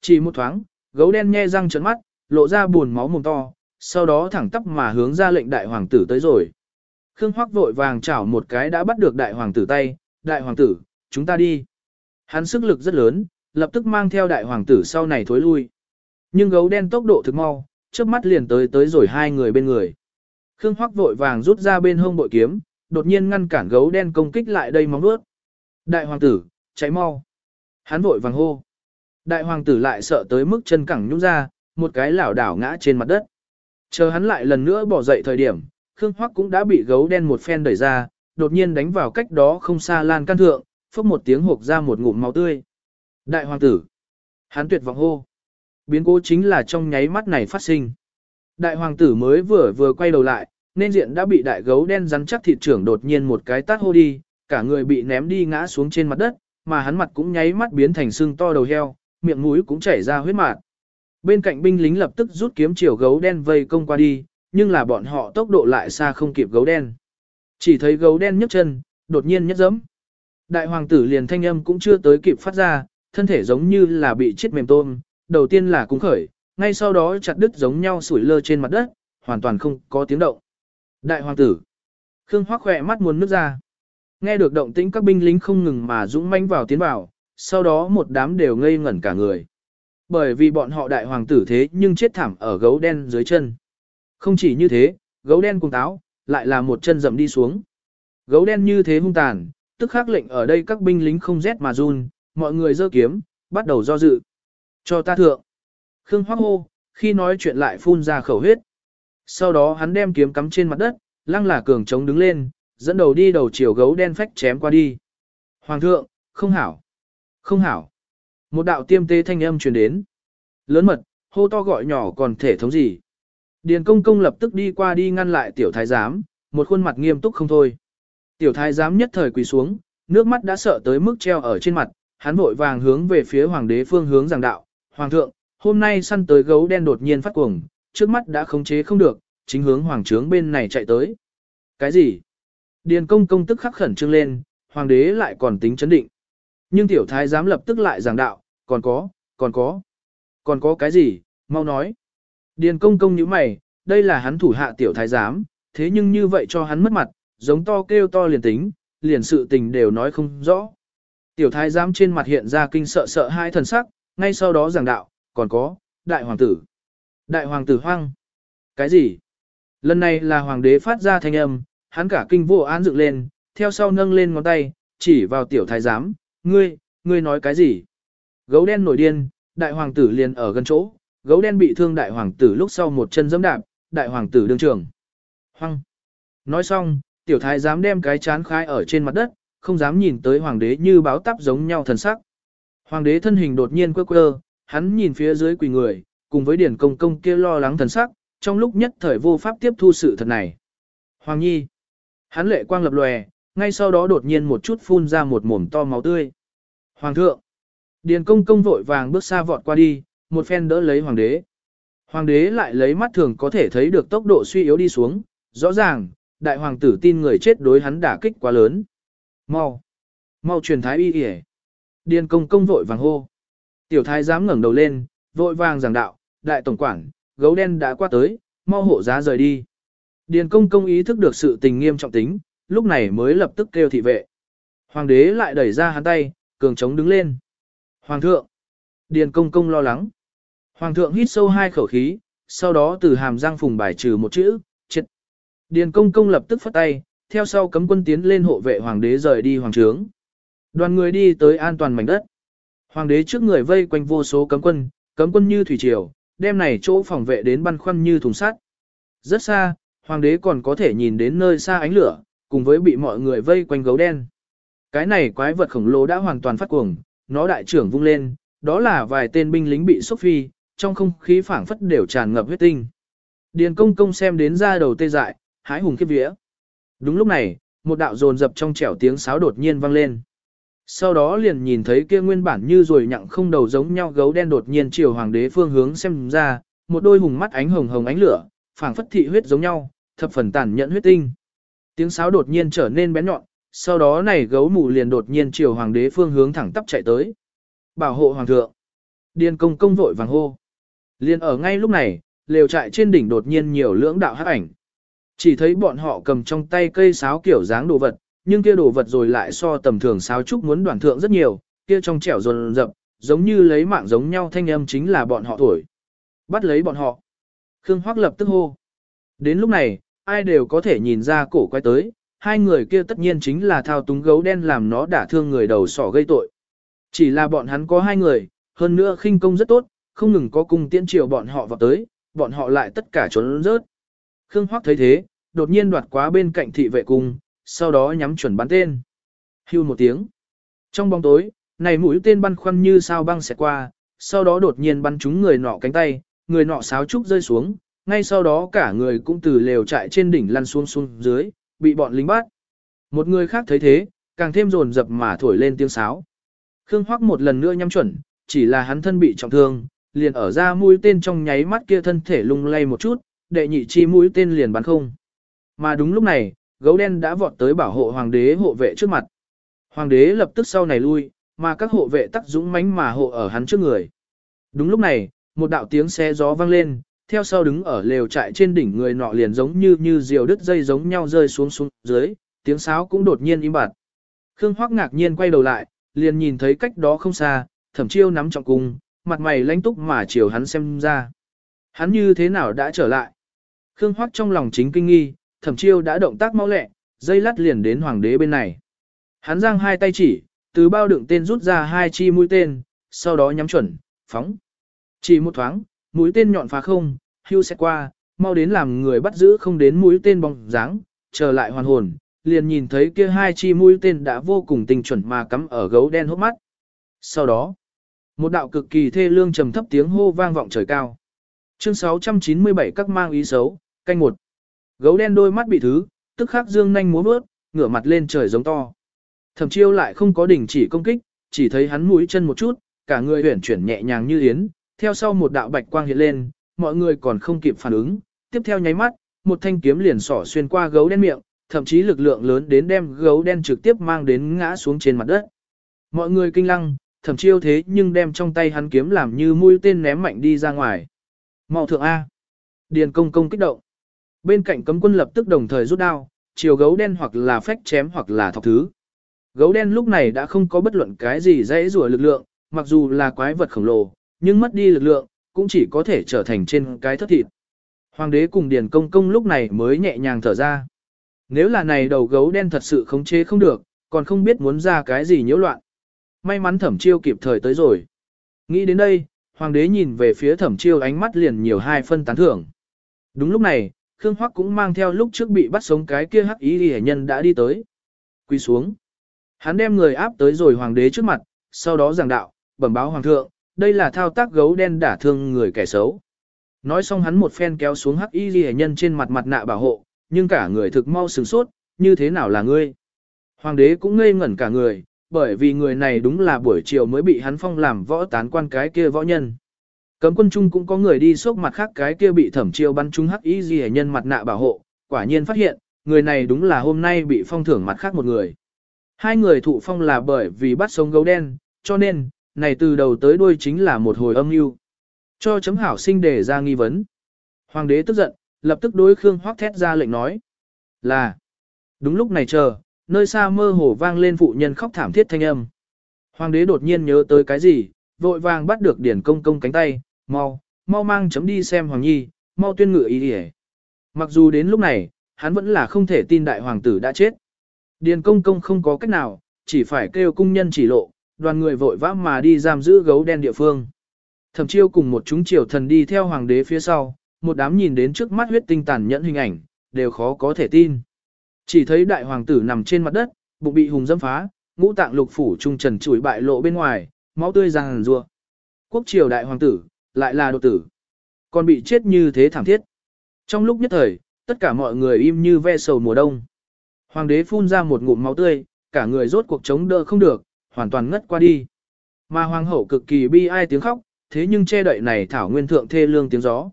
Chỉ một thoáng, gấu đen nhe răng trợn mắt, lộ ra buồn máu mồm to, sau đó thẳng tắp mà hướng ra lệnh đại hoàng tử tới rồi. Khương Hoắc vội vàng chảo một cái đã bắt được đại hoàng tử tay, đại hoàng tử, chúng ta đi. Hắn sức lực rất lớn, lập tức mang theo đại hoàng tử sau này thối lui. Nhưng gấu đen tốc độ thực mau, trước mắt liền tới tới rồi hai người bên người. Khương Hoắc vội vàng rút ra bên hông bội kiếm, đột nhiên ngăn cản gấu đen công kích lại đây móng vuốt. Đại hoàng tử, cháy mau. Hắn vội vàng hô. Đại hoàng tử lại sợ tới mức chân cẳng nhũn ra, một cái lảo đảo ngã trên mặt đất. Chờ hắn lại lần nữa bỏ dậy thời điểm, Khương Hoắc cũng đã bị gấu đen một phen đẩy ra, đột nhiên đánh vào cách đó không xa lan can thượng, phốc một tiếng hộc ra một ngụm máu tươi. Đại hoàng tử. Hắn tuyệt vọng hô. Biến cố chính là trong nháy mắt này phát sinh. Đại hoàng tử mới vừa vừa quay đầu lại, nên diện đã bị đại gấu đen rắn chắc thịt trưởng đột nhiên một cái tát hô đi, cả người bị ném đi ngã xuống trên mặt đất, mà hắn mặt cũng nháy mắt biến thành xương to đầu heo, miệng mũi cũng chảy ra huyết mạt. Bên cạnh binh lính lập tức rút kiếm chiều gấu đen vây công qua đi, nhưng là bọn họ tốc độ lại xa không kịp gấu đen. Chỉ thấy gấu đen nhấc chân, đột nhiên nhấc giẫm. Đại hoàng tử liền thanh âm cũng chưa tới kịp phát ra, thân thể giống như là bị chết mềm tôm, đầu tiên là cúng khởi, ngay sau đó chặt đứt giống nhau sủi lơ trên mặt đất, hoàn toàn không có tiếng động. Đại hoàng tử. Khương Hoắc khỏe mắt muốn nước ra. Nghe được động tĩnh các binh lính không ngừng mà dũng mãnh vào tiến vào, sau đó một đám đều ngây ngẩn cả người. Bởi vì bọn họ đại hoàng tử thế nhưng chết thảm ở gấu đen dưới chân. Không chỉ như thế, gấu đen cùng táo, lại là một chân dậm đi xuống. Gấu đen như thế hung tàn, tức khắc lệnh ở đây các binh lính không rét mà run, mọi người giơ kiếm, bắt đầu do dự. Cho ta thượng. Khương Hoắc hô, khi nói chuyện lại phun ra khẩu huyết. Sau đó hắn đem kiếm cắm trên mặt đất, lăng là cường chống đứng lên, dẫn đầu đi đầu chiều gấu đen phách chém qua đi. Hoàng thượng, không hảo. Không hảo. Một đạo tiêm tê thanh âm truyền đến. Lớn mật, hô to gọi nhỏ còn thể thống gì. Điền công công lập tức đi qua đi ngăn lại tiểu thái giám, một khuôn mặt nghiêm túc không thôi. Tiểu thái giám nhất thời quỳ xuống, nước mắt đã sợ tới mức treo ở trên mặt, hắn vội vàng hướng về phía hoàng đế phương hướng giảng đạo. Hoàng thượng, hôm nay săn tới gấu đen đột nhiên phát cuồng, trước mắt đã khống chế không được, chính hướng hoàng trướng bên này chạy tới. Cái gì? Điền công công tức khắc khẩn trương lên, hoàng đế lại còn tính chấn định. Nhưng tiểu thái giám lập tức lại giảng đạo, còn có, còn có, còn có cái gì, mau nói. Điền công công như mày, đây là hắn thủ hạ tiểu thái giám, thế nhưng như vậy cho hắn mất mặt, giống to kêu to liền tính, liền sự tình đều nói không rõ. Tiểu thái giám trên mặt hiện ra kinh sợ sợ hai thần sắc, ngay sau đó giảng đạo, còn có, đại hoàng tử. Đại hoàng tử hoang. Cái gì? Lần này là hoàng đế phát ra thanh âm, hắn cả kinh vô án dựng lên, theo sau nâng lên ngón tay, chỉ vào tiểu thái giám, ngươi, ngươi nói cái gì? Gấu đen nổi điên, đại hoàng tử liền ở gần chỗ, gấu đen bị thương đại hoàng tử lúc sau một chân giẫm đạp, đại hoàng tử đương trường. Hoang. Nói xong, tiểu thái dám đem cái chán khai ở trên mặt đất, không dám nhìn tới hoàng đế như báo tắp giống nhau thần sắc. Hoàng đế thân hình đột nhiên quơ quơ, hắn nhìn phía dưới quỳ người, cùng với điển công công kia lo lắng thần sắc, trong lúc nhất thời vô pháp tiếp thu sự thật này. Hoàng nhi. Hắn lệ quang lập lòe, ngay sau đó đột nhiên một chút phun ra một mồm to máu tươi. Hoàng thượng. Điền công công vội vàng bước xa vọt qua đi, một phen đỡ lấy hoàng đế. Hoàng đế lại lấy mắt thường có thể thấy được tốc độ suy yếu đi xuống, rõ ràng, đại hoàng tử tin người chết đối hắn đả kích quá lớn. Mau, mau truyền thái y y Điền công công vội vàng hô. Tiểu thái dám ngẩng đầu lên, vội vàng giảng đạo, đại tổng quản, gấu đen đã qua tới, mau hộ giá rời đi. Điền công công ý thức được sự tình nghiêm trọng tính, lúc này mới lập tức kêu thị vệ. Hoàng đế lại đẩy ra hắn tay, cường trống đứng lên. Hoàng thượng! Điền công công lo lắng. Hoàng thượng hít sâu hai khẩu khí, sau đó từ hàm răng phùng bài trừ một chữ, chết. Điền công công lập tức phất tay, theo sau cấm quân tiến lên hộ vệ hoàng đế rời đi hoàng trướng. Đoàn người đi tới an toàn mảnh đất. Hoàng đế trước người vây quanh vô số cấm quân, cấm quân như thủy triều, đem này chỗ phòng vệ đến băn khoăn như thùng sắt. Rất xa, hoàng đế còn có thể nhìn đến nơi xa ánh lửa, cùng với bị mọi người vây quanh gấu đen. Cái này quái vật khổng lồ đã hoàn toàn phát cuồng, nó đại trưởng vung lên, đó là vài tên binh lính bị sốc phi, trong không khí phảng phất đều tràn ngập huyết tinh. Điền công công xem đến ra đầu tê dại, hái hùng khiếp vía. Đúng lúc này, một đạo dồn dập trong trẻo tiếng sáo đột nhiên vang lên. Sau đó liền nhìn thấy kia nguyên bản như rồi nhặng không đầu giống nhau gấu đen đột nhiên chiều hoàng đế phương hướng xem ra, một đôi hùng mắt ánh hồng hồng ánh lửa, phảng phất thị huyết giống nhau, thập phần tàn nhẫn huyết tinh. Tiếng sáo đột nhiên trở nên bén nhọn, sau đó này gấu mù liền đột nhiên chiều hoàng đế phương hướng thẳng tắp chạy tới. Bảo hộ hoàng thượng. Điền công công vội vàng hô. Liên ở ngay lúc này, lều trại trên đỉnh đột nhiên nhiều lưỡng đạo hắc ảnh. Chỉ thấy bọn họ cầm trong tay cây sáo kiểu dáng đồ vật, nhưng kia đồ vật rồi lại so tầm thường sáo trúc muốn đoàn thượng rất nhiều, kia trong trẻo rồn rập, giống như lấy mạng giống nhau thanh âm chính là bọn họ tuổi. Bắt lấy bọn họ. Khương Hoắc lập tức hô. Đến lúc này, ai đều có thể nhìn ra cổ quay tới, hai người kia tất nhiên chính là thao túng gấu đen làm nó đả thương người đầu sỏ gây tội. Chỉ là bọn hắn có hai người, hơn nữa khinh công rất tốt, không ngừng có cung tiễn triều bọn họ vào tới, bọn họ lại tất cả trốn rớt. Khương Hoắc thấy thế, đột nhiên đoạt quá bên cạnh thị vệ cung, sau đó nhắm chuẩn bắn tên. Hưu một tiếng. Trong bóng tối, này mũi tên bắn khoăn như sao băng sẽ qua, sau đó đột nhiên bắn trúng người nọ cánh tay, người nọ sáo trúc rơi xuống, ngay sau đó cả người cũng từ lều trại trên đỉnh lăn xuống xuống dưới, bị bọn lính bắt. Một người khác thấy thế, càng thêm rồn dập mà thổi lên tiếng sáo. Khương Hoắc một lần nữa nhắm chuẩn, chỉ là hắn thân bị trọng thương, liền ở ra mũi tên trong nháy mắt kia thân thể lung lay một chút, đệ nhị chi mũi tên liền bắn không. Mà đúng lúc này, gấu đen đã vọt tới bảo hộ hoàng đế hộ vệ trước mặt. Hoàng đế lập tức sau này lui, mà các hộ vệ tắc dũng mãnh mà hộ ở hắn trước người. Đúng lúc này, một đạo tiếng xe gió vang lên, theo sau đứng ở lều trại trên đỉnh người nọ liền giống như như diều đứt dây giống nhau rơi xuống xuống dưới, tiếng sáo cũng đột nhiên im bặt. Khương Hoắc ngạc nhiên quay đầu lại, liền nhìn thấy cách đó không xa, Thẩm Chiêu nắm trọng cung, mặt mày lãnh túc mà chiều hắn xem ra. Hắn như thế nào đã trở lại? Khương Hoắc trong lòng chính kinh nghi, Thẩm Chiêu đã động tác mau lẹ, dây lắt liền đến hoàng đế bên này. Hắn giang hai tay chỉ, từ bao đựng tên rút ra hai chi mũi tên, sau đó nhắm chuẩn, phóng. Chỉ một thoáng, mũi tên nhọn phá không, hưu sẽ qua, mau đến làm người bắt giữ không đến mũi tên bóng dáng, trở lại hoàn hồn, liền nhìn thấy kia hai chi mũi tên đã vô cùng tình chuẩn mà cắm ở gấu đen hốc mắt. Sau đó, một đạo cực kỳ thê lương trầm thấp tiếng hô vang vọng trời cao. Chương 697 các mang ý xấu, canh một. Gấu đen đôi mắt bị thứ, tức khắc dương nhanh múa bước, ngửa mặt lên trời giống to. Thẩm chiêu lại không có đỉnh chỉ công kích, chỉ thấy hắn mũi chân một chút, cả người huyển chuyển nhẹ nhàng như yến, theo sau một đạo bạch quang hiện lên, mọi người còn không kịp phản ứng, tiếp theo nháy mắt, một thanh kiếm liền sỏ xuyên qua gấu đen miệng, thậm chí lực lượng lớn đến đem gấu đen trực tiếp mang đến ngã xuống trên mặt đất. Mọi người kinh lăng, thẩm chiêu thế nhưng đem trong tay hắn kiếm làm như mũi tên ném mạnh đi ra ngoài. Mạo thượng A. Điền công công kích động. Bên cạnh cấm quân lập tức đồng thời rút đao, chiều gấu đen hoặc là phách chém hoặc là thọc thứ. Gấu đen lúc này đã không có bất luận cái gì dễ rủa lực lượng, mặc dù là quái vật khổng lồ, nhưng mất đi lực lượng, cũng chỉ có thể trở thành trên cái thất thịt. Hoàng đế cùng Điền Công Công lúc này mới nhẹ nhàng thở ra. Nếu là này đầu gấu đen thật sự khống chế không được, còn không biết muốn ra cái gì nhiễu loạn. May mắn thẩm chiêu kịp thời tới rồi. Nghĩ đến đây, hoàng đế nhìn về phía thẩm chiêu ánh mắt liền nhiều hai phân tán thưởng. Đúng lúc này, Khương Hoắc cũng mang theo lúc trước bị bắt sống cái kia hắc ý hệ nhân đã đi tới. Quy xuống. Hắn đem người áp tới rồi hoàng đế trước mặt, sau đó giảng đạo, bẩm báo hoàng thượng, đây là thao tác gấu đen đả thương người kẻ xấu. Nói xong hắn một phen kéo xuống hắc y ghi nhân trên mặt mặt nạ bảo hộ, nhưng cả người thực mau sừng sốt, như thế nào là ngươi? Hoàng đế cũng ngây ngẩn cả người, bởi vì người này đúng là buổi chiều mới bị hắn phong làm võ tán quan cái kia võ nhân. Cấm quân trung cũng có người đi xốc mặt khác cái kia bị thẩm chiêu bắn trúng hắc y ghi nhân mặt nạ bảo hộ, quả nhiên phát hiện, người này đúng là hôm nay bị phong thưởng mặt khác một người. Hai người thụ phong là bởi vì bắt sống gấu đen, cho nên, này từ đầu tới đuôi chính là một hồi âm mưu Cho chấm hảo sinh để ra nghi vấn. Hoàng đế tức giận, lập tức đối Khương Hoắc thét ra lệnh nói. Là. Đúng lúc này chờ, nơi xa mơ hồ vang lên phụ nhân khóc thảm thiết thanh âm. Hoàng đế đột nhiên nhớ tới cái gì, vội vàng bắt được điển công công cánh tay, mau, mau mang chấm đi xem Hoàng Nhi, mau tuyên ngự ý đi Mặc dù đến lúc này, hắn vẫn là không thể tin đại hoàng tử đã chết. Điền công công không có cách nào, chỉ phải kêu cung nhân chỉ lộ, đoàn người vội vã mà đi giam giữ gấu đen địa phương. Thẩm chiêu cùng một chúng triều thần đi theo hoàng đế phía sau, một đám nhìn đến trước mắt huyết tinh tàn nhẫn hình ảnh, đều khó có thể tin. Chỉ thấy đại hoàng tử nằm trên mặt đất, bụng bị hùng dâm phá, ngũ tạng lục phủ trung trần chủi bại lộ bên ngoài, máu tươi ràng rùa. Quốc triều đại hoàng tử, lại là đột tử. Còn bị chết như thế thảm thiết. Trong lúc nhất thời, tất cả mọi người im như ve sầu mùa đông. Hoàng đế phun ra một ngụm máu tươi, cả người rốt cuộc chống đỡ không được, hoàn toàn ngất qua đi. Mà hoàng hậu cực kỳ bi ai tiếng khóc, thế nhưng che đậy này thảo nguyên thượng thê lương tiếng gió.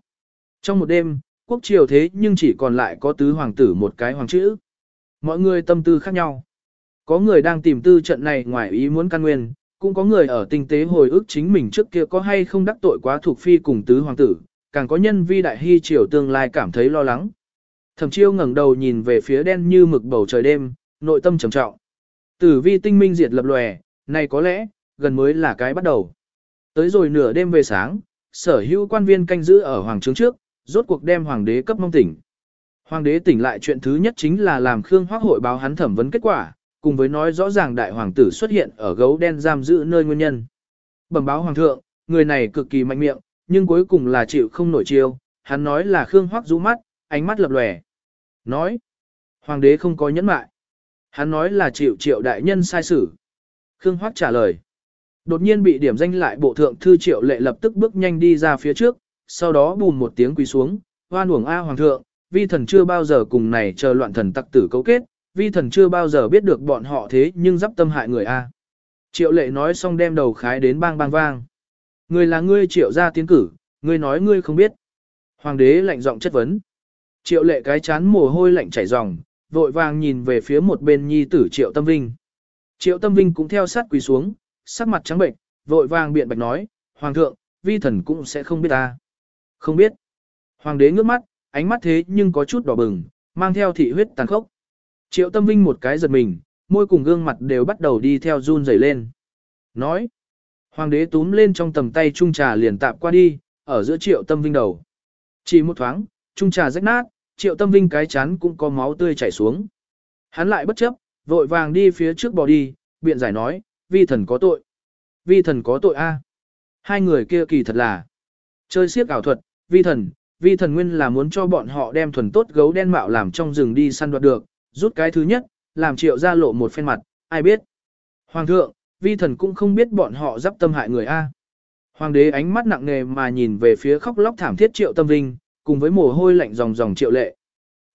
Trong một đêm, quốc triều thế nhưng chỉ còn lại có tứ hoàng tử một cái hoàng chữ. Mọi người tâm tư khác nhau. Có người đang tìm tư trận này ngoài ý muốn căn nguyên, cũng có người ở tinh tế hồi ức chính mình trước kia có hay không đắc tội quá thuộc phi cùng tứ hoàng tử, càng có nhân vi đại hy triều tương lai cảm thấy lo lắng. Thẩm chiêu ngẩng đầu nhìn về phía đen như mực bầu trời đêm, nội tâm trầm trọng. Tử vi tinh minh diệt lập lòe, này có lẽ, gần mới là cái bắt đầu. Tới rồi nửa đêm về sáng, sở hữu quan viên canh giữ ở hoàng trướng trước, rốt cuộc đem hoàng đế cấp mong tỉnh. Hoàng đế tỉnh lại chuyện thứ nhất chính là làm Khương Hoắc hội báo hắn thẩm vấn kết quả, cùng với nói rõ ràng đại hoàng tử xuất hiện ở gấu đen giam giữ nơi nguyên nhân. Bẩm báo hoàng thượng, người này cực kỳ mạnh miệng, nhưng cuối cùng là chịu không nổi chiêu, hắn nói là Khương Hoắc rũ mắt, ánh mắt lập lòe. Nói, hoàng đế không có nhẫn mại. Hắn nói là chịu triệu đại nhân sai xử. Khương Hoắc trả lời. Đột nhiên bị điểm danh lại bộ thượng thư triệu lệ lập tức bước nhanh đi ra phía trước, sau đó bùm một tiếng quỳ xuống, hoan uổng A hoàng thượng, vi thần chưa bao giờ cùng này chờ loạn thần tặc tử cấu kết, vi thần chưa bao giờ biết được bọn họ thế nhưng dắp tâm hại người A. Triệu lệ nói xong đem đầu khái đến bang bang vang. Người là ngươi triệu ra tiến cử, ngươi nói ngươi không biết. Hoàng đế lạnh giọng chất vấn. Triệu lệ cái chán mồ hôi lạnh chảy ròng, vội vàng nhìn về phía một bên nhi tử triệu tâm vinh. Triệu tâm vinh cũng theo sát quỳ xuống, sắc mặt trắng bệnh, vội vàng biện bạch nói, Hoàng thượng, vi thần cũng sẽ không biết ta. Không biết. Hoàng đế ngước mắt, ánh mắt thế nhưng có chút đỏ bừng, mang theo thị huyết tàn khốc. Triệu tâm vinh một cái giật mình, môi cùng gương mặt đều bắt đầu đi theo run rẩy lên. Nói. Hoàng đế túm lên trong tầm tay trung trà liền tạp qua đi, ở giữa triệu tâm vinh đầu. Chỉ một thoáng, trung trà rách nát, triệu tâm vinh cái chán cũng có máu tươi chảy xuống. Hắn lại bất chấp, vội vàng đi phía trước bò đi, biện giải nói, vi thần có tội. Vi thần có tội a. Hai người kia kỳ thật là chơi siếc ảo thuật, vi thần, vi thần nguyên là muốn cho bọn họ đem thuần tốt gấu đen mạo làm trong rừng đi săn đoạt được, rút cái thứ nhất, làm triệu ra lộ một phen mặt, ai biết. Hoàng thượng, vi thần cũng không biết bọn họ dắp tâm hại người A. Hoàng đế ánh mắt nặng nề mà nhìn về phía khóc lóc thảm thiết triệu tâm vinh, cùng với mồ hôi lạnh dòng dòng triệu lệ.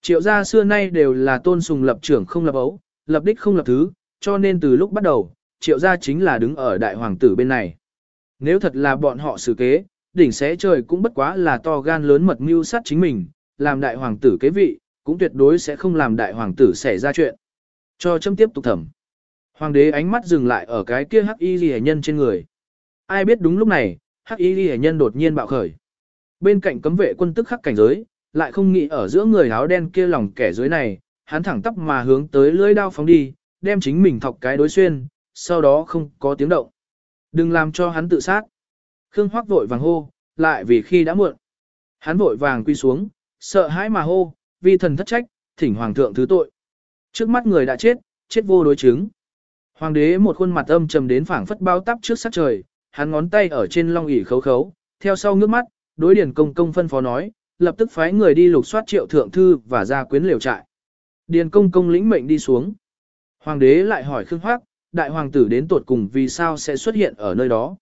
Triệu gia xưa nay đều là tôn sùng lập trưởng không lập ấu, lập đích không lập thứ, cho nên từ lúc bắt đầu, triệu gia chính là đứng ở đại hoàng tử bên này. Nếu thật là bọn họ xử kế, đỉnh xé trời cũng bất quá là to gan lớn mật mưu sát chính mình, làm đại hoàng tử kế vị, cũng tuyệt đối sẽ không làm đại hoàng tử xảy ra chuyện. Cho châm tiếp tục thẩm. Hoàng đế ánh mắt dừng lại ở cái kia hắc y ghi nhân trên người. Ai biết đúng lúc này, hắc y ghi nhân đột nhiên bạo khởi. Bên cạnh cấm vệ quân tức khắc cảnh giới, lại không nghĩ ở giữa người áo đen kia lòng kẻ dưới này, hắn thẳng tắp mà hướng tới lưỡi đao phóng đi, đem chính mình thọc cái đối xuyên, sau đó không có tiếng động. Đừng làm cho hắn tự sát. Khương Hoắc vội vàng hô, lại vì khi đã muộn. Hắn vội vàng quy xuống, sợ hãi mà hô, vì thần thất trách, thỉnh hoàng thượng thứ tội. Trước mắt người đã chết, chết vô đối chứng. Hoàng đế một khuôn mặt âm trầm đến phảng phất bao tắp trước sát trời, hắn ngón tay ở trên long ỷ khấu khấu, theo sau ngước mắt, đối điển công công phân phó nói, lập tức phái người đi lục soát triệu thượng thư và ra quyến liều trại. Điền công công lĩnh mệnh đi xuống. Hoàng đế lại hỏi Khương Hoắc, đại hoàng tử đến tột cùng vì sao sẽ xuất hiện ở nơi đó.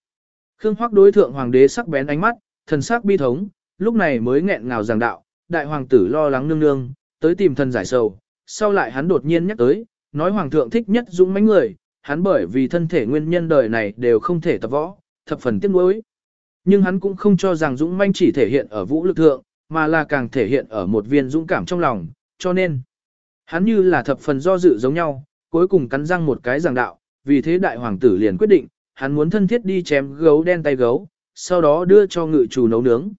Khương Hoắc đối thượng hoàng đế sắc bén ánh mắt, thần sắc bi thống, lúc này mới nghẹn ngào giảng đạo, đại hoàng tử lo lắng nương nương, tới tìm thần giải sầu, sau lại hắn đột nhiên nhắc tới, nói hoàng thượng thích nhất dũng mãnh người, hắn bởi vì thân thể nguyên nhân đời này đều không thể tập võ, thập phần tiếc nuối. Nhưng hắn cũng không cho rằng dũng mãnh chỉ thể hiện ở vũ lực thượng, mà là càng thể hiện ở một viên dũng cảm trong lòng, cho nên hắn như là thập phần do dự giống nhau, cuối cùng cắn răng một cái giảng đạo, vì thế đại hoàng tử liền quyết định, hắn muốn thân thiết đi chém gấu đen tay gấu, sau đó đưa cho ngự chủ nấu nướng.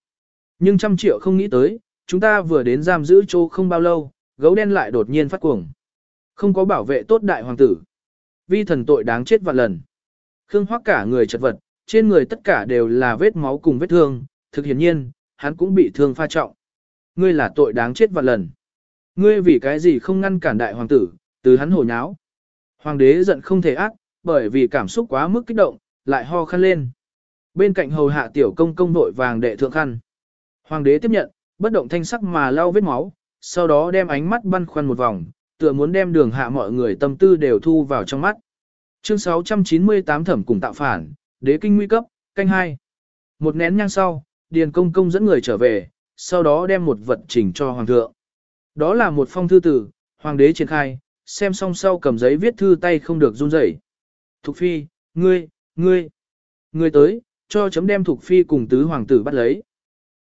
Nhưng trăm triệu không nghĩ tới, chúng ta vừa đến giam giữ chỗ không bao lâu, gấu đen lại đột nhiên phát cuồng. Không có bảo vệ tốt đại hoàng tử. Vi thần tội đáng chết vạn lần. Khương hoắc cả người chật vật, trên người tất cả đều là vết máu cùng vết thương, thực hiển nhiên, hắn cũng bị thương pha trọng. Ngươi là tội đáng chết vạn lần. Ngươi vì cái gì không ngăn cản đại hoàng tử, từ hắn hồ nháo. Hoàng đế giận không thể ác, bởi vì cảm xúc quá mức kích động, lại ho khăn lên. Bên cạnh hầu hạ tiểu công công nội vàng đệ thượng khăn. Hoàng đế tiếp nhận, bất động thanh sắc mà lau vết máu, sau đó đem ánh mắt băn khoăn một vòng, tựa muốn đem đường hạ mọi người tâm tư đều thu vào trong mắt. Chương 698 thẩm cùng tạo phản, đế kinh nguy cấp, canh hai. Một nén nhang sau, Điền Công Công dẫn người trở về, sau đó đem một vật trình cho Hoàng thượng. Đó là một phong thư tử, Hoàng đế triển khai, xem xong sau cầm giấy viết thư tay không được run rẩy. Thục Phi, ngươi, ngươi, ngươi tới, cho chấm đem Thục Phi cùng tứ hoàng tử bắt lấy.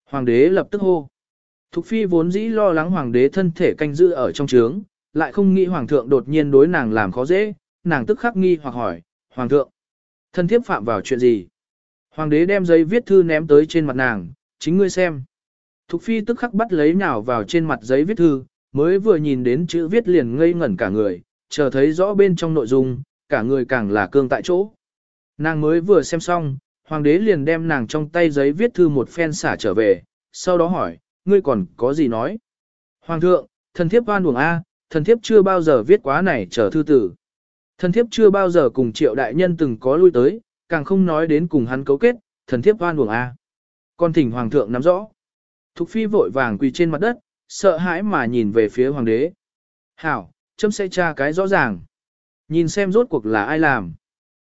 Hoàng đế lập tức hô. Thục Phi vốn dĩ lo lắng hoàng đế thân thể canh giữ ở trong trướng, lại không nghĩ hoàng thượng đột nhiên đối nàng làm khó dễ, nàng tức khắc nghi hoặc hỏi, hoàng thượng, thân thiếp phạm vào chuyện gì? Hoàng đế đem giấy viết thư ném tới trên mặt nàng, chính ngươi xem. Thục phi tức khắc bắt lấy nhào vào trên mặt giấy viết thư, mới vừa nhìn đến chữ viết liền ngây ngẩn cả người, chờ thấy rõ bên trong nội dung, cả người càng là cương tại chỗ. Nàng mới vừa xem xong, hoàng đế liền đem nàng trong tay giấy viết thư một phen xả trở về, sau đó hỏi, ngươi còn có gì nói? Hoàng thượng, thần thiếp oan uổng A, thần thiếp chưa bao giờ viết quá này trở thư tử. Thần thiếp chưa bao giờ cùng triệu đại nhân từng có lui tới, càng không nói đến cùng hắn cấu kết, thần thiếp oan uổng A. Con thỉnh hoàng thượng nắm rõ. Thục phi vội vàng quỳ trên mặt đất, sợ hãi mà nhìn về phía hoàng đế. Hảo, chấm sẽ tra cái rõ ràng. Nhìn xem rốt cuộc là ai làm.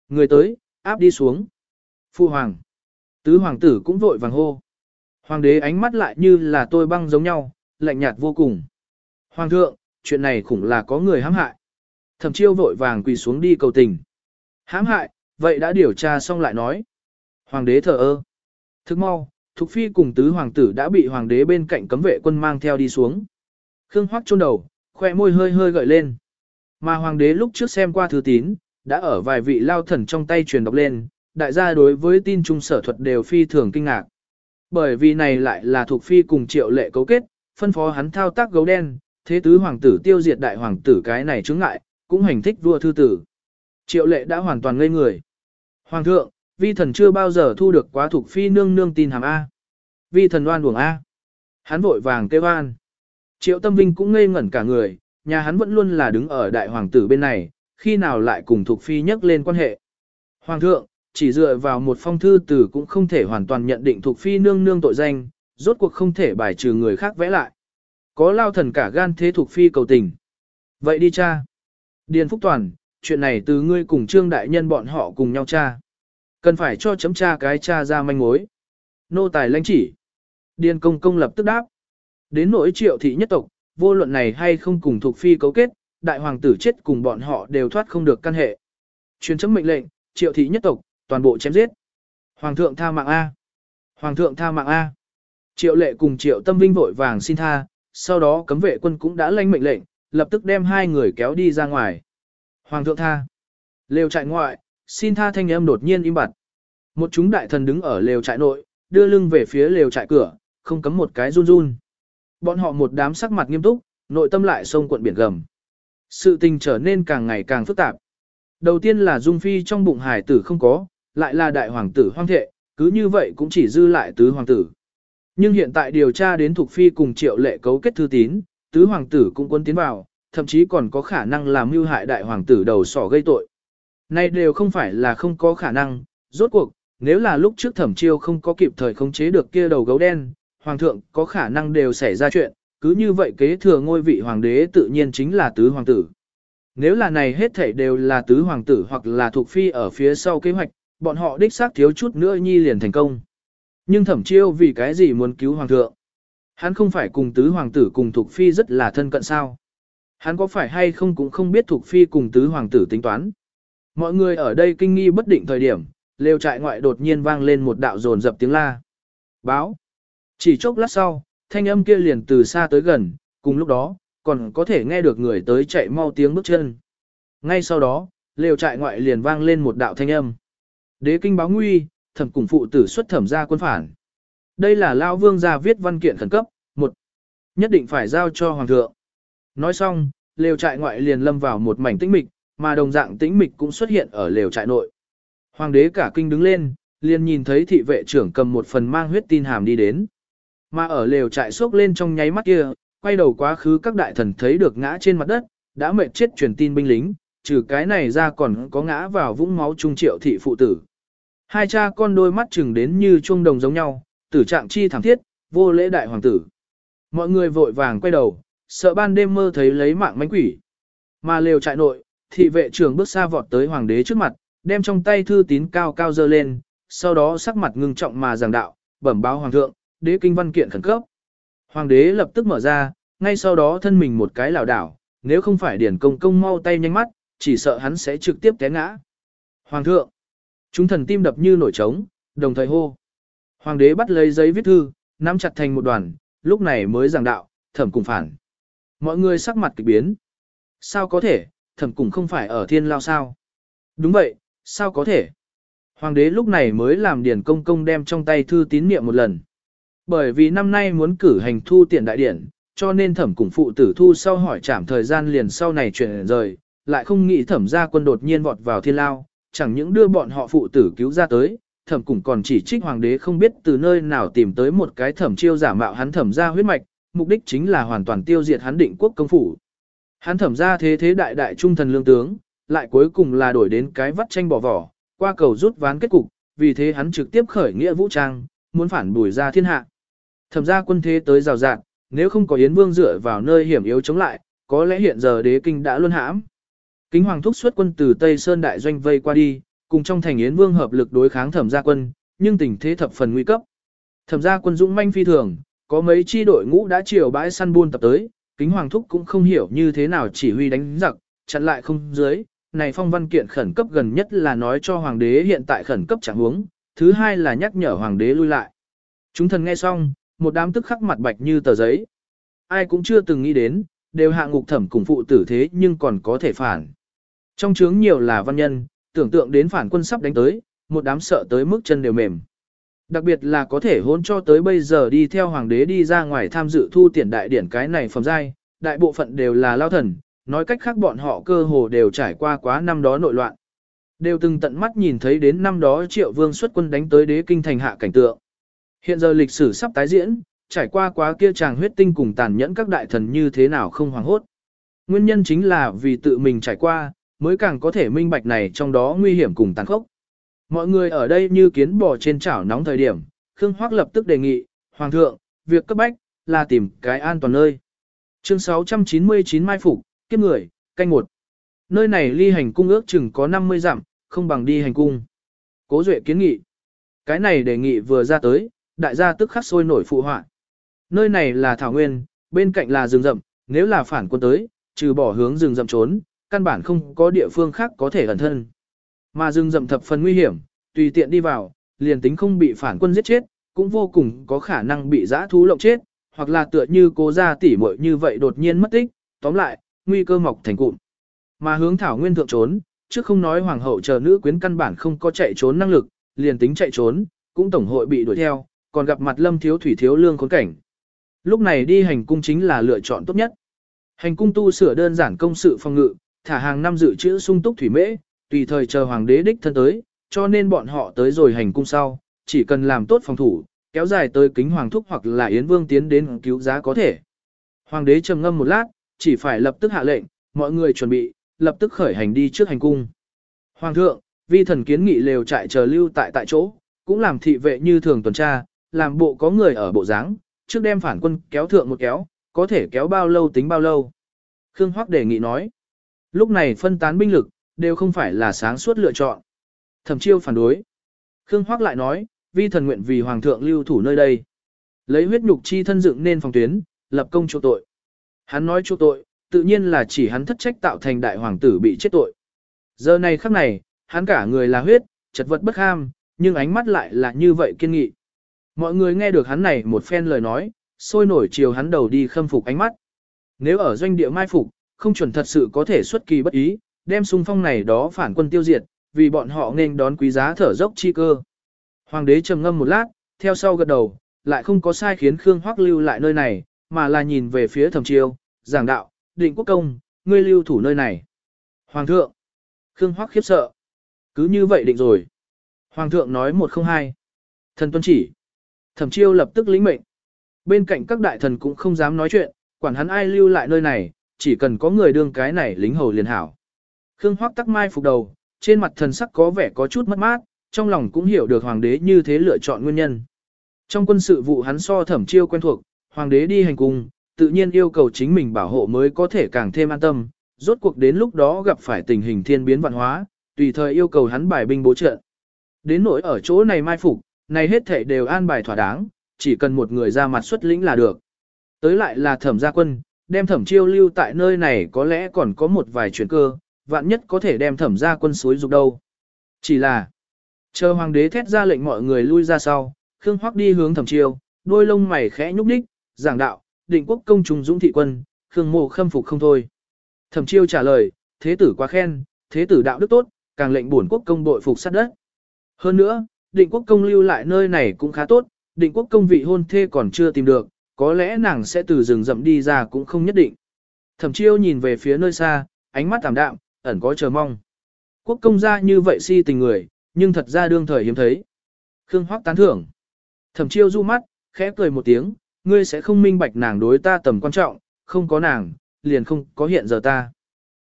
Người tới, áp đi xuống. Phu hoàng. Tứ hoàng tử cũng vội vàng hô. Hoàng đế ánh mắt lại như là tôi băng giống nhau, lạnh nhạt vô cùng. Hoàng thượng, chuyện này khủng là có người hãm hại. Thẩm chiêu vội vàng quỳ xuống đi cầu tình. Hãm hại, vậy đã điều tra xong lại nói. Hoàng đế thở ơ. Thức mau, Thục Phi cùng tứ hoàng tử đã bị hoàng đế bên cạnh cấm vệ quân mang theo đi xuống. Khương Hoắc chôn đầu, khoe môi hơi hơi gợi lên. Mà hoàng đế lúc trước xem qua thư tín, đã ở vài vị lao thần trong tay truyền đọc lên, đại gia đối với tin trung sở thuật đều phi thường kinh ngạc. Bởi vì này lại là thuộc phi cùng triệu lệ cấu kết, phân phó hắn thao tác gấu đen, thế tứ hoàng tử tiêu diệt đại hoàng tử cái này chứng ngại, cũng hành thích vua thư tử. Triệu lệ đã hoàn toàn ngây người. Hoàng thượng, vi thần chưa bao giờ thu được quá thuộc phi nương nương tin hàm A. Vi thần đoan buồng A. Hắn vội vàng kêu an. Triệu tâm vinh cũng ngây ngẩn cả người, nhà hắn vẫn luôn là đứng ở đại hoàng tử bên này, khi nào lại cùng thuộc phi nhắc lên quan hệ. Hoàng thượng, chỉ dựa vào một phong thư từ cũng không thể hoàn toàn nhận định thuộc phi nương nương tội danh, rốt cuộc không thể bài trừ người khác vẽ lại. Có lao thần cả gan thế thuộc phi cầu tình. Vậy đi cha. Điền Phúc Toàn, chuyện này từ ngươi cùng trương đại nhân bọn họ cùng nhau cha. Cần phải cho chấm tra cái cha ra manh mối. Nô tài lãnh chỉ. Điền công công lập tức đáp. Đến nỗi triệu thị nhất tộc, vô luận này hay không cùng thuộc phi cấu kết, đại hoàng tử chết cùng bọn họ đều thoát không được căn hệ. Truyền chấm mệnh lệnh, triệu thị nhất tộc, toàn bộ chém giết. Hoàng thượng tha mạng A. Hoàng thượng tha mạng A. Triệu lệ cùng triệu tâm vinh vội vàng xin tha, sau đó cấm vệ quân cũng đã lanh mệnh lệnh, lập tức đem hai người kéo đi ra ngoài. Hoàng thượng tha. Lều trại ngoại, xin tha thanh âm đột nhiên im bặt. Một chúng đại thần đứng ở lều trại nội, đưa lưng về phía lều trại cửa, không cấm một cái run run. Bọn họ một đám sắc mặt nghiêm túc, nội tâm lại sông cuộn biển gầm. Sự tình trở nên càng ngày càng phức tạp. Đầu tiên là Dung Phi trong bụng hải tử không có, lại là đại hoàng tử hoang thệ, cứ như vậy cũng chỉ dư lại tứ hoàng tử. Nhưng hiện tại điều tra đến Thục Phi cùng triệu lệ cấu kết thư tín, tứ hoàng tử cũng quân tiến vào, thậm chí còn có khả năng làm mưu hại đại hoàng tử đầu sỏ gây tội. Này đều không phải là không có khả năng, rốt cuộc, nếu là lúc trước thẩm chiêu không có kịp thời khống chế được kia đầu gấu đen, hoàng thượng có khả năng đều xảy ra chuyện, cứ như vậy kế thừa ngôi vị hoàng đế tự nhiên chính là tứ hoàng tử. Nếu là này hết thảy đều là tứ hoàng tử hoặc là thuộc phi ở phía sau kế hoạch, bọn họ đích xác thiếu chút nữa nhi liền thành công. Nhưng thẩm chiêu vì cái gì muốn cứu hoàng thượng? Hắn không phải cùng tứ hoàng tử cùng thuộc phi rất là thân cận sao? Hắn có phải hay không cũng không biết thuộc phi cùng tứ hoàng tử tính toán. Mọi người ở đây kinh nghi bất định thời điểm, lều trại ngoại đột nhiên vang lên một đạo rồn dập tiếng la. Báo. Chỉ chốc lát sau, thanh âm kia liền từ xa tới gần, cùng lúc đó, còn có thể nghe được người tới chạy mau tiếng bước chân. Ngay sau đó, lều trại ngoại liền vang lên một đạo thanh âm. Đế kinh báo nguy, thẩm cùng phụ tử xuất thẩm ra quân phản. Đây là Lao Vương gia viết văn kiện khẩn cấp, một Nhất định phải giao cho Hoàng thượng. Nói xong, lều trại ngoại liền lâm vào một mảnh tĩnh mịch, mà đồng dạng tĩnh mịch cũng xuất hiện ở lều trại nội. Hoàng đế cả kinh đứng lên, liền nhìn thấy thị vệ trưởng cầm một phần mang huyết tin hàm đi đến. Mà ở lều trại sốc lên trong nháy mắt kia, quay đầu quá khứ các đại thần thấy được ngã trên mặt đất, đã mệt chết truyền tin binh lính, trừ cái này ra còn có ngã vào vũng máu trung triệu thị phụ tử. Hai cha con đôi mắt chừng đến như chuông đồng giống nhau, tử trạng chi thẳng thiết, vô lễ đại hoàng tử. Mọi người vội vàng quay đầu, sợ ban đêm mơ thấy lấy mạng mánh quỷ. Mà lều trại nội, thị vệ trưởng bước xa vọt tới hoàng đế trước mặt, đem trong tay thư tín cao cao dơ lên, sau đó sắc mặt ngưng trọng mà giảng đạo, bẩm báo hoàng thượng, đế kinh văn kiện khẩn cấp. Hoàng đế lập tức mở ra, ngay sau đó thân mình một cái lảo đảo, nếu không phải điển công công mau tay nhanh mắt, chỉ sợ hắn sẽ trực tiếp té ngã. Hoàng thượng, chúng thần tim đập như nổi trống, đồng thời hô. Hoàng đế bắt lấy giấy viết thư, nắm chặt thành một đoàn, lúc này mới giảng đạo, thẩm cùng phản. Mọi người sắc mặt kịch biến. Sao có thể, thẩm cùng không phải ở thiên lao sao? Đúng vậy, sao có thể? Hoàng đế lúc này mới làm điển công công đem trong tay thư tín niệm một lần. Bởi vì năm nay muốn cử hành thu tiền đại điển, cho nên thẩm cùng phụ tử thu sau hỏi trảm thời gian liền sau này chuyển rời, lại không nghĩ thẩm gia quân đột nhiên vọt vào thiên lao, chẳng những đưa bọn họ phụ tử cứu ra tới, thẩm cùng còn chỉ trích hoàng đế không biết từ nơi nào tìm tới một cái thẩm chiêu giả mạo hắn thẩm gia huyết mạch, mục đích chính là hoàn toàn tiêu diệt hắn định quốc công phủ. Hắn thẩm gia thế thế đại đại trung thần lương tướng, lại cuối cùng là đổi đến cái vắt tranh bỏ vỏ, qua cầu rút ván kết cục, vì thế hắn trực tiếp khởi nghĩa vũ trang, muốn phản bùi ra thiên hạ. Thẩm gia quân thế tới rào rạt, nếu không có Yến Vương dựa vào nơi hiểm yếu chống lại, có lẽ hiện giờ đế kinh đã luôn hãm. Kính Hoàng thúc xuất quân từ Tây Sơn đại doanh vây qua đi, cùng trong thành Yến Vương hợp lực đối kháng Thẩm gia quân, nhưng tình thế thập phần nguy cấp. Thẩm gia quân dũng manh phi thường, có mấy chi đội ngũ đã chiều bãi săn buôn tập tới, Kính Hoàng thúc cũng không hiểu như thế nào chỉ huy đánh giặc, chặn lại không dưới. Này phong văn kiện khẩn cấp gần nhất là nói cho hoàng đế hiện tại khẩn cấp chẳng huống, thứ hai là nhắc nhở hoàng đế lui lại. Chúng thần nghe xong, một đám tức khắc mặt bạch như tờ giấy. Ai cũng chưa từng nghĩ đến, đều hạ ngục thẩm cùng phụ tử thế nhưng còn có thể phản. Trong chướng nhiều là văn nhân, tưởng tượng đến phản quân sắp đánh tới, một đám sợ tới mức chân đều mềm. Đặc biệt là có thể hôn cho tới bây giờ đi theo hoàng đế đi ra ngoài tham dự thu tiền đại điển cái này phẩm giai, đại bộ phận đều là lao thần, nói cách khác bọn họ cơ hồ đều trải qua quá năm đó nội loạn. Đều từng tận mắt nhìn thấy đến năm đó triệu vương xuất quân đánh tới đế kinh thành hạ cảnh tượng. Hiện giờ lịch sử sắp tái diễn, trải qua quá kia chàng huyết tinh cùng tàn nhẫn các đại thần như thế nào không hoàng hốt. Nguyên nhân chính là vì tự mình trải qua, mới càng có thể minh bạch này trong đó nguy hiểm cùng tàn khốc. Mọi người ở đây như kiến bò trên chảo nóng thời điểm, Khương Hoắc lập tức đề nghị, Hoàng thượng, việc cấp bách, là tìm cái an toàn nơi. Chương 699 Mai Phục, kiếp người, canh một. Nơi này ly hành cung ước chừng có 50 dặm, không bằng đi hành cung. Cố Duệ kiến nghị. Cái này đề nghị vừa ra tới, đại gia tức khắc sôi nổi phụ họa. Nơi này là thảo nguyên, bên cạnh là rừng rậm, nếu là phản quân tới, trừ bỏ hướng rừng rậm trốn, căn bản không có địa phương khác có thể ẩn thân. Mà rừng rậm thập phần nguy hiểm, tùy tiện đi vào, liền tính không bị phản quân giết chết, cũng vô cùng có khả năng bị giã thú lộng chết, hoặc là tựa như cố gia tỉ muội như vậy đột nhiên mất tích, tóm lại, nguy cơ mọc thành cụm. Mà hướng thảo nguyên thượng trốn, trước không nói hoàng hậu chờ nữ quyến căn bản không có chạy trốn năng lực, liền tính chạy trốn, cũng tổng hội bị đuổi theo, còn gặp mặt lâm thiếu thủy thiếu lương khốn cảnh. Lúc này đi hành cung chính là lựa chọn tốt nhất. Hành cung tu sửa đơn giản công sự phòng ngự, thả hàng năm dự trữ sung túc thủy mễ, tùy thời chờ hoàng đế đích thân tới, cho nên bọn họ tới rồi hành cung sau, chỉ cần làm tốt phòng thủ, kéo dài tới kính hoàng thúc hoặc là yến vương tiến đến cứu giá có thể. Hoàng đế trầm ngâm một lát, chỉ phải lập tức hạ lệnh, mọi người chuẩn bị, lập tức khởi hành đi trước hành cung. Hoàng thượng, vi thần kiến nghị lều trại chờ lưu tại tại chỗ, cũng làm thị vệ như thường tuần tra, làm bộ có người ở bộ dáng, trước đem phản quân kéo thượng một kéo, có thể kéo bao lâu tính bao lâu. Khương Hoắc đề nghị nói, lúc này phân tán binh lực, đều không phải là sáng suốt lựa chọn. Thẩm chiêu phản đối. Khương Hoắc lại nói, vi thần nguyện vì hoàng thượng lưu thủ nơi đây. Lấy huyết nhục chi thân dựng nên phòng tuyến, lập công chỗ tội. Hắn nói chỗ tội, tự nhiên là chỉ hắn thất trách tạo thành đại hoàng tử bị chết tội. Giờ này khắc này, hắn cả người là huyết, chật vật bất ham, nhưng ánh mắt lại là như vậy kiên nghị. Mọi người nghe được hắn này một phen lời nói, sôi nổi chiều hắn đầu đi khâm phục ánh mắt. Nếu ở doanh địa mai phục, không chuẩn thật sự có thể xuất kỳ bất ý, đem xung phong này đó phản quân tiêu diệt, vì bọn họ nên đón quý giá thở dốc chi cơ. Hoàng đế trầm ngâm một lát, theo sau gật đầu, lại không có sai khiến Khương Hoắc lưu lại nơi này, mà là nhìn về phía thẩm chiêu, giảng đạo, định quốc công, ngươi lưu thủ nơi này. Hoàng thượng, Khương Hoắc khiếp sợ. Cứ như vậy định rồi. Hoàng thượng nói một không hai. Thần tuân chỉ. Thẩm chiêu lập tức lĩnh mệnh. Bên cạnh các đại thần cũng không dám nói chuyện, quản hắn ai lưu lại nơi này, chỉ cần có người đương cái này lính hầu liền hảo. Khương Hoắc tắc mai phục đầu, trên mặt thần sắc có vẻ có chút mất mát, trong lòng cũng hiểu được hoàng đế như thế lựa chọn nguyên nhân. Trong quân sự vụ hắn so thẩm chiêu quen thuộc, hoàng đế đi hành cung, tự nhiên yêu cầu chính mình bảo hộ mới có thể càng thêm an tâm, rốt cuộc đến lúc đó gặp phải tình hình thiên biến vạn hóa, tùy thời yêu cầu hắn bài binh bố trận. Đến nỗi ở chỗ này mai phục, này hết thảy đều an bài thỏa đáng, chỉ cần một người ra mặt xuất lĩnh là được. Tới lại là thẩm gia quân, đem thẩm chiêu lưu tại nơi này có lẽ còn có một vài chuyện cơ, vạn nhất có thể đem thẩm gia quân suối dục đâu. Chỉ là, chờ hoàng đế thét ra lệnh mọi người lui ra sau, Khương Hoắc đi hướng thẩm chiêu, đôi lông mày khẽ nhúc nhích, giảng đạo, định quốc công trùng dũng thị quân, Khương mộ khâm phục không thôi. Thẩm chiêu trả lời, thế tử quá khen, thế tử đạo đức tốt, càng lệnh bổn quốc công bội phục sát đất. Hơn nữa, định quốc công lưu lại nơi này cũng khá tốt, định quốc công vị hôn thê còn chưa tìm được, có lẽ nàng sẽ từ rừng rậm đi ra cũng không nhất định. Thẩm chiêu nhìn về phía nơi xa, ánh mắt tạm đạm, ẩn có chờ mong. Quốc công gia như vậy si tình người, nhưng thật ra đương thời hiếm thấy. Khương Hoắc tán thưởng. Thẩm chiêu du mắt, khẽ cười một tiếng, ngươi sẽ không minh bạch nàng đối ta tầm quan trọng, không có nàng, liền không có hiện giờ ta.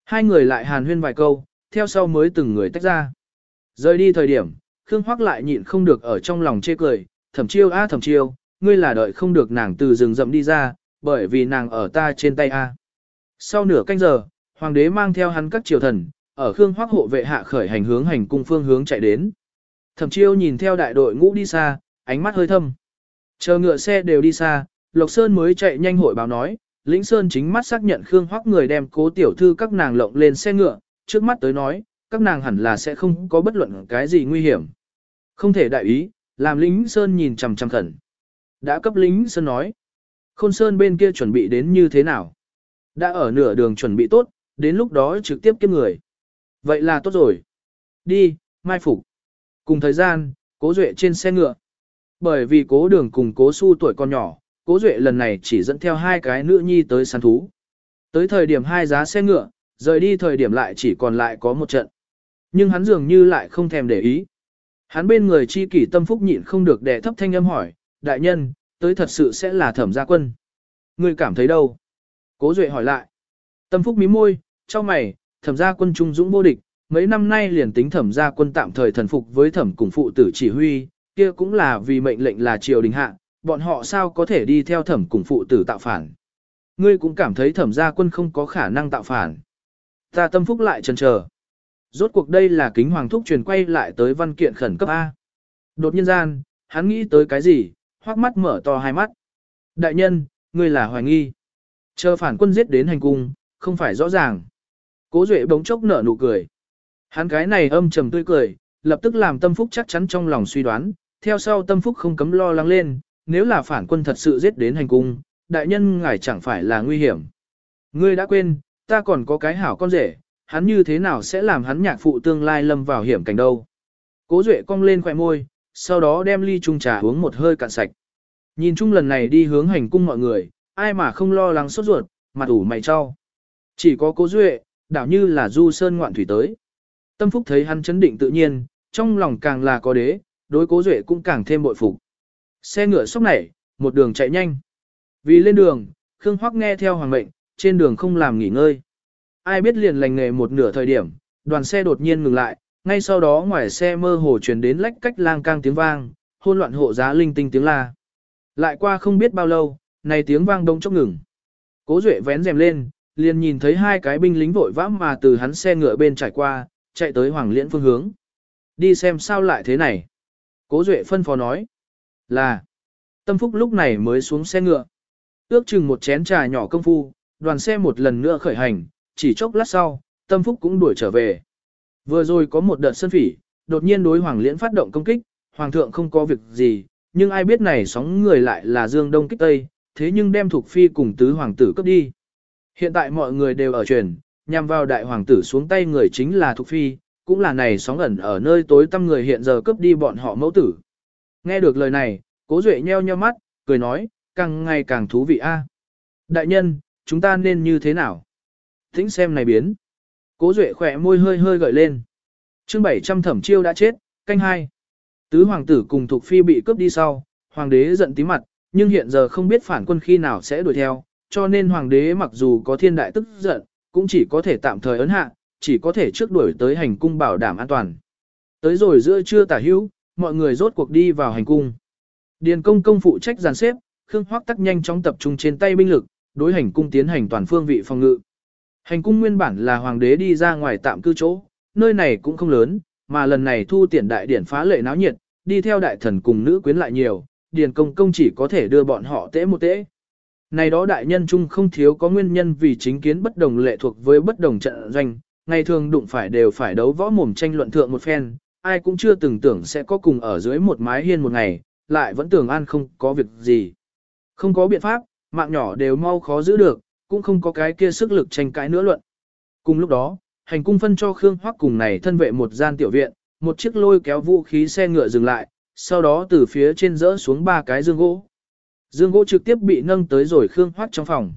Hai người lại hàn huyên vài câu, theo sau mới từng người tách ra. Rời đi thời điểm, Khương Hoắc lại nhịn không được ở trong lòng chê cười, thẩm chiêu a thẩm chiêu, ngươi là đợi không được nàng từ rừng rậm đi ra, bởi vì nàng ở ta trên tay a. Sau nửa canh giờ, hoàng đế mang theo hắn các triều thần, ở Khương Hoắc hộ vệ hạ khởi hành hướng hành cung phương hướng chạy đến. Thẩm chiêu nhìn theo đại đội ngũ đi xa, ánh mắt hơi thâm. Chờ ngựa xe đều đi xa, Lộc Sơn mới chạy nhanh hội báo nói, Lĩnh Sơn chính mắt xác nhận Khương Hoắc người đem cố tiểu thư các nàng lộng lên xe ngựa, trước mắt tới nói, các nàng hẳn là sẽ không có bất luận cái gì nguy hiểm. Không thể đại ý, làm Lĩnh Sơn nhìn chằm chằm khẩn. Đã cấp Lĩnh Sơn nói, Khôn Sơn bên kia chuẩn bị đến như thế nào? Đã ở nửa đường chuẩn bị tốt, đến lúc đó trực tiếp kiếp người. Vậy là tốt rồi. Đi, mai phục. Cùng thời gian, cố duệ trên xe ngựa. Bởi vì cố đường cùng cố su tuổi còn nhỏ, cố duệ lần này chỉ dẫn theo hai cái nữ nhi tới săn thú. Tới thời điểm hai giá xe ngựa, rời đi thời điểm lại chỉ còn lại có một trận. Nhưng hắn dường như lại không thèm để ý. Hắn bên người chi kỷ tâm phúc nhịn không được đè thấp thanh âm hỏi, đại nhân, tới thật sự sẽ là thẩm gia quân. Người cảm thấy đâu? Cố Duệ hỏi lại. Tâm phúc mí môi, cho mày, thẩm gia quân trung dũng vô địch, mấy năm nay liền tính thẩm gia quân tạm thời thần phục với thẩm cùng phụ tử chỉ huy, kia cũng là vì mệnh lệnh là triều đình hạ, bọn họ sao có thể đi theo thẩm cùng phụ tử tạo phản. Ngươi cũng cảm thấy thẩm gia quân không có khả năng tạo phản. Ta tâm phúc lại chần chờ. Rốt cuộc đây là kính hoàng thúc truyền quay lại tới văn kiện khẩn cấp A. Đột nhiên gian, hắn nghĩ tới cái gì, hoắc mắt mở to hai mắt. Đại nhân, ngươi là hoài nghi. Chờ phản quân giết đến hành cung, không phải rõ ràng. Cố Duệ bỗng chốc nở nụ cười. Hắn cái này âm trầm tươi cười, lập tức làm tâm phúc chắc chắn trong lòng suy đoán, theo sau tâm phúc không cấm lo lắng lên, nếu là phản quân thật sự giết đến hành cung, đại nhân ngài chẳng phải là nguy hiểm. Ngươi đã quên, ta còn có cái hảo con rể, hắn như thế nào sẽ làm hắn nhạc phụ tương lai lâm vào hiểm cảnh đâu. Cố Duệ cong lên khóe môi, sau đó đem ly chung trà uống một hơi cạn sạch. Nhìn chung lần này đi hướng hành cung mọi người, ai mà không lo lắng sốt ruột, mặt ủ mày cho. Chỉ có cố Duệ, đảo như là du sơn ngoạn thủy tới. Tâm Phúc thấy hắn chấn định tự nhiên, trong lòng càng là có đế, đối cố Duệ cũng càng thêm bội phục. Xe ngựa sốc nảy, một đường chạy nhanh. Vì lên đường, Khương Hoắc nghe theo hoàng mệnh, trên đường không làm nghỉ ngơi. Ai biết liền lành nghề một nửa thời điểm, đoàn xe đột nhiên ngừng lại, ngay sau đó ngoài xe mơ hồ truyền đến lách cách lang cang tiếng vang, hôn loạn hộ giá linh tinh tiếng la. Lại qua không biết bao lâu, này tiếng vang đông chốc ngừng. Cố Duệ vén rèm lên, liền nhìn thấy hai cái binh lính vội vã mà từ hắn xe ngựa bên trải qua, chạy tới Hoàng Liễn phương hướng. Đi xem sao lại thế này. Cố Duệ phân phó nói. Là. Tâm Phúc lúc này mới xuống xe ngựa. Ước chừng một chén trà nhỏ công phu, đoàn xe một lần nữa khởi hành, chỉ chốc lát sau, Tâm Phúc cũng đuổi trở về. Vừa rồi có một đợt sân phỉ, đột nhiên đối Hoàng Liễn phát động công kích, Hoàng thượng không có việc gì, nhưng ai biết này sóng người lại là Dương Đông kích Tây, thế nhưng đem thuộc phi cùng tứ hoàng tử cấp đi. Hiện tại mọi người đều ở truyền, nhằm vào đại hoàng tử xuống tay người chính là Thục phi, cũng là này sóng ẩn ở nơi tối tăm người hiện giờ cướp đi bọn họ mẫu tử. Nghe được lời này, cố duệ nheo nheo mắt, cười nói, càng ngày càng thú vị a. Đại nhân, chúng ta nên như thế nào? Thính xem này biến. Cố duệ khỏe môi hơi hơi gợi lên. chương 700 thẩm chiêu đã chết, canh hai. Tứ hoàng tử cùng Thục phi bị cướp đi sau, hoàng đế giận tí mặt, nhưng hiện giờ không biết phản quân khi nào sẽ đuổi theo, cho nên hoàng đế mặc dù có thiên đại tức giận, cũng chỉ có thể tạm thời ấn hạ, chỉ có thể trước đuổi tới hành cung bảo đảm an toàn. Tới rồi giữa trưa tả hữu, mọi người rốt cuộc đi vào hành cung. Điền công công phụ trách dàn xếp, Khương Hoắc tắc nhanh chóng tập trung trên tay binh lực, đối hành cung tiến hành toàn phương vị phòng ngự. Hành cung nguyên bản là hoàng đế đi ra ngoài tạm cư chỗ, nơi này cũng không lớn, mà lần này thu tiền đại điển phá lệ náo nhiệt, đi theo đại thần cùng nữ quyến lại nhiều, điền công công chỉ có thể đưa bọn họ tễ một tễ. Này đó đại nhân chung không thiếu có nguyên nhân vì chính kiến bất đồng lệ thuộc với bất đồng trận doanh, ngày thường đụng phải đều phải đấu võ mồm tranh luận thượng một phen, ai cũng chưa từng tưởng sẽ có cùng ở dưới một mái hiên một ngày, lại vẫn tưởng an không có việc gì. Không có biện pháp, mạng nhỏ đều mau khó giữ được, cũng không có cái kia sức lực tranh cãi nữa luận. Cùng lúc đó, hành cung phân cho Khương Hoắc cùng này thân vệ một gian tiểu viện, một chiếc lôi kéo vũ khí xe ngựa dừng lại, sau đó từ phía trên rỡ xuống ba cái dương gỗ. Dương gỗ trực tiếp bị nâng tới rồi Khương Hoắc trong phòng.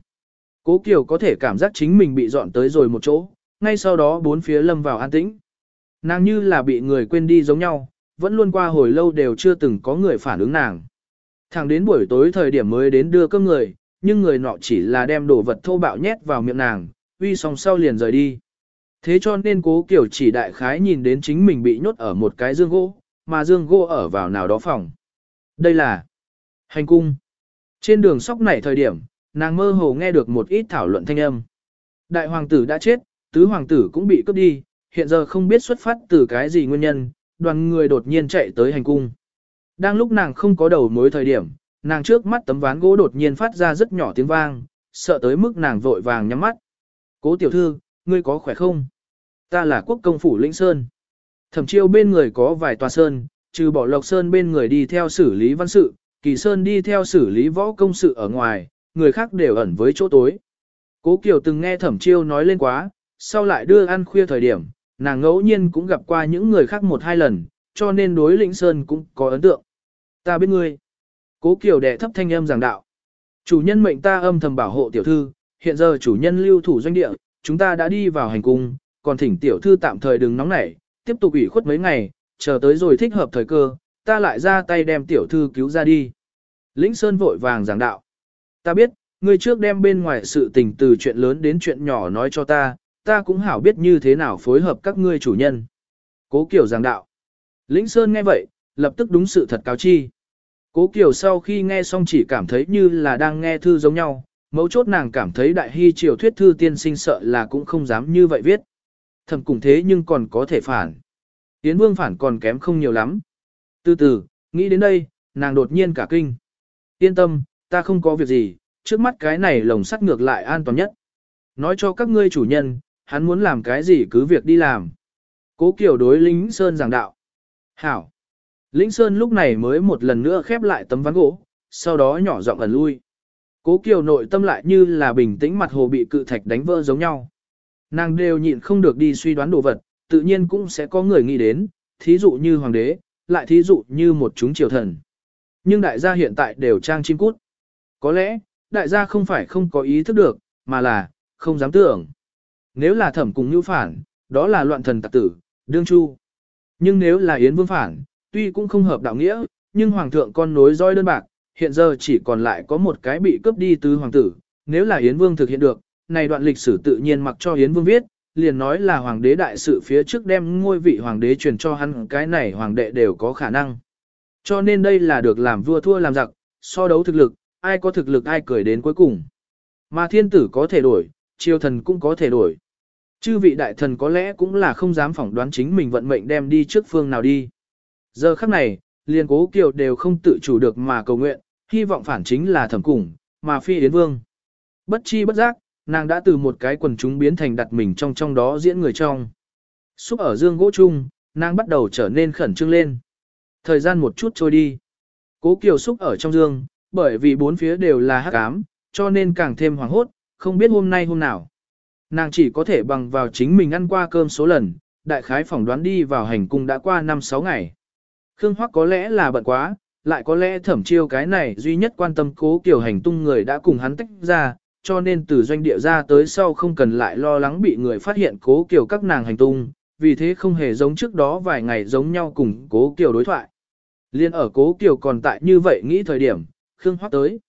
Cố Kiều có thể cảm giác chính mình bị dọn tới rồi một chỗ, ngay sau đó bốn phía lâm vào an tĩnh. Nàng như là bị người quên đi giống nhau, vẫn luôn qua hồi lâu đều chưa từng có người phản ứng nàng. Thẳng đến buổi tối thời điểm mới đến đưa cơm người, nhưng người nọ chỉ là đem đồ vật thô bạo nhét vào miệng nàng, uy xong sau liền rời đi. Thế cho nên cố kiểu chỉ đại khái nhìn đến chính mình bị nhốt ở một cái dương gỗ, mà dương gỗ ở vào nào đó phòng. Đây là hành cung. Trên đường sóc nảy thời điểm, nàng mơ hồ nghe được một ít thảo luận thanh âm. Đại hoàng tử đã chết, tứ hoàng tử cũng bị cướp đi, hiện giờ không biết xuất phát từ cái gì nguyên nhân, đoàn người đột nhiên chạy tới hành cung. Đang lúc nàng không có đầu mối thời điểm, nàng trước mắt tấm ván gỗ đột nhiên phát ra rất nhỏ tiếng vang, sợ tới mức nàng vội vàng nhắm mắt. Cố tiểu thư, ngươi có khỏe không? Ta là quốc công phủ lĩnh sơn. Thẩm chiêu bên người có vài tòa sơn, trừ bỏ lộc sơn bên người đi theo xử lý văn sự, kỳ sơn đi theo xử lý võ công sự ở ngoài, người khác đều ẩn với chỗ tối. Cố Kiều từng nghe thẩm chiêu nói lên quá, sau lại đưa ăn khuya thời điểm, nàng ngẫu nhiên cũng gặp qua những người khác một hai lần, cho nên đối lĩnh sơn cũng có ấn tượng. Ta biết ngươi. Cố Kiều đệ thấp thanh âm giảng đạo. Chủ nhân mệnh ta âm thầm bảo hộ tiểu thư, hiện giờ chủ nhân lưu thủ doanh địa, chúng ta đã đi vào hành cung, còn thỉnh tiểu thư tạm thời đừng nóng nảy, tiếp tục ủy khuất mấy ngày, chờ tới rồi thích hợp thời cơ, ta lại ra tay đem tiểu thư cứu ra đi. Lĩnh Sơn vội vàng giảng đạo. Ta biết, ngươi trước đem bên ngoài sự tình từ chuyện lớn đến chuyện nhỏ nói cho ta, ta cũng hảo biết như thế nào phối hợp các ngươi chủ nhân. Cố Kiều giảng đạo. Lĩnh Sơn nghe vậy, lập tức đúng sự thật cáo chi. Cố Kiều sau khi nghe xong chỉ cảm thấy như là đang nghe thư giống nhau, mấu chốt nàng cảm thấy đại hy triều thuyết thư tiên sinh sợ là cũng không dám như vậy viết. Thầm cùng thế nhưng còn có thể phản. Yến Vương phản còn kém không nhiều lắm. Từ từ, nghĩ đến đây, nàng đột nhiên cả kinh. Yên tâm, ta không có việc gì, trước mắt cái này lồng sắt ngược lại an toàn nhất. Nói cho các ngươi chủ nhân, hắn muốn làm cái gì cứ việc đi làm. Cố Kiều đối lính Sơn giảng đạo. Hảo. Lĩnh Sơn lúc này mới một lần nữa khép lại tấm ván gỗ, sau đó nhỏ giọng ẩn lui. Cố Kiều nội tâm lại như là bình tĩnh mặt hồ bị cự thạch đánh vỡ giống nhau. Nàng đều nhịn không được đi suy đoán đồ vật, tự nhiên cũng sẽ có người nghĩ đến, thí dụ như hoàng đế, lại thí dụ như một chúng triều thần. Nhưng đại gia hiện tại đều trang chim cút. Có lẽ, đại gia không phải không có ý thức được, mà là, không dám tưởng. Nếu là thẩm cùng như phản, đó là loạn thần tặc tử, đương chu. Nhưng nếu là Yến Vương phản, tuy cũng không hợp đạo nghĩa, nhưng hoàng thượng con nối roi đơn bạc, hiện giờ chỉ còn lại có một cái bị cướp đi tứ hoàng tử, nếu là Yến Vương thực hiện được, này đoạn lịch sử tự nhiên mặc cho Yến Vương viết, liền nói là hoàng đế đại sự phía trước đem ngôi vị hoàng đế truyền cho hắn cái này hoàng đệ đều có khả năng. Cho nên đây là được làm vua thua làm giặc, so đấu thực lực, ai có thực lực ai cười đến cuối cùng. Mà thiên tử có thể đổi, triều thần cũng có thể đổi. Chư vị đại thần có lẽ cũng là không dám phỏng đoán chính mình vận mệnh đem đi trước phương nào đi. Giờ khắc này, liền cố kiều đều không tự chủ được mà cầu nguyện, hy vọng phản chính là thẩm củng, mà phi yến vương. Bất chi bất giác, nàng đã từ một cái quần chúng biến thành đặt mình trong trong đó diễn người trong. Xúc ở dương gỗ chung, nàng bắt đầu trở nên khẩn trương lên. Thời gian một chút trôi đi. Cố kiều xúc ở trong dương, bởi vì bốn phía đều là hắc ám, cho nên càng thêm hoảng hốt, không biết hôm nay hôm nào. Nàng chỉ có thể bằng vào chính mình ăn qua cơm số lần, đại khái phỏng đoán đi vào hành cung đã qua 5-6 ngày. Khương Hoắc có lẽ là bận quá, lại có lẽ thẩm chiêu cái này duy nhất quan tâm cố kiểu hành tung người đã cùng hắn tách ra, cho nên từ doanh địa ra tới sau không cần lại lo lắng bị người phát hiện cố kiểu các nàng hành tung, vì thế không hề giống trước đó vài ngày giống nhau cùng cố kiểu đối thoại. Liên ở cố kiểu còn tại như vậy nghĩ thời điểm, Khương Hoắc tới.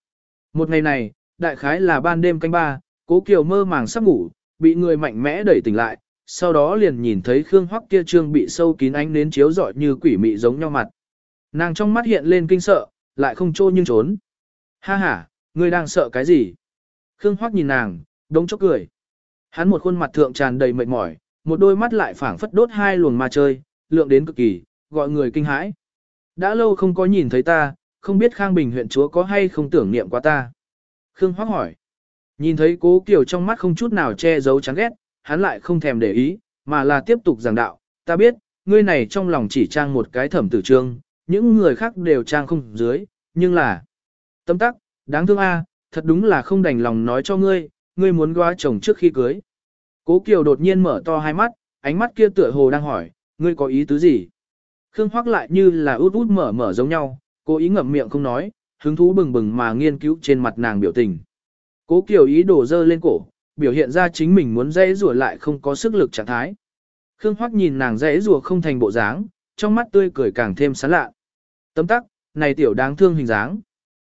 Một ngày này, đại khái là ban đêm canh ba, cố kiểu mơ màng sắp ngủ, bị người mạnh mẽ đẩy tỉnh lại, sau đó liền nhìn thấy Khương Hoắc kia trương bị sâu kín ánh nến chiếu rọi như quỷ mị giống nhau mặt. Nàng trong mắt hiện lên kinh sợ, lại không trô nhưng trốn. Ha ha, ngươi đang sợ cái gì? Khương Hoắc nhìn nàng, đống chốc cười. Hắn một khuôn mặt thượng tràn đầy mệt mỏi, một đôi mắt lại phảng phất đốt hai luồng ma chơi, lượng đến cực kỳ, gọi người kinh hãi. Đã lâu không có nhìn thấy ta, không biết Khang Bình huyện chúa có hay không tưởng niệm qua ta. Khương Hoắc hỏi. Nhìn thấy cố Kiều trong mắt không chút nào che giấu chán ghét, hắn lại không thèm để ý, mà là tiếp tục giảng đạo. Ta biết, ngươi này trong lòng chỉ trang một cái thẩm tử trương, những người khác đều trang không dưới, nhưng là... Tâm tắc, đáng thương a, thật đúng là không đành lòng nói cho ngươi, ngươi muốn góa chồng trước khi cưới. Cố Kiều đột nhiên mở to hai mắt, ánh mắt kia tựa hồ đang hỏi, ngươi có ý tứ gì? Khương Hoắc lại như là út út mở mở giống nhau, cố ý ngậm miệng không nói, hứng thú bừng bừng mà nghiên cứu trên mặt nàng biểu tình. Cố Kiều ý đổ dơ lên cổ, biểu hiện ra chính mình muốn dễ rùa lại không có sức lực trạng thái. Khương Hoắc nhìn nàng dễ rùa không thành bộ dáng, trong mắt tươi cười càng thêm sán lạ. Tấm tắc, này tiểu đáng thương hình dáng.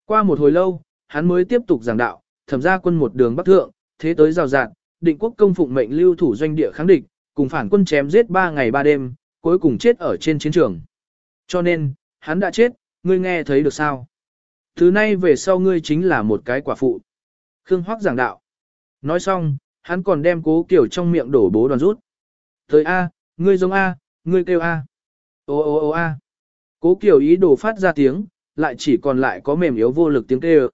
Qua một hồi lâu, hắn mới tiếp tục giảng đạo, thẩm ra quân một đường bắc thượng, thế tới rào rạt, định quốc công phụng mệnh lưu thủ doanh địa kháng địch, cùng phản quân chém giết 3 ngày 3 đêm, cuối cùng chết ở trên chiến trường. Cho nên, hắn đã chết, ngươi nghe thấy được sao? Thứ nay về sau ngươi chính là một cái quả phụ. Khương Hoắc giảng đạo. Nói xong, hắn còn đem cố kiểu trong miệng đổ bố đoàn rút. Tới A, ngươi giống A, ngươi kêu A. Ô ô ô A. Cố kiểu ý đồ phát ra tiếng, lại chỉ còn lại có mềm yếu vô lực tiếng kêu.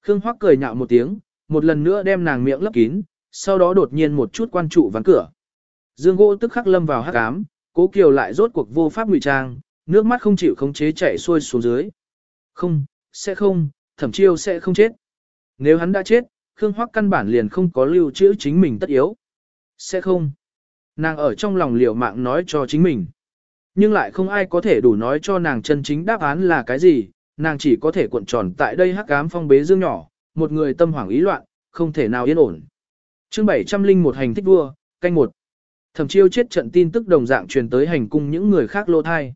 Khương Hoắc cười nhạo một tiếng, một lần nữa đem nàng miệng lấp kín, sau đó đột nhiên một chút quan trụ ván cửa. Dương gỗ tức khắc lâm vào hắc ám, cố kiều lại rốt cuộc vô pháp ngụy trang, nước mắt không chịu khống chế chảy xuôi xuống dưới. Không, sẽ không, thẩm chiêu sẽ không chết. Nếu hắn đã chết, Khương Hoắc căn bản liền không có lưu trữ chính mình tất yếu. Sẽ không. Nàng ở trong lòng liều mạng nói cho chính mình. Nhưng lại không ai có thể đủ nói cho nàng chân chính đáp án là cái gì, nàng chỉ có thể cuộn tròn tại đây hắc ám phong bế dương nhỏ, một người tâm hoảng ý loạn, không thể nào yên ổn. Chương 701 hành thích vua, canh một. Thẩm chiêu chết trận tin tức đồng dạng truyền tới hành cung những người khác lô thai.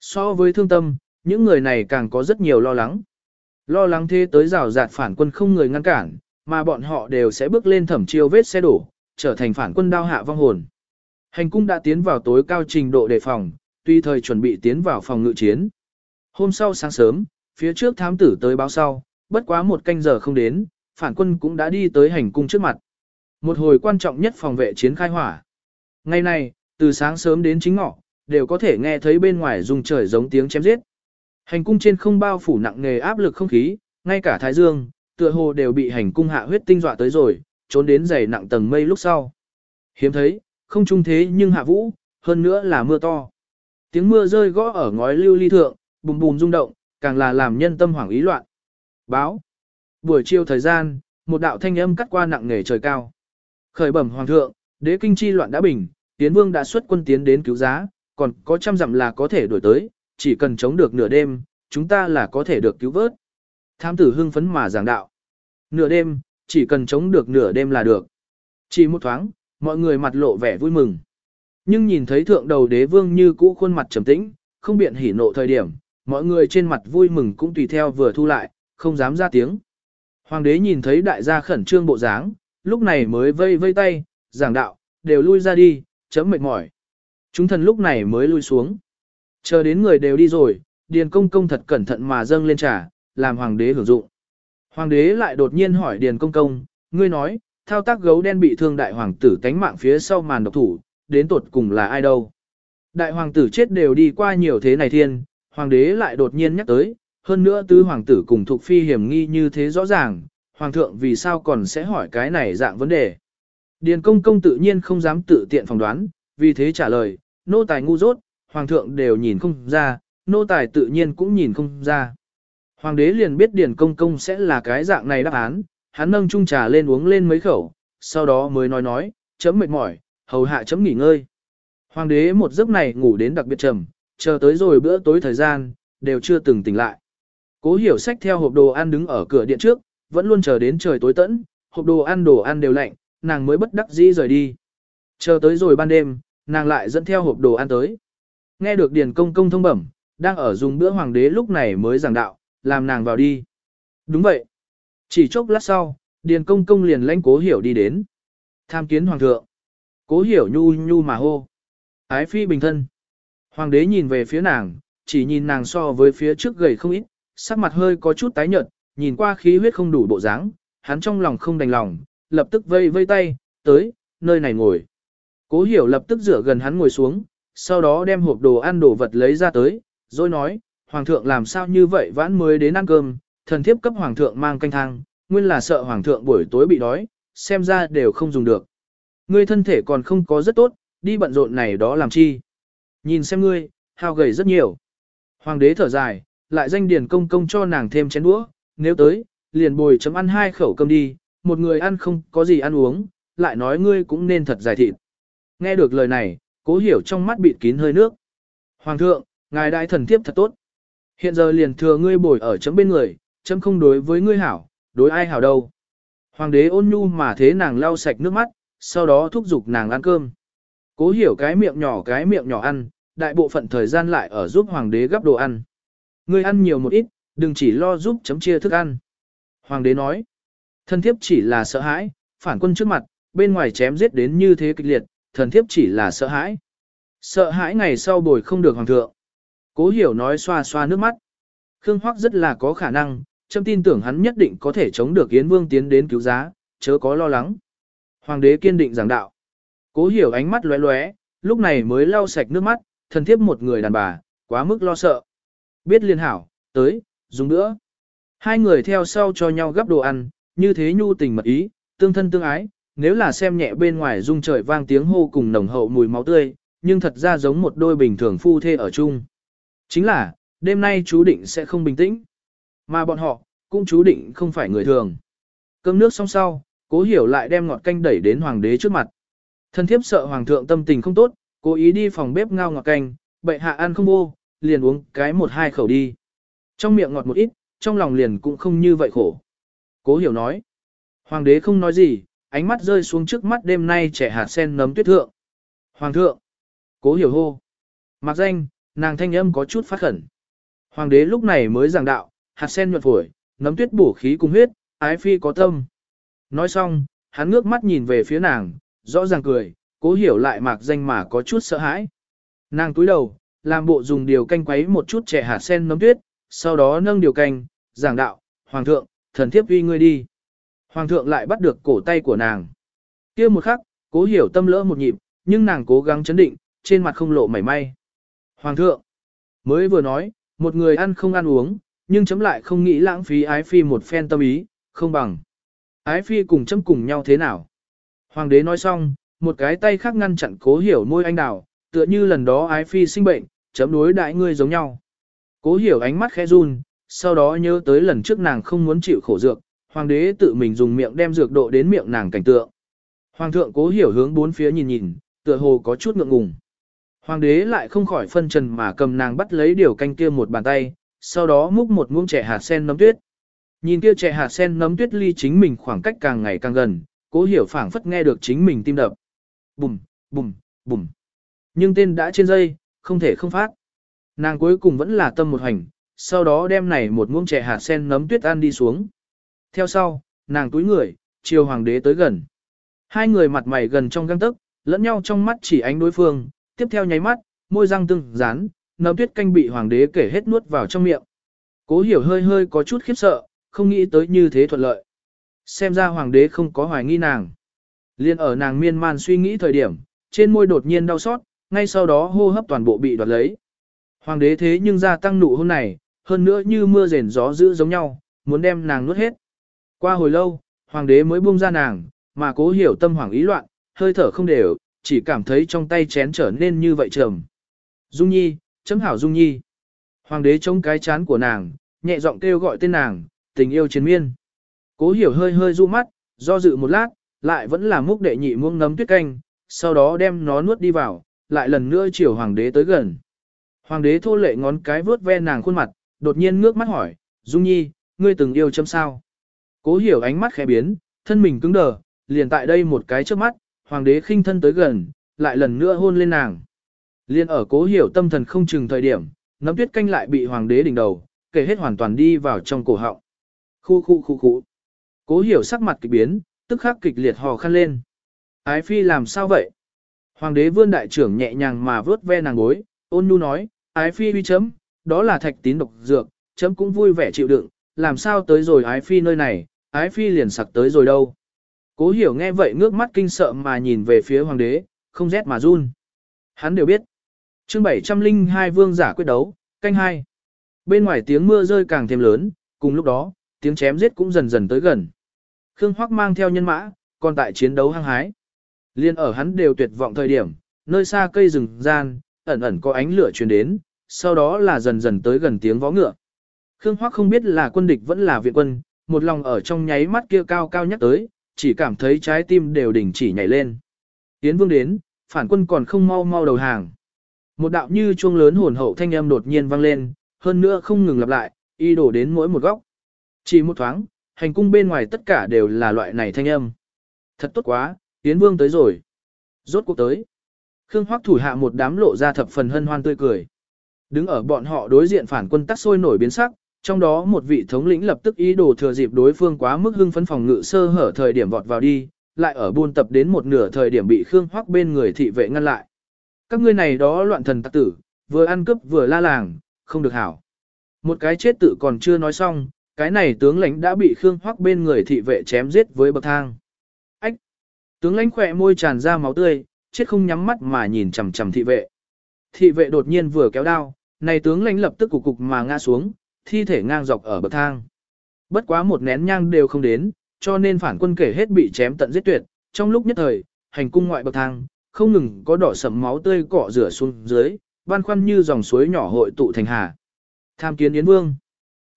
So với thương tâm, những người này càng có rất nhiều lo lắng. Lo lắng thế tới rào rạt phản quân không người ngăn cản, mà bọn họ đều sẽ bước lên thẩm chiêu vết xe đổ, trở thành phản quân đao hạ vong hồn. Hành cung đã tiến vào tối cao trình độ đề phòng, tuy thời chuẩn bị tiến vào phòng ngự chiến. Hôm sau sáng sớm, phía trước thám tử tới báo sau, bất quá một canh giờ không đến, phản quân cũng đã đi tới hành cung trước mặt. Một hồi quan trọng nhất phòng vệ chiến khai hỏa. Ngày này, từ sáng sớm đến chính ngọ, đều có thể nghe thấy bên ngoài rung trời giống tiếng chém giết. Hành cung trên không bao phủ nặng nề áp lực không khí, ngay cả Thái Dương, tựa hồ đều bị hành cung hạ huyết tinh dọa tới rồi, trốn đến dày nặng tầng mây lúc sau. Hiếm thấy, không trung thế nhưng hạ vũ, hơn nữa là mưa to. Tiếng mưa rơi gõ ở ngói lưu ly thượng, bùm bùm rung động, càng là làm nhân tâm hoảng ý loạn. Báo. Buổi chiều thời gian, một đạo thanh âm cắt qua nặng nề trời cao. Khởi bẩm hoàng thượng, đế kinh chi loạn đã bình, tiến vương đã xuất quân tiến đến cứu giá, còn có trăm dặm là có thể đổi tới, chỉ cần chống được nửa đêm, chúng ta là có thể được cứu vớt. Tham tử hưng phấn mà giảng đạo. Nửa đêm, chỉ cần chống được nửa đêm là được. Chỉ một thoáng, mọi người mặt lộ vẻ vui mừng. Nhưng nhìn thấy thượng đầu đế vương như cũ khuôn mặt trầm tĩnh, không biện hỉ nộ thời điểm, mọi người trên mặt vui mừng cũng tùy theo vừa thu lại, không dám ra tiếng. Hoàng đế nhìn thấy đại gia khẩn trương bộ dáng, lúc này mới vây vây tay, giảng đạo, đều lui ra đi, chấm mệt mỏi. Chúng thần lúc này mới lui xuống. Chờ đến người đều đi rồi, Điền Công Công thật cẩn thận mà dâng lên trà, làm hoàng đế hưởng dụng. Hoàng đế lại đột nhiên hỏi Điền Công Công, ngươi nói, thao tác gấu đen bị thương đại hoàng tử cánh mạng phía sau màn độc thủ, đến tột cùng là ai đâu. Đại hoàng tử chết đều đi qua nhiều thế này thiên, hoàng đế lại đột nhiên nhắc tới, hơn nữa tứ hoàng tử cùng thuộc phi hiểm nghi như thế rõ ràng, hoàng thượng vì sao còn sẽ hỏi cái này dạng vấn đề. Điền công công tự nhiên không dám tự tiện phỏng đoán, vì thế trả lời, nô tài ngu dốt, hoàng thượng đều nhìn không ra, nô tài tự nhiên cũng nhìn không ra. Hoàng đế liền biết điền công công sẽ là cái dạng này đáp án, hắn nâng chung trà lên uống lên mấy khẩu, sau đó mới nói nói, chấm mệt mỏi, hầu hạ chấm nghỉ ngơi. Hoàng đế một giấc này ngủ đến đặc biệt trầm, chờ tới rồi bữa tối thời gian, đều chưa từng tỉnh lại. Cố hiểu sách theo hộp đồ ăn đứng ở cửa điện trước, vẫn luôn chờ đến trời tối tẫn, hộp đồ ăn đồ ăn đều lạnh, nàng mới bất đắc dĩ rời đi. Chờ tới rồi ban đêm, nàng lại dẫn theo hộp đồ ăn tới. Nghe được Điền Công Công thông bẩm, đang ở dùng bữa hoàng đế lúc này mới giảng đạo, làm nàng vào đi. Đúng vậy. Chỉ chốc lát sau, Điền Công Công liền lãnh cố hiểu đi đến. Tham kiến hoàng thượng. Cố hiểu nhu nhu mà hô. Ái phi bình thân. Hoàng đế nhìn về phía nàng, chỉ nhìn nàng so với phía trước gầy không ít, sắc mặt hơi có chút tái nhợt, nhìn qua khí huyết không đủ bộ dáng, hắn trong lòng không đành lòng, lập tức vây vây tay, tới, nơi này ngồi. Cố hiểu lập tức rửa gần hắn ngồi xuống, sau đó đem hộp đồ ăn đồ vật lấy ra tới, rồi nói, Hoàng thượng làm sao như vậy vãn mới đến ăn cơm, thần thiếp cấp Hoàng thượng mang canh thang, nguyên là sợ Hoàng thượng buổi tối bị đói, xem ra đều không dùng được. Ngươi thân thể còn không có rất tốt, đi bận rộn này đó làm chi. Nhìn xem ngươi, hao gầy rất nhiều. Hoàng đế thở dài, lại danh điền công công cho nàng thêm chén đũa, nếu tới, liền bồi chấm ăn hai khẩu cơm đi, một người ăn không có gì ăn uống, lại nói ngươi cũng nên thật dài thịt. Nghe được lời này, cố hiểu trong mắt bịt kín hơi nước. Hoàng thượng, Ngài đại thần thiếp thật tốt. Hiện giờ liền thừa ngươi bồi ở chấm bên người, chấm không đối với ngươi hảo, đối ai hảo đâu. Hoàng đế ôn nhu mà thế nàng lau sạch nước mắt, sau đó thúc giục nàng ăn cơm. Cố hiểu cái miệng nhỏ cái miệng nhỏ ăn, đại bộ phận thời gian lại ở giúp hoàng đế gắp đồ ăn. Ngươi ăn nhiều một ít, đừng chỉ lo giúp chấm chia thức ăn. Hoàng đế nói, Thần thiếp chỉ là sợ hãi, phản quân trước mặt, bên ngoài chém giết đến như thế kịch liệt, thần thiếp chỉ là sợ hãi. Sợ hãi ngày sau bồi không được hoàng thượng. Cố hiểu nói xoa xoa nước mắt. Khương Hoắc rất là có khả năng, châm tin tưởng hắn nhất định có thể chống được Yến Vương tiến đến cứu giá, chớ có lo lắng. Hoàng đế kiên định giảng đạo. Cố hiểu ánh mắt lóe lóe, lúc này mới lau sạch nước mắt, thần thiếp một người đàn bà, quá mức lo sợ. Biết liên hảo, tới, dùng nữa. Hai người theo sau cho nhau gấp đồ ăn, như thế nhu tình mật ý, tương thân tương ái, nếu là xem nhẹ bên ngoài rung trời vang tiếng hô cùng nồng hậu mùi máu tươi, nhưng thật ra giống một đôi bình thường phu thê ở chung. Chính là, đêm nay chú định sẽ không bình tĩnh. Mà bọn họ, cũng chú định không phải người thường. Cơm nước xong sau, cố hiểu lại đem ngọt canh đẩy đến hoàng đế trước mặt thần thiếp sợ hoàng thượng tâm tình không tốt, cố ý đi phòng bếp ngao ngọt canh, bệ hạ ăn không vô, liền uống cái một hai khẩu đi. Trong miệng ngọt một ít, trong lòng liền cũng không như vậy khổ. Cố hiểu nói. Hoàng đế không nói gì, ánh mắt rơi xuống trước mắt đêm nay trẻ hạt sen nấm tuyết thượng. Hoàng thượng. Cố hiểu hô. Mặc danh, nàng thanh âm có chút phát khẩn. Hoàng đế lúc này mới giảng đạo, hạt sen nhuận phổi, nấm tuyết bổ khí cùng huyết, ái phi có tâm. Nói xong, hắn ngước mắt nhìn về phía nàng, rõ ràng cười, cố hiểu lại mạc danh mà có chút sợ hãi. Nàng túi đầu, làm bộ dùng điều canh quấy một chút trẻ hạt sen nấm tuyết, sau đó nâng điều canh, giảng đạo, Hoàng thượng, thần thiếp uy ngươi đi. Hoàng thượng lại bắt được cổ tay của nàng. kia một khắc, cố hiểu tâm lỡ một nhịp, nhưng nàng cố gắng chấn định, trên mặt không lộ mảy may. Hoàng thượng, mới vừa nói, một người ăn không ăn uống, nhưng chấm lại không nghĩ lãng phí ái phi một phen tâm ý, không bằng. Ái phi cùng chấm cùng nhau thế nào? Hoàng đế nói xong, một cái tay khác ngăn chặn cố hiểu môi anh đào, tựa như lần đó ái phi sinh bệnh, chấm đối đại ngươi giống nhau. Cố hiểu ánh mắt khẽ run, sau đó nhớ tới lần trước nàng không muốn chịu khổ dược, hoàng đế tự mình dùng miệng đem dược độ đến miệng nàng cảnh tượng. Hoàng thượng cố hiểu hướng bốn phía nhìn nhìn, tựa hồ có chút ngượng ngùng. Hoàng đế lại không khỏi phân trần mà cầm nàng bắt lấy điều canh kia một bàn tay, sau đó múc một muỗng trẻ hạt sen nấm tuyết. Nhìn kia trẻ hạt sen nấm tuyết ly chính mình khoảng cách càng ngày càng gần, cố hiểu phảng phất nghe được chính mình tim đập. Bùm, bùm, bùm. Nhưng tên đã trên dây, không thể không phát. Nàng cuối cùng vẫn là tâm một hành, sau đó đem này một muỗng trẻ hạt sen nấm tuyết ăn đi xuống. Theo sau, nàng túi người, chiều hoàng đế tới gần. Hai người mặt mày gần trong găng tức, lẫn nhau trong mắt chỉ ánh đối phương, tiếp theo nháy mắt, môi răng tương dán, nấm tuyết canh bị hoàng đế kể hết nuốt vào trong miệng. Cố hiểu hơi hơi có chút khiếp sợ, không nghĩ tới như thế thuận lợi. Xem ra hoàng đế không có hoài nghi nàng. Liên ở nàng miên man suy nghĩ thời điểm, trên môi đột nhiên đau xót, ngay sau đó hô hấp toàn bộ bị đoạt lấy. Hoàng đế thế nhưng gia tăng nụ hôn này, hơn nữa như mưa rền gió dữ giống nhau, muốn đem nàng nuốt hết. Qua hồi lâu, hoàng đế mới buông ra nàng, mà cố hiểu tâm hoàng ý loạn, hơi thở không đều, chỉ cảm thấy trong tay chén trở nên như vậy trầm. Dung Nhi, chấm hảo Dung Nhi. Hoàng đế chống cái chán của nàng, nhẹ giọng kêu gọi tên nàng, tình yêu chiến miên. Cố hiểu hơi hơi du mắt, do dự một lát, lại vẫn là múc đệ nhị muông nấm tuyết canh, sau đó đem nó nuốt đi vào, lại lần nữa chiều hoàng đế tới gần. Hoàng đế thô lệ ngón cái vướt ve nàng khuôn mặt, đột nhiên ngước mắt hỏi, Dung Nhi, ngươi từng yêu châm sao? Cố hiểu ánh mắt khẽ biến, thân mình cứng đờ, liền tại đây một cái trước mắt, hoàng đế khinh thân tới gần, lại lần nữa hôn lên nàng. Liên ở cố hiểu tâm thần không chừng thời điểm, nấm tuyết canh lại bị hoàng đế đỉnh đầu, kể hết hoàn toàn đi vào trong cổ họng. Khu khu khu khu. Cố hiểu sắc mặt kịch biến, tức khắc kịch liệt hò khăn lên. Ái phi làm sao vậy? Hoàng đế vươn đại trưởng nhẹ nhàng mà vớt ve nàng gối, ôn nhu nói, ái phi huy chấm, đó là thạch tín độc dược, chấm cũng vui vẻ chịu đựng, làm sao tới rồi ái phi nơi này, ái phi liền sặc tới rồi đâu. Cố hiểu nghe vậy ngước mắt kinh sợ mà nhìn về phía hoàng đế, không rét mà run. Hắn đều biết. chương 702 vương giả quyết đấu, canh hai. Bên ngoài tiếng mưa rơi càng thêm lớn, cùng lúc đó, tiếng chém giết cũng dần dần tới gần. Khương Hoắc mang theo nhân mã, còn tại chiến đấu hăng hái. Liên ở hắn đều tuyệt vọng thời điểm, nơi xa cây rừng gian, ẩn ẩn có ánh lửa truyền đến, sau đó là dần dần tới gần tiếng vó ngựa. Khương Hoắc không biết là quân địch vẫn là viện quân, một lòng ở trong nháy mắt kia cao cao nhắc tới, chỉ cảm thấy trái tim đều đình chỉ nhảy lên. Tiến vương đến, phản quân còn không mau mau đầu hàng. Một đạo như chuông lớn hồn hậu thanh âm đột nhiên vang lên, hơn nữa không ngừng lặp lại, y đổ đến mỗi một góc. Chỉ một thoáng, hành cung bên ngoài tất cả đều là loại này thanh âm. Thật tốt quá, Yến Vương tới rồi. Rốt cuộc tới. Khương Hoắc thủ hạ một đám lộ ra thập phần hân hoan tươi cười. Đứng ở bọn họ đối diện phản quân tắc sôi nổi biến sắc, trong đó một vị thống lĩnh lập tức ý đồ thừa dịp đối phương quá mức hưng phấn phòng ngự sơ hở thời điểm vọt vào đi, lại ở buôn tập đến một nửa thời điểm bị Khương Hoắc bên người thị vệ ngăn lại. Các ngươi này đó loạn thần tặc tử, vừa ăn cướp vừa la làng, không được hảo. Một cái chết tự còn chưa nói xong, cái này tướng lãnh đã bị Khương Hoắc bên người thị vệ chém giết với bậc thang. Ách! Tướng lãnh khỏe môi tràn ra máu tươi, chết không nhắm mắt mà nhìn chằm chằm thị vệ. Thị vệ đột nhiên vừa kéo đao, này tướng lãnh lập tức cục cục mà ngã xuống, thi thể ngang dọc ở bậc thang. Bất quá một nén nhang đều không đến, cho nên phản quân kể hết bị chém tận giết tuyệt. Trong lúc nhất thời, hành cung ngoại bậc thang, không ngừng có đỏ sẫm máu tươi cọ rửa xuống dưới, ban khoăn như dòng suối nhỏ hội tụ thành hà. Tham kiến Yến Vương.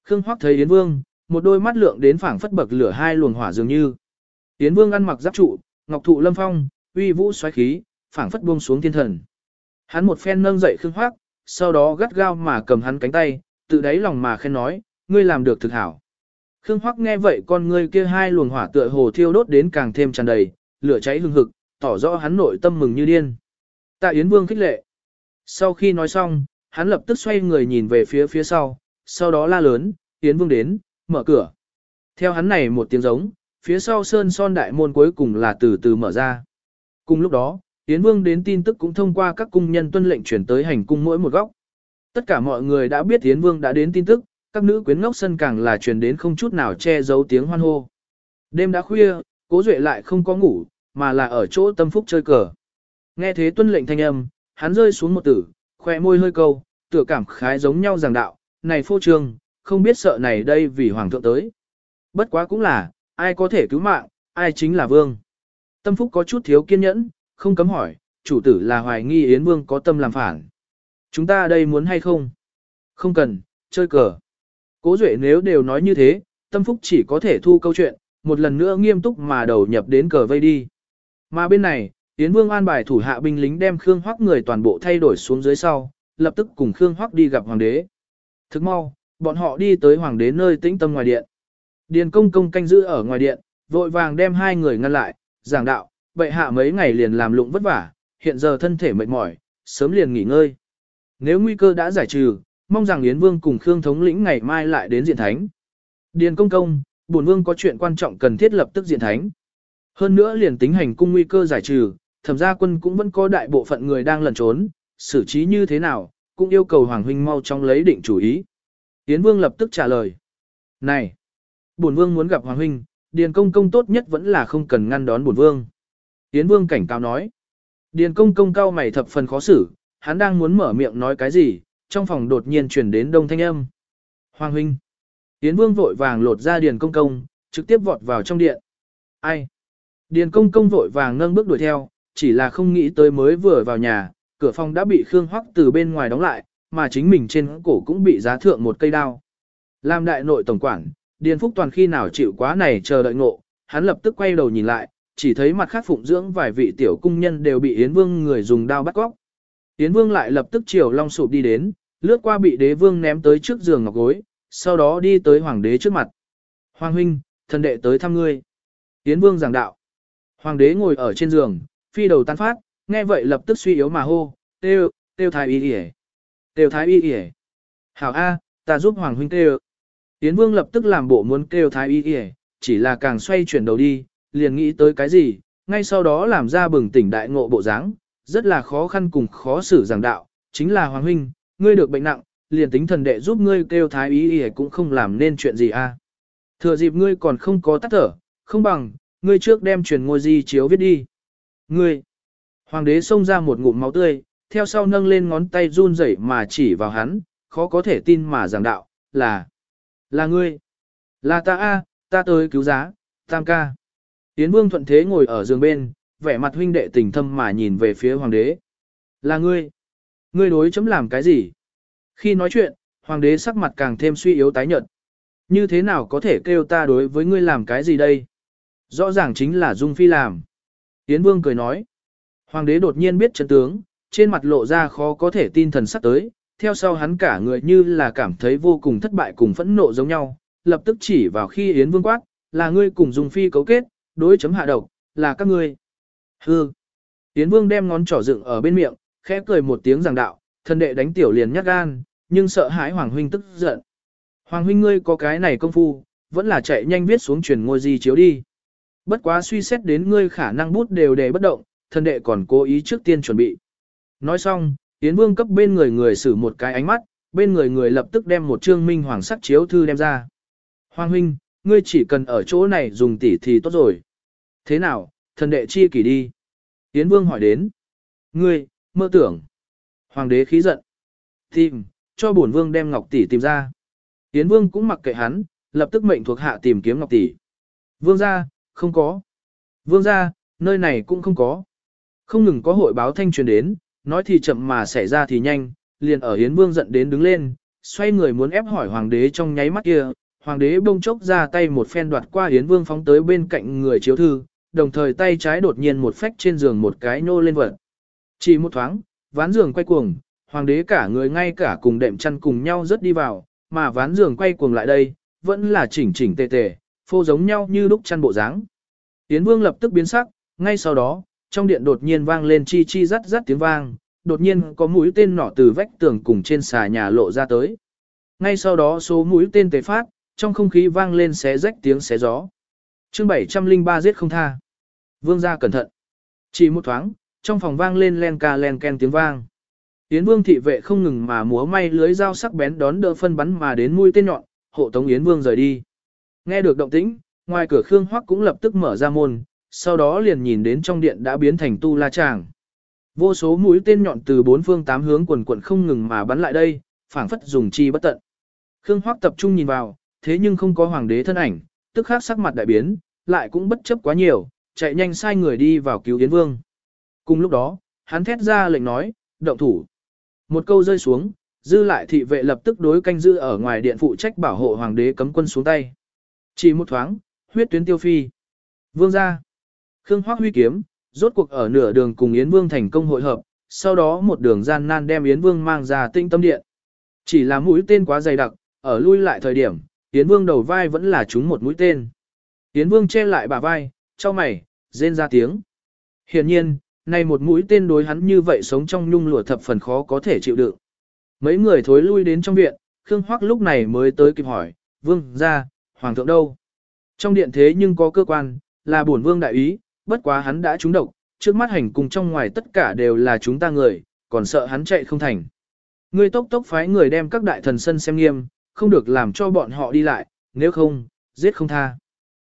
Khương Hoắc thấy Yến Vương, một đôi mắt lượng đến phảng phất bậc lửa hai luồng hỏa dường như. Yến Vương ăn mặc giáp trụ, ngọc thụ lâm phong, uy vũ xoáy khí, phảng phất buông xuống thiên thần. Hắn một phen nâng dậy Khương Hoắc, sau đó gắt gao mà cầm hắn cánh tay, tự đáy lòng mà khen nói, ngươi làm được thực hảo. Khương Hoắc nghe vậy con ngươi kia hai luồng hỏa tựa hồ thiêu đốt đến càng thêm tràn đầy, lửa cháy hừng hực, tỏ rõ hắn nội tâm mừng như điên. Tạ Yến Vương khích lệ. Sau khi nói xong, hắn lập tức xoay người nhìn về phía phía sau, sau đó la lớn, Yến Vương đến, mở cửa. Theo hắn này một tiếng giống, phía sau sơn son đại môn cuối cùng là từ từ mở ra. Cùng lúc đó, Yến Vương đến tin tức cũng thông qua các cung nhân tuân lệnh chuyển tới hành cung mỗi một góc. Tất cả mọi người đã biết Yến Vương đã đến tin tức, các nữ quyến ngốc sân càng là truyền đến không chút nào che giấu tiếng hoan hô. Đêm đã khuya, Cố Duệ lại không có ngủ, mà là ở chỗ tâm phúc chơi cờ. Nghe thế tuân lệnh thanh âm, hắn rơi xuống một tử, khoe môi hơi câu, tựa cảm khái giống nhau giảng đạo, này phô trương, không biết sợ này đây vì hoàng thượng tới. Bất quá cũng là, ai có thể cứu mạng, ai chính là vương. Tâm phúc có chút thiếu kiên nhẫn, không cấm hỏi, chủ tử là hoài nghi Yến Vương có tâm làm phản. Chúng ta đây muốn hay không? Không cần, chơi cờ. Cố Duệ nếu đều nói như thế, tâm phúc chỉ có thể thu câu chuyện, một lần nữa nghiêm túc mà đầu nhập đến cờ vây đi. Mà bên này, Yến Vương an bài thủ hạ binh lính đem Khương Hoắc người toàn bộ thay đổi xuống dưới sau, lập tức cùng Khương Hoắc đi gặp hoàng đế. Thức mau, bọn họ đi tới hoàng đế nơi tĩnh tâm ngoài điện. Điền công công canh giữ ở ngoài điện, vội vàng đem hai người ngăn lại, giảng đạo, bệ hạ mấy ngày liền làm lụng vất vả, hiện giờ thân thể mệt mỏi, sớm liền nghỉ ngơi. Nếu nguy cơ đã giải trừ, mong rằng Yến Vương cùng Khương thống lĩnh ngày mai lại đến diện thánh. Điền công công, bổn vương có chuyện quan trọng cần thiết lập tức diện thánh. Hơn nữa liền tính hành cung nguy cơ giải trừ, thẩm gia quân cũng vẫn có đại bộ phận người đang lẩn trốn, xử trí như thế nào, cũng yêu cầu Hoàng huynh mau chóng lấy định chủ ý. Yến Vương lập tức trả lời. Này, bổn vương muốn gặp Hoàng huynh, Điền công công tốt nhất vẫn là không cần ngăn đón bổn vương. Yến Vương cảnh cáo nói. Điền công công cao mày thập phần khó xử, hắn đang muốn mở miệng nói cái gì, trong phòng đột nhiên truyền đến đông thanh âm. Hoàng huynh. Yến Vương vội vàng lột ra Điền công công, trực tiếp vọt vào trong điện. Ai? Điền công công vội vàng nâng bước đuổi theo, chỉ là không nghĩ tới mới vừa vào nhà, cửa phòng đã bị Khương Hoắc từ bên ngoài đóng lại, mà chính mình trên cổ cũng bị giá thượng một cây đao. Làm đại nội tổng quản, Điền Phúc Toàn khi nào chịu quá này chờ đợi ngộ, hắn lập tức quay đầu nhìn lại, chỉ thấy mặt khác phụng dưỡng vài vị tiểu cung nhân đều bị Yến Vương người dùng đao bắt cóc. Yến Vương lại lập tức chiều long sụp đi đến, lướt qua bị đế vương ném tới trước giường ngọc gối, sau đó đi tới hoàng đế trước mặt. Hoàng huynh, thần đệ tới thăm ngươi. Yến Vương giảng đạo. Hoàng đế ngồi ở trên giường, phi đầu tan phát, nghe vậy lập tức suy yếu mà hô, têu, têu thái y yể. Têu thái y yể. Hảo A, ta giúp Hoàng huynh têu. Yến Vương lập tức làm bộ muốn kêu thái y yể, chỉ là càng xoay chuyển đầu đi, liền nghĩ tới cái gì, ngay sau đó làm ra bừng tỉnh đại ngộ bộ dáng, rất là khó khăn cùng khó xử giảng đạo, chính là Hoàng huynh, ngươi được bệnh nặng, liền tính thần đệ giúp ngươi kêu thái y y cũng không làm nên chuyện gì a. Thừa dịp ngươi còn không có tắt thở, không bằng, ngươi trước đem truyền ngôi di chiếu viết đi. Ngươi, hoàng đế xông ra một ngụm máu tươi, theo sau nâng lên ngón tay run rẩy mà chỉ vào hắn, khó có thể tin mà giảng đạo, là, là ngươi, là ta a, ta tới cứu giá, tam ca. Tiến vương thuận thế ngồi ở giường bên, vẻ mặt huynh đệ tình thâm mà nhìn về phía hoàng đế. Là ngươi. Ngươi đối chấm làm cái gì? Khi nói chuyện, hoàng đế sắc mặt càng thêm suy yếu tái nhợt. Như thế nào có thể kêu ta đối với ngươi làm cái gì đây? Rõ ràng chính là Dung Phi làm. Yến Vương cười nói. Hoàng đế đột nhiên biết chân tướng, trên mặt lộ ra khó có thể tin thần sắc tới, theo sau hắn cả người như là cảm thấy vô cùng thất bại cùng phẫn nộ giống nhau, lập tức chỉ vào khi Yến Vương quát, là ngươi cùng Dung Phi cấu kết, đối chấm hạ độc, là các ngươi. Hừ. Yến Vương đem ngón trỏ dựng ở bên miệng, khẽ cười một tiếng giảng đạo, thân đệ đánh tiểu liền nhát gan, nhưng sợ hãi Hoàng huynh tức giận. Hoàng huynh ngươi có cái này công phu, vẫn là chạy nhanh viết xuống truyền ngôi di chiếu đi. Bất quá suy xét đến ngươi khả năng bút đều để bất động, thân đệ còn cố ý trước tiên chuẩn bị. Nói xong, Yến Vương cấp bên người người xử một cái ánh mắt, bên người người lập tức đem một trương minh hoàng sắc chiếu thư đem ra. Hoàng huynh, ngươi chỉ cần ở chỗ này dùng tỷ thì tốt rồi. Thế nào, thần đệ chi kỷ đi. Yến Vương hỏi đến. Ngươi, mơ tưởng. Hoàng đế khí giận. Tìm, cho bổn vương đem Ngọc tỷ tìm ra. Yến Vương cũng mặc kệ hắn, lập tức mệnh thuộc hạ tìm kiếm Ngọc tỷ. Vương gia, không có. Vương gia, nơi này cũng không có. Không ngừng có hội báo thanh truyền đến, nói thì chậm mà xảy ra thì nhanh, liền ở Yến Vương giận đến đứng lên, xoay người muốn ép hỏi hoàng đế trong nháy mắt kia, hoàng đế bông chốc ra tay một phen đoạt qua Yến Vương phóng tới bên cạnh người chiếu thư, đồng thời tay trái đột nhiên một phách trên giường một cái nô lên vật. Chỉ một thoáng, ván giường quay cuồng, hoàng đế cả người ngay cả cùng đệm chăn cùng nhau rớt đi vào, mà ván giường quay cuồng lại đây, vẫn là chỉnh chỉnh tề tề, phô giống nhau như lúc chăn bộ dáng. Yến Vương lập tức biến sắc, ngay sau đó, trong điện đột nhiên vang lên chi chi rắt rắt tiếng vang, đột nhiên có mũi tên nỏ từ vách tường cùng trên xà nhà lộ ra tới. Ngay sau đó số mũi tên tề phát, trong không khí vang lên xé rách tiếng xé gió. chương 703 giết không tha. Vương ra cẩn thận. Chỉ một thoáng, trong phòng vang lên len ca len ken tiếng vang. Yến Vương thị vệ không ngừng mà múa may lưới dao sắc bén đón đỡ phân bắn mà đến mũi tên nhọn, hộ tống Yến Vương rời đi. Nghe được động tĩnh, ngoài cửa Khương Hoắc cũng lập tức mở ra môn, sau đó liền nhìn đến trong điện đã biến thành tu la tràng. Vô số mũi tên nhọn từ bốn phương tám hướng quần quần không ngừng mà bắn lại đây, phảng phất dùng chi bất tận. Khương Hoắc tập trung nhìn vào, thế nhưng không có hoàng đế thân ảnh, tức khắc sắc mặt đại biến, lại cũng bất chấp quá nhiều, chạy nhanh sai người đi vào cứu Yến Vương. Cùng lúc đó, hắn thét ra lệnh nói, động thủ. Một câu rơi xuống, dư lại thị vệ lập tức đối canh giữ ở ngoài điện phụ trách bảo hộ hoàng đế cấm quân xuống tay. Chỉ một thoáng, huyết tuyến tiêu phi. Vương ra. Khương Hoắc huy kiếm, rốt cuộc ở nửa đường cùng Yến Vương thành công hội hợp, sau đó một đường gian nan đem Yến Vương mang ra tinh tâm điện. Chỉ là mũi tên quá dày đặc, ở lui lại thời điểm, Yến Vương đầu vai vẫn là trúng một mũi tên. Yến Vương che lại bả vai, cho mày, rên ra tiếng. Hiển nhiên, này một mũi tên đối hắn như vậy sống trong nhung lụa thập phần khó có thể chịu đựng. Mấy người thối lui đến trong viện, Khương Hoắc lúc này mới tới kịp hỏi, Vương ra, Hoàng thượng đâu? Trong điện thế nhưng có cơ quan, là bổn Vương đại ý, bất quá hắn đã trúng độc, trước mắt hành cùng trong ngoài tất cả đều là chúng ta người, còn sợ hắn chạy không thành. Ngươi tốc tốc phái người đem các đại thần sân xem nghiêm, không được làm cho bọn họ đi lại, nếu không, giết không tha.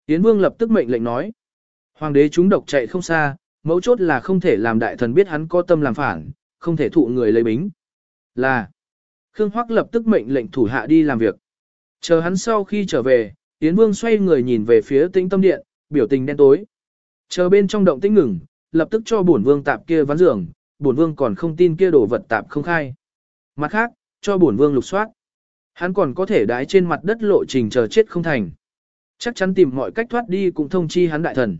Yến Vương lập tức mệnh lệnh nói. Hoàng đế trúng độc chạy không xa, mấu chốt là không thể làm đại thần biết hắn có tâm làm phản, không thể thụ người lấy bính. Là. Khương Hoắc lập tức mệnh lệnh thủ hạ đi làm việc. Chờ hắn sau khi trở về, Yến Vương xoay người nhìn về phía tĩnh tâm điện, biểu tình đen tối. Chờ bên trong động tĩnh ngừng, lập tức cho bổn vương tạp kia ván giường, bổn vương còn không tin kia đổ vật tạp không khai. Mặt khác, cho bổn vương lục soát. Hắn còn có thể đái trên mặt đất lộ trình chờ chết không thành. Chắc chắn tìm mọi cách thoát đi cũng thông chi hắn đại thần.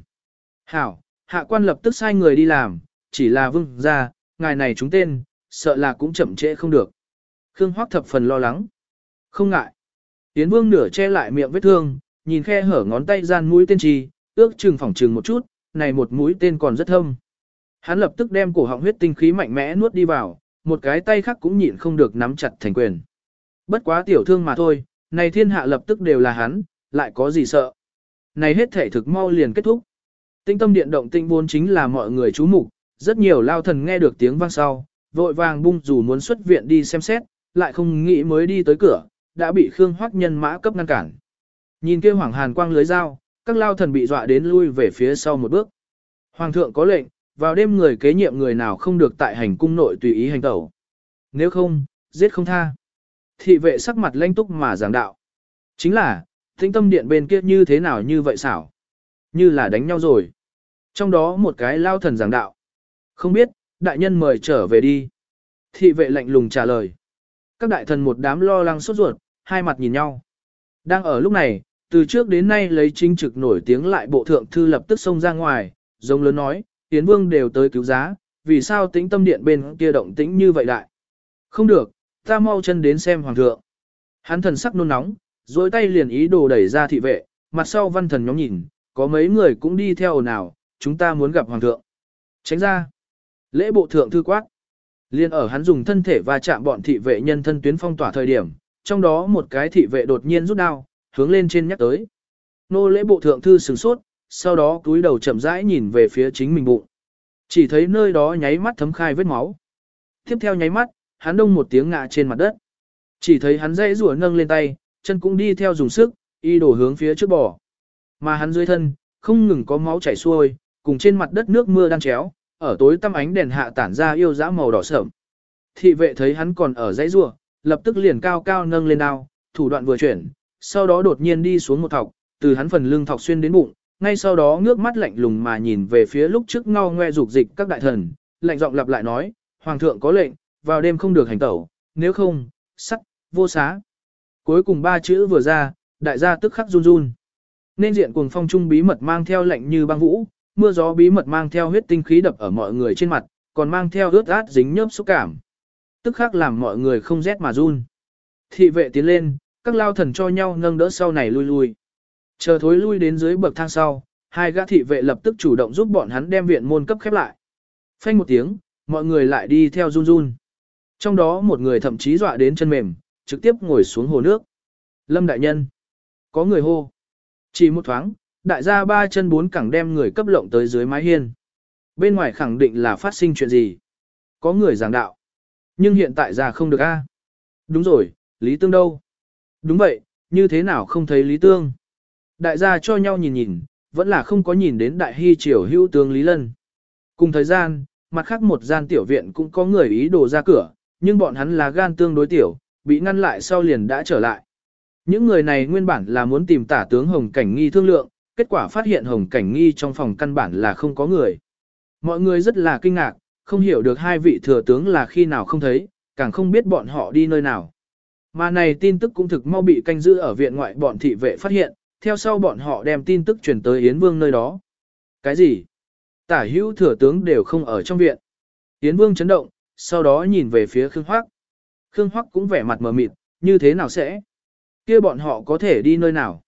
Hảo, hạ quan lập tức sai người đi làm, chỉ là vương ra, ngài này chúng tên, sợ là cũng chậm trễ không được. Khương Hoắc thập phần lo lắng. Không ngại. Tiến vương nửa che lại miệng vết thương, nhìn khe hở ngón tay gian mũi tên trì, ước chừng phỏng chừng một chút, này một mũi tên còn rất thâm. Hắn lập tức đem cổ họng huyết tinh khí mạnh mẽ nuốt đi vào, một cái tay khác cũng nhịn không được nắm chặt thành quyền. Bất quá tiểu thương mà thôi, này thiên hạ lập tức đều là hắn, lại có gì sợ. Này hết thể thực mau liền kết thúc. Tinh tâm điện động tinh vốn chính là mọi người chú mục, rất nhiều lao thần nghe được tiếng vang sau, vội vàng bung dù muốn xuất viện đi xem xét, lại không nghĩ mới đi tới cửa, đã bị Khương Hoắc nhân mã cấp ngăn cản. Nhìn kia hoàng hàn quang lưới dao, các lao thần bị dọa đến lui về phía sau một bước. Hoàng thượng có lệnh, vào đêm người kế nhiệm người nào không được tại hành cung nội tùy ý hành tẩu. Nếu không, giết không tha. Thị vệ sắc mặt lanh túc mà giảng đạo. Chính là, tĩnh tâm điện bên kia như thế nào như vậy xảo. Như là đánh nhau rồi. Trong đó một cái lao thần giảng đạo. Không biết, đại nhân mời trở về đi. Thị vệ lạnh lùng trả lời. Các đại thần một đám lo lắng sốt ruột, hai mặt nhìn nhau. Đang ở lúc này, từ trước đến nay lấy chính trực nổi tiếng lại bộ thượng thư lập tức xông ra ngoài, giống lớn nói, Yến Vương đều tới cứu giá, vì sao tĩnh tâm điện bên kia động tĩnh như vậy đại. Không được, ta mau chân đến xem hoàng thượng. Hắn thần sắc nôn nóng, dối tay liền ý đồ đẩy ra thị vệ, mặt sau văn thần nhóm nhìn, có mấy người cũng đi theo ồn ào, chúng ta muốn gặp hoàng thượng. Tránh ra. Lễ bộ thượng thư quát. Liên ở hắn dùng thân thể và chạm bọn thị vệ nhân thân tuyến phong tỏa thời điểm, trong đó một cái thị vệ đột nhiên rút đao, hướng lên trên nhắc tới. Nô lễ bộ thượng thư sửng sốt, sau đó cúi đầu chậm rãi nhìn về phía chính mình bụng. Chỉ thấy nơi đó nháy mắt thấm khai vết máu. Tiếp theo nháy mắt, hắn đông một tiếng ngã trên mặt đất. Chỉ thấy hắn dãy rùa nâng lên tay, chân cũng đi theo dùng sức, y đổ hướng phía trước bò. Mà hắn dưới thân, không ngừng có máu chảy xuôi, cùng trên mặt đất nước mưa đang chéo, ở tối tăm ánh đèn hạ tản ra yêu dã màu đỏ sợm. Thị vệ thấy hắn còn ở dãy rùa, lập tức liền cao cao nâng lên đao, thủ đoạn vừa chuyển, sau đó đột nhiên đi xuống một thọc, từ hắn phần lưng thọc xuyên đến bụng, ngay sau đó ngước mắt lạnh lùng mà nhìn về phía lúc trước ngao ngoe dục dịch các đại thần, lạnh giọng lặp lại nói, hoàng thượng có lệnh, vào đêm không được hành tẩu, nếu không, sắt, vô xá. Cuối cùng ba chữ vừa ra, đại gia tức khắc run run. Nên diện cuồng phong trung bí mật mang theo lệnh như băng vũ, mưa gió bí mật mang theo huyết tinh khí đập ở mọi người trên mặt, còn mang theo ướt át dính nhớp xúc cảm. Tức khắc làm mọi người không rét mà run. Thị vệ tiến lên, các lao thần cho nhau nâng đỡ sau này lui lui. Chờ thối lui đến dưới bậc thang sau, hai gã thị vệ lập tức chủ động giúp bọn hắn đem viện môn cấp khép lại. Phanh một tiếng, mọi người lại đi theo run run. Trong đó một người thậm chí dọa đến chân mềm, trực tiếp ngồi xuống hồ nước. Lâm đại nhân. Có người hô. Chỉ một thoáng, đại gia ba chân bốn cẳng đem người cấp lộng tới dưới mái hiên. Bên ngoài khẳng định là phát sinh chuyện gì. Có người giảng đạo. Nhưng hiện tại ra không được a. Đúng rồi, Lý Tương đâu? Đúng vậy, như thế nào không thấy Lý Tương? Đại gia cho nhau nhìn nhìn, vẫn là không có nhìn đến đại hy triều hữu tướng Lý Lân. Cùng thời gian, mặt khác một gian tiểu viện cũng có người ý đồ ra cửa, nhưng bọn hắn là gan tương đối tiểu, bị ngăn lại sau liền đã trở lại. Những người này nguyên bản là muốn tìm tả tướng Hồng Cảnh Nghi thương lượng, kết quả phát hiện Hồng Cảnh Nghi trong phòng căn bản là không có người. Mọi người rất là kinh ngạc, không hiểu được hai vị thừa tướng là khi nào không thấy, càng không biết bọn họ đi nơi nào. Mà này tin tức cũng thực mau bị canh giữ ở viện ngoại bọn thị vệ phát hiện, theo sau bọn họ đem tin tức truyền tới Yến Vương nơi đó. Cái gì? Tả hữu thừa tướng đều không ở trong viện. Yến Vương chấn động, sau đó nhìn về phía Khương Hoắc. Khương Hoắc cũng vẻ mặt mờ mịt, như thế nào sẽ? kia bọn họ có thể đi nơi nào?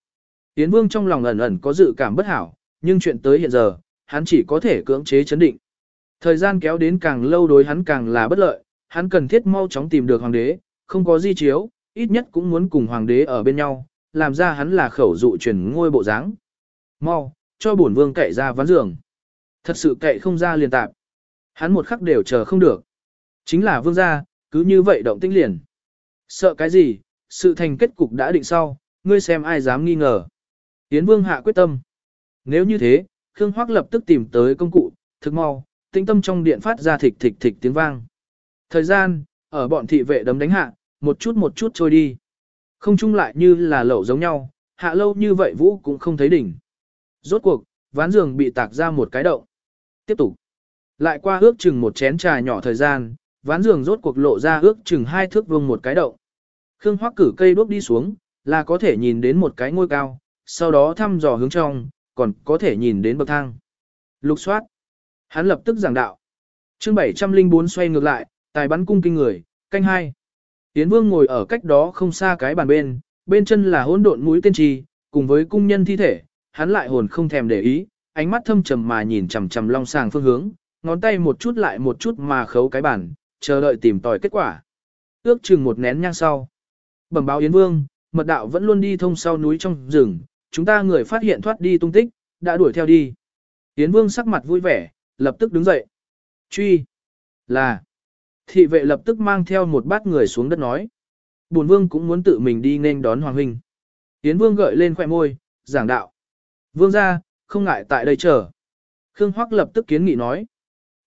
Yến Vương trong lòng ẩn ẩn có dự cảm bất hảo, nhưng chuyện tới hiện giờ, hắn chỉ có thể cưỡng chế chấn định. Thời gian kéo đến càng lâu đối hắn càng là bất lợi, hắn cần thiết mau chóng tìm được hoàng đế, không có di chiếu, ít nhất cũng muốn cùng hoàng đế ở bên nhau, làm ra hắn là khẩu dụ truyền ngôi bộ dáng. Mau, cho bổn vương cậy ra ván giường. Thật sự cậy không ra liền tạp. Hắn một khắc đều chờ không được. Chính là vương gia, cứ như vậy động tĩnh liền. Sợ cái gì, sự thành kết cục đã định sau, ngươi xem ai dám nghi ngờ. Yến vương hạ quyết tâm. Nếu như thế, Khương Hoắc lập tức tìm tới công cụ, thực mau, tinh tâm trong điện phát ra thịch thịch thịch tiếng vang. Thời gian, ở bọn thị vệ đấm đánh hạ, một chút một chút trôi đi. Không chung lại như là lậu giống nhau, hạ lâu như vậy vũ cũng không thấy đỉnh. Rốt cuộc, ván giường bị tạc ra một cái động. Tiếp tục. Lại qua ước chừng một chén trà nhỏ thời gian, ván giường rốt cuộc lộ ra ước chừng hai thước vuông một cái động. Khương Hoắc cử cây đuốc đi xuống, là có thể nhìn đến một cái ngôi cao, sau đó thăm dò hướng trong, còn có thể nhìn đến bậc thang. Lục soát. Hắn lập tức giảng đạo. Chương 704 xoay ngược lại, tài bắn cung kinh người, canh hai. Yến Vương ngồi ở cách đó không xa cái bàn bên, bên chân là hỗn độn mũi tên trì, cùng với cung nhân thi thể, hắn lại hồn không thèm để ý, ánh mắt thâm trầm mà nhìn chằm chằm long sàng phương hướng, ngón tay một chút lại một chút mà khấu cái bàn, chờ đợi tìm tòi kết quả. Ước chừng một nén nhang sau. Bẩm báo Yến Vương, mật đạo vẫn luôn đi thông sau núi trong rừng, chúng ta người phát hiện thoát đi tung tích, đã đuổi theo đi. Yến Vương sắc mặt vui vẻ, lập tức đứng dậy. Truy. Là. Thị vệ lập tức mang theo một bát người xuống đất nói. Bổn vương cũng muốn tự mình đi nên đón Hoàng Huynh. Yến Vương gợi lên khoẻ môi, giảng đạo. Vương ra, không ngại tại đây chờ. Khương Hoắc lập tức kiến nghị nói.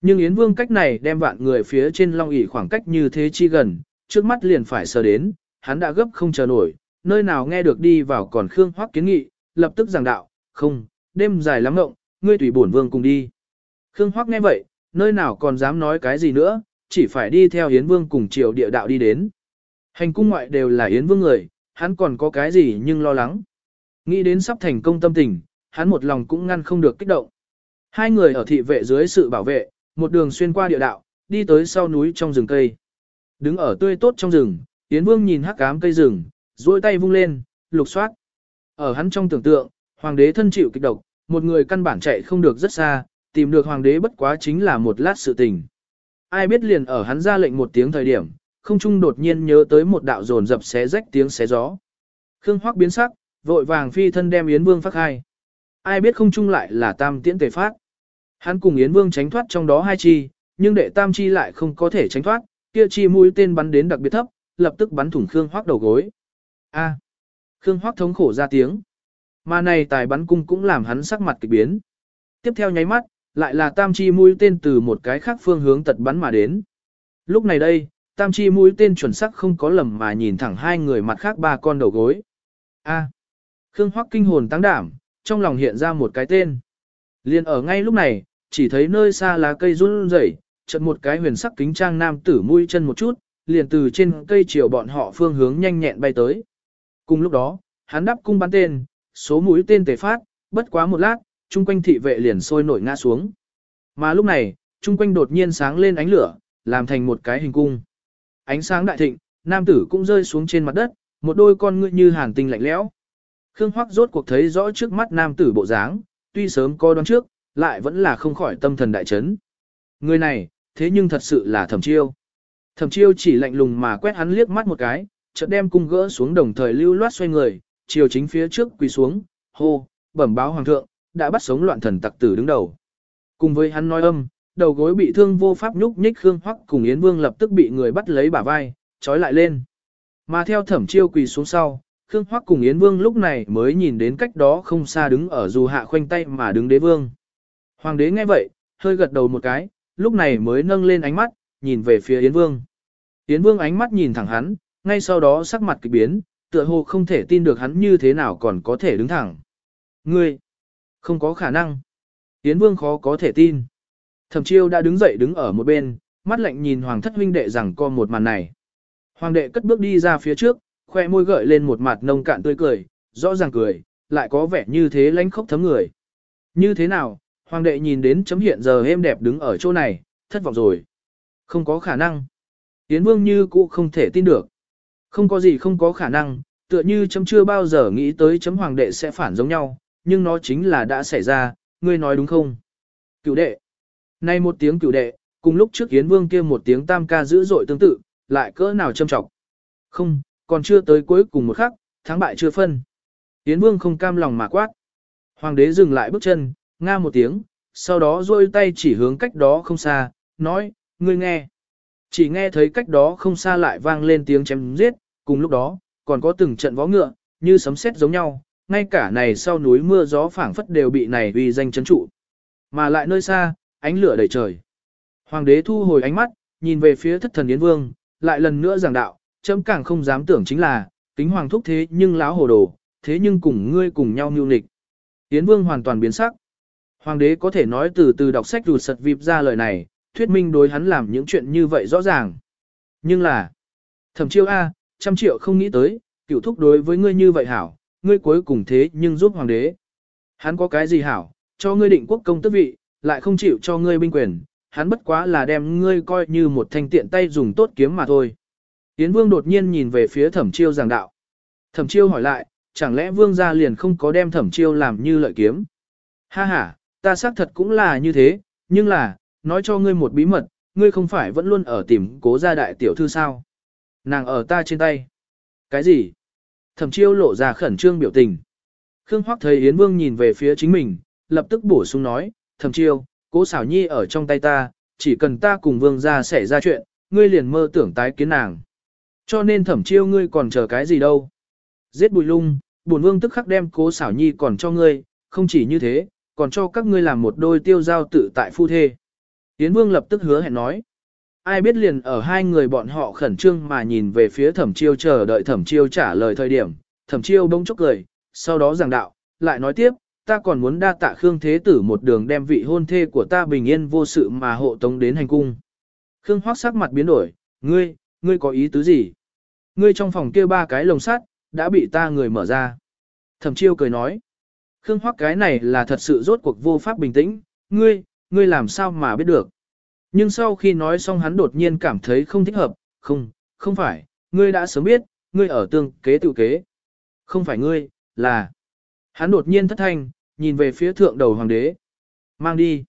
Nhưng Yến Vương cách này đem vạn người phía trên long ỷ khoảng cách như thế chi gần, trước mắt liền phải sờ đến, hắn đã gấp không chờ nổi, nơi nào nghe được đi vào còn Khương Hoắc kiến nghị, lập tức giảng đạo, không, đêm dài lắm ngộng, ngươi tùy bổn vương cùng đi. Khương Hoắc nghe vậy, nơi nào còn dám nói cái gì nữa, chỉ phải đi theo Yến Vương cùng triều địa đạo đi đến. Hành cung ngoại đều là Yến Vương người, hắn còn có cái gì nhưng lo lắng. Nghĩ đến sắp thành công tâm tình, hắn một lòng cũng ngăn không được kích động. Hai người ở thị vệ dưới sự bảo vệ, một đường xuyên qua địa đạo, đi tới sau núi trong rừng cây. Đứng ở tươi tốt trong rừng, Yến Vương nhìn hắc ám cây rừng, duỗi tay vung lên, lục soát. Ở hắn trong tưởng tượng, hoàng đế thân chịu kịch độc, một người căn bản chạy không được rất xa, tìm được hoàng đế bất quá chính là một lát sự tình. Ai biết liền ở hắn ra lệnh một tiếng thời điểm, không trung đột nhiên nhớ tới một đạo dồn dập xé rách tiếng xé gió. Khương Hoắc biến sắc, vội vàng phi thân đem Yến Vương phát hai. Ai biết không trung lại là tam tiễn tề phát. Hắn cùng Yến Vương tránh thoát trong đó hai chi, nhưng đệ tam chi lại không có thể tránh thoát, kia chi mũi tên bắn đến đặc biệt thấp, lập tức bắn thủng Khương Hoắc đầu gối. A. Khương Hoắc thống khổ ra tiếng. Mà này tài bắn cung cũng làm hắn sắc mặt kỳ biến. Tiếp theo nháy mắt, lại là tam chi mũi tên từ một cái khác phương hướng tật bắn mà đến. Lúc này đây, tam chi mũi tên chuẩn xác không có lầm mà nhìn thẳng hai người mặt khác ba con đầu gối. A. Khương Hoắc kinh hồn tăng đảm, trong lòng hiện ra một cái tên. Liên ở ngay lúc này, chỉ thấy nơi xa lá cây run rẩy, chợt một cái huyền sắc kính trang nam tử mũi chân một chút, liền từ trên cây chiều bọn họ phương hướng nhanh nhẹn bay tới. Cùng lúc đó, hắn đắp cung bắn tên, số mũi tên tề phát, bất quá một lát, chung quanh thị vệ liền sôi nổi ngã xuống. Mà lúc này, chung quanh đột nhiên sáng lên ánh lửa, làm thành một cái hình cung. Ánh sáng đại thịnh, nam tử cũng rơi xuống trên mặt đất, một đôi con ngươi như hàn tinh lạnh lẽo. Khương Hoắc rốt cuộc thấy rõ trước mắt nam tử bộ dáng, tuy sớm coi đoán trước, lại vẫn là không khỏi tâm thần đại chấn. Người này, thế nhưng thật sự là thẩm chiêu. Thẩm chiêu chỉ lạnh lùng mà quét hắn liếc mắt một cái, chợt đem cung gỡ xuống đồng thời lưu loát xoay người, chiều chính phía trước quỳ xuống, hô, bẩm báo hoàng thượng, đã bắt sống loạn thần tặc tử đứng đầu. Cùng với hắn nói âm, đầu gối bị thương vô pháp nhúc nhích Khương Hoắc cùng Yến Vương lập tức bị người bắt lấy bả vai, trói lại lên. Mà theo thẩm chiêu quỳ xuống sau, Khương Hoắc cùng Yến Vương lúc này mới nhìn đến cách đó không xa đứng ở dù hạ khoanh tay mà đứng đế vương. Hoàng đế nghe vậy, hơi gật đầu một cái, lúc này mới nâng lên ánh mắt, nhìn về phía Yến Vương. Yến Vương ánh mắt nhìn thẳng hắn, ngay sau đó sắc mặt kỳ biến, tựa hồ không thể tin được hắn như thế nào còn có thể đứng thẳng. Ngươi, không có khả năng. Yến Vương khó có thể tin. Thẩm chiêu đã đứng dậy đứng ở một bên, mắt lạnh nhìn Hoàng thất huynh đệ rằng co một màn này. Hoàng đệ cất bước đi ra phía trước, khoe môi gợi lên một mặt nông cạn tươi cười, rõ ràng cười, lại có vẻ như thế lánh khóc thấm người. Như thế nào, Hoàng đệ nhìn đến chấm hiện giờ êm đẹp đứng ở chỗ này, thất vọng rồi. Không có khả năng. Yến Vương như cũ không thể tin được. Không có gì không có khả năng, tựa như chấm chưa bao giờ nghĩ tới chấm hoàng đệ sẽ phản giống nhau, nhưng nó chính là đã xảy ra, ngươi nói đúng không? Cửu đệ. Nay một tiếng cửu đệ, cùng lúc trước Yến Vương kia một tiếng tam ca dữ dội tương tự, lại cỡ nào châm trọng. Không, còn chưa tới cuối cùng một khắc, thắng bại chưa phân. Yến Vương không cam lòng mà quát. Hoàng đế dừng lại bước chân, nga một tiếng, sau đó rôi tay chỉ hướng cách đó không xa, nói, ngươi nghe. Chỉ nghe thấy cách đó không xa lại vang lên tiếng chém giết, cùng lúc đó, còn có từng trận vó ngựa, như sấm sét giống nhau, ngay cả này sau núi mưa gió phảng phất đều bị này uy danh chấn trụ. Mà lại nơi xa, ánh lửa đầy trời. Hoàng đế thu hồi ánh mắt, nhìn về phía thất thần Yến Vương, lại lần nữa giảng đạo, chấm càng không dám tưởng chính là, kính hoàng thúc thế nhưng láo hồ đồ, thế nhưng cùng ngươi cùng nhau mưu nịch. Yến Vương hoàn toàn biến sắc. Hoàng đế có thể nói từ từ đọc sách rụt sật vịp ra lời này, thuyết minh đối hắn làm những chuyện như vậy rõ ràng. Nhưng là, thẩm chiêu A, trăm triệu không nghĩ tới, cựu thúc đối với ngươi như vậy hảo, ngươi cuối cùng thế nhưng giúp hoàng đế. Hắn có cái gì hảo, cho ngươi định quốc công tước vị, lại không chịu cho ngươi binh quyền, hắn bất quá là đem ngươi coi như một thanh tiện tay dùng tốt kiếm mà thôi. Yến Vương đột nhiên nhìn về phía thẩm chiêu giảng đạo. Thẩm chiêu hỏi lại, chẳng lẽ Vương gia liền không có đem thẩm chiêu làm như lợi kiếm? Ha ha, ta xác thật cũng là như thế, nhưng là, nói cho ngươi một bí mật, ngươi không phải vẫn luôn ở tìm cố gia đại tiểu thư sao? Nàng ở ta trên tay. Cái gì? Thẩm chiêu lộ ra khẩn trương biểu tình. Khương Hoắc thấy Yến Vương nhìn về phía chính mình, lập tức bổ sung nói, thẩm chiêu, cố xảo nhi ở trong tay ta, chỉ cần ta cùng Vương gia xảy ra chuyện, ngươi liền mơ tưởng tái kiến nàng. Cho nên thẩm chiêu ngươi còn chờ cái gì đâu? Giết bùi lung, bổn Vương tức khắc đem cố xảo nhi còn cho ngươi, không chỉ như thế, còn cho các ngươi làm một đôi tiêu giao tự tại phu thê. Yến Vương lập tức hứa hẹn nói. Ai biết liền ở hai người bọn họ khẩn trương mà nhìn về phía thẩm chiêu chờ đợi thẩm chiêu trả lời thời điểm, thẩm chiêu bỗng chốc cười, sau đó giảng đạo, lại nói tiếp, ta còn muốn đa tạ Khương Thế Tử một đường đem vị hôn thê của ta bình yên vô sự mà hộ tống đến hành cung. Khương Hoác sắc mặt biến đổi, ngươi, ngươi có ý tứ gì? Ngươi trong phòng kia ba cái lồng sắt, đã bị ta người mở ra. Thẩm chiêu cười nói, Khương Hoác cái này là thật sự rốt cuộc vô pháp bình tĩnh, ngươi, ngươi làm sao mà biết được. Nhưng sau khi nói xong hắn đột nhiên cảm thấy không thích hợp, không, không phải, ngươi đã sớm biết, ngươi ở tương kế tự kế. Không phải ngươi, là. Hắn đột nhiên thất thanh, nhìn về phía thượng đầu hoàng đế. Mang đi.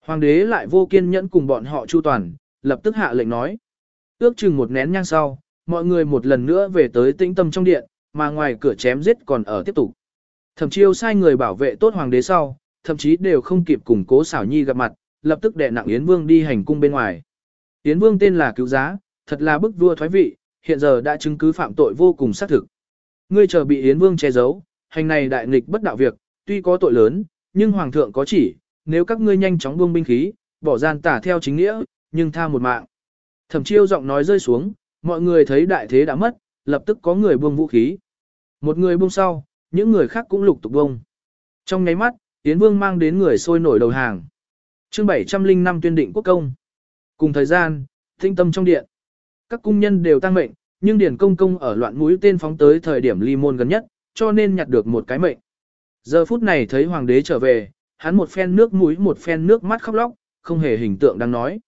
Hoàng đế lại vô kiên nhẫn cùng bọn họ chu toàn, lập tức hạ lệnh nói. Ước chừng một nén nhang sau, mọi người một lần nữa về tới tĩnh tâm trong điện, mà ngoài cửa chém giết còn ở tiếp tục. Thẩm chiêu sai người bảo vệ tốt hoàng đế sau, thậm chí đều không kịp cùng cố xảo nhi gặp mặt, lập tức đệ nặng Yến Vương đi hành cung bên ngoài. Yến Vương tên là cứu giá, thật là bức vua thoái vị, hiện giờ đã chứng cứ phạm tội vô cùng xác thực. Ngươi chờ bị Yến Vương che giấu, hành này đại nghịch bất đạo việc, tuy có tội lớn, nhưng Hoàng thượng có chỉ, nếu các ngươi nhanh chóng buông binh khí, bỏ gian tả theo chính nghĩa, nhưng tha một mạng. Thẩm chiêu giọng nói rơi xuống, mọi người thấy đại thế đã mất, lập tức có người buông vũ khí. Một người buông sau, những người khác cũng lục tục buông. Trong nháy mắt, Yến Vương mang đến người sôi nổi đầu hàng chương 705 tuyên định quốc công. Cùng thời gian, tinh tâm trong điện. Các cung nhân đều tăng mệnh, nhưng Điển Công Công ở loạn mũi tên phóng tới thời điểm ly môn gần nhất, cho nên nhặt được một cái mệnh. Giờ phút này thấy hoàng đế trở về, hắn một phen nước mũi một phen nước mắt khóc lóc, không hề hình tượng đang nói.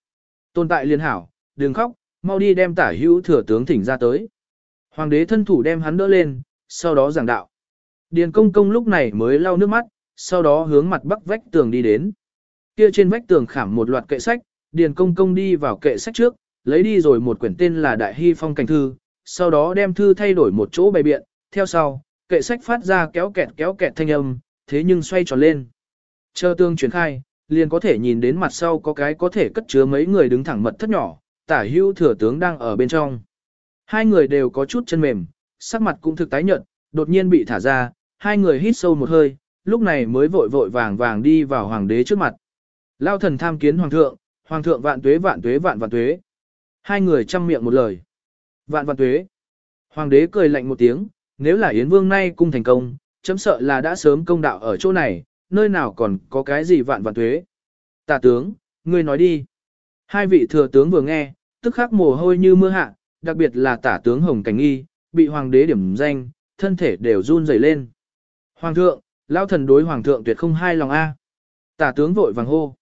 Tồn tại liên hảo, đừng khóc, mau đi đem tả hữu thừa tướng thỉnh ra tới. Hoàng đế thân thủ đem hắn đỡ lên, sau đó giảng đạo. Điền công công lúc này mới lau nước mắt, sau đó hướng mặt bắc vách tường đi đến. Kia trên vách tường khảm một loạt kệ sách, Điền công công đi vào kệ sách trước, lấy đi rồi một quyển tên là Đại Hy Phong Cảnh Thư, sau đó đem thư thay đổi một chỗ bày biện, theo sau, kệ sách phát ra kéo kẹt kéo kẹt thanh âm, thế nhưng xoay tròn lên. Chờ tương chuyển khai, liền có thể nhìn đến mặt sau có cái có thể cất chứa mấy người đứng thẳng mật thất nhỏ, tả hưu thừa tướng đang ở bên trong. Hai người đều có chút chân mềm, sắc mặt cũng thực tái nhợt, đột nhiên bị thả ra, hai người hít sâu một hơi, lúc này mới vội vội vàng vàng đi vào hoàng đế trước mặt. Lao thần tham kiến hoàng thượng, hoàng thượng vạn tuế vạn tuế vạn vạn tuế. Hai người chăm miệng một lời. Vạn vạn tuế. Hoàng đế cười lạnh một tiếng, nếu là Yến Vương nay cung thành công, chấm sợ là đã sớm công đạo ở chỗ này, nơi nào còn có cái gì vạn vạn tuế. Tả tướng, ngươi nói đi. Hai vị thừa tướng vừa nghe, tức khắc mồ hôi như mưa hạ, đặc biệt là tả tướng Hồng Cảnh Nghi, bị hoàng đế điểm danh, thân thể đều run rẩy lên. Hoàng thượng, lao thần đối hoàng thượng tuyệt không hai lòng A. Tả tướng vội vàng hô.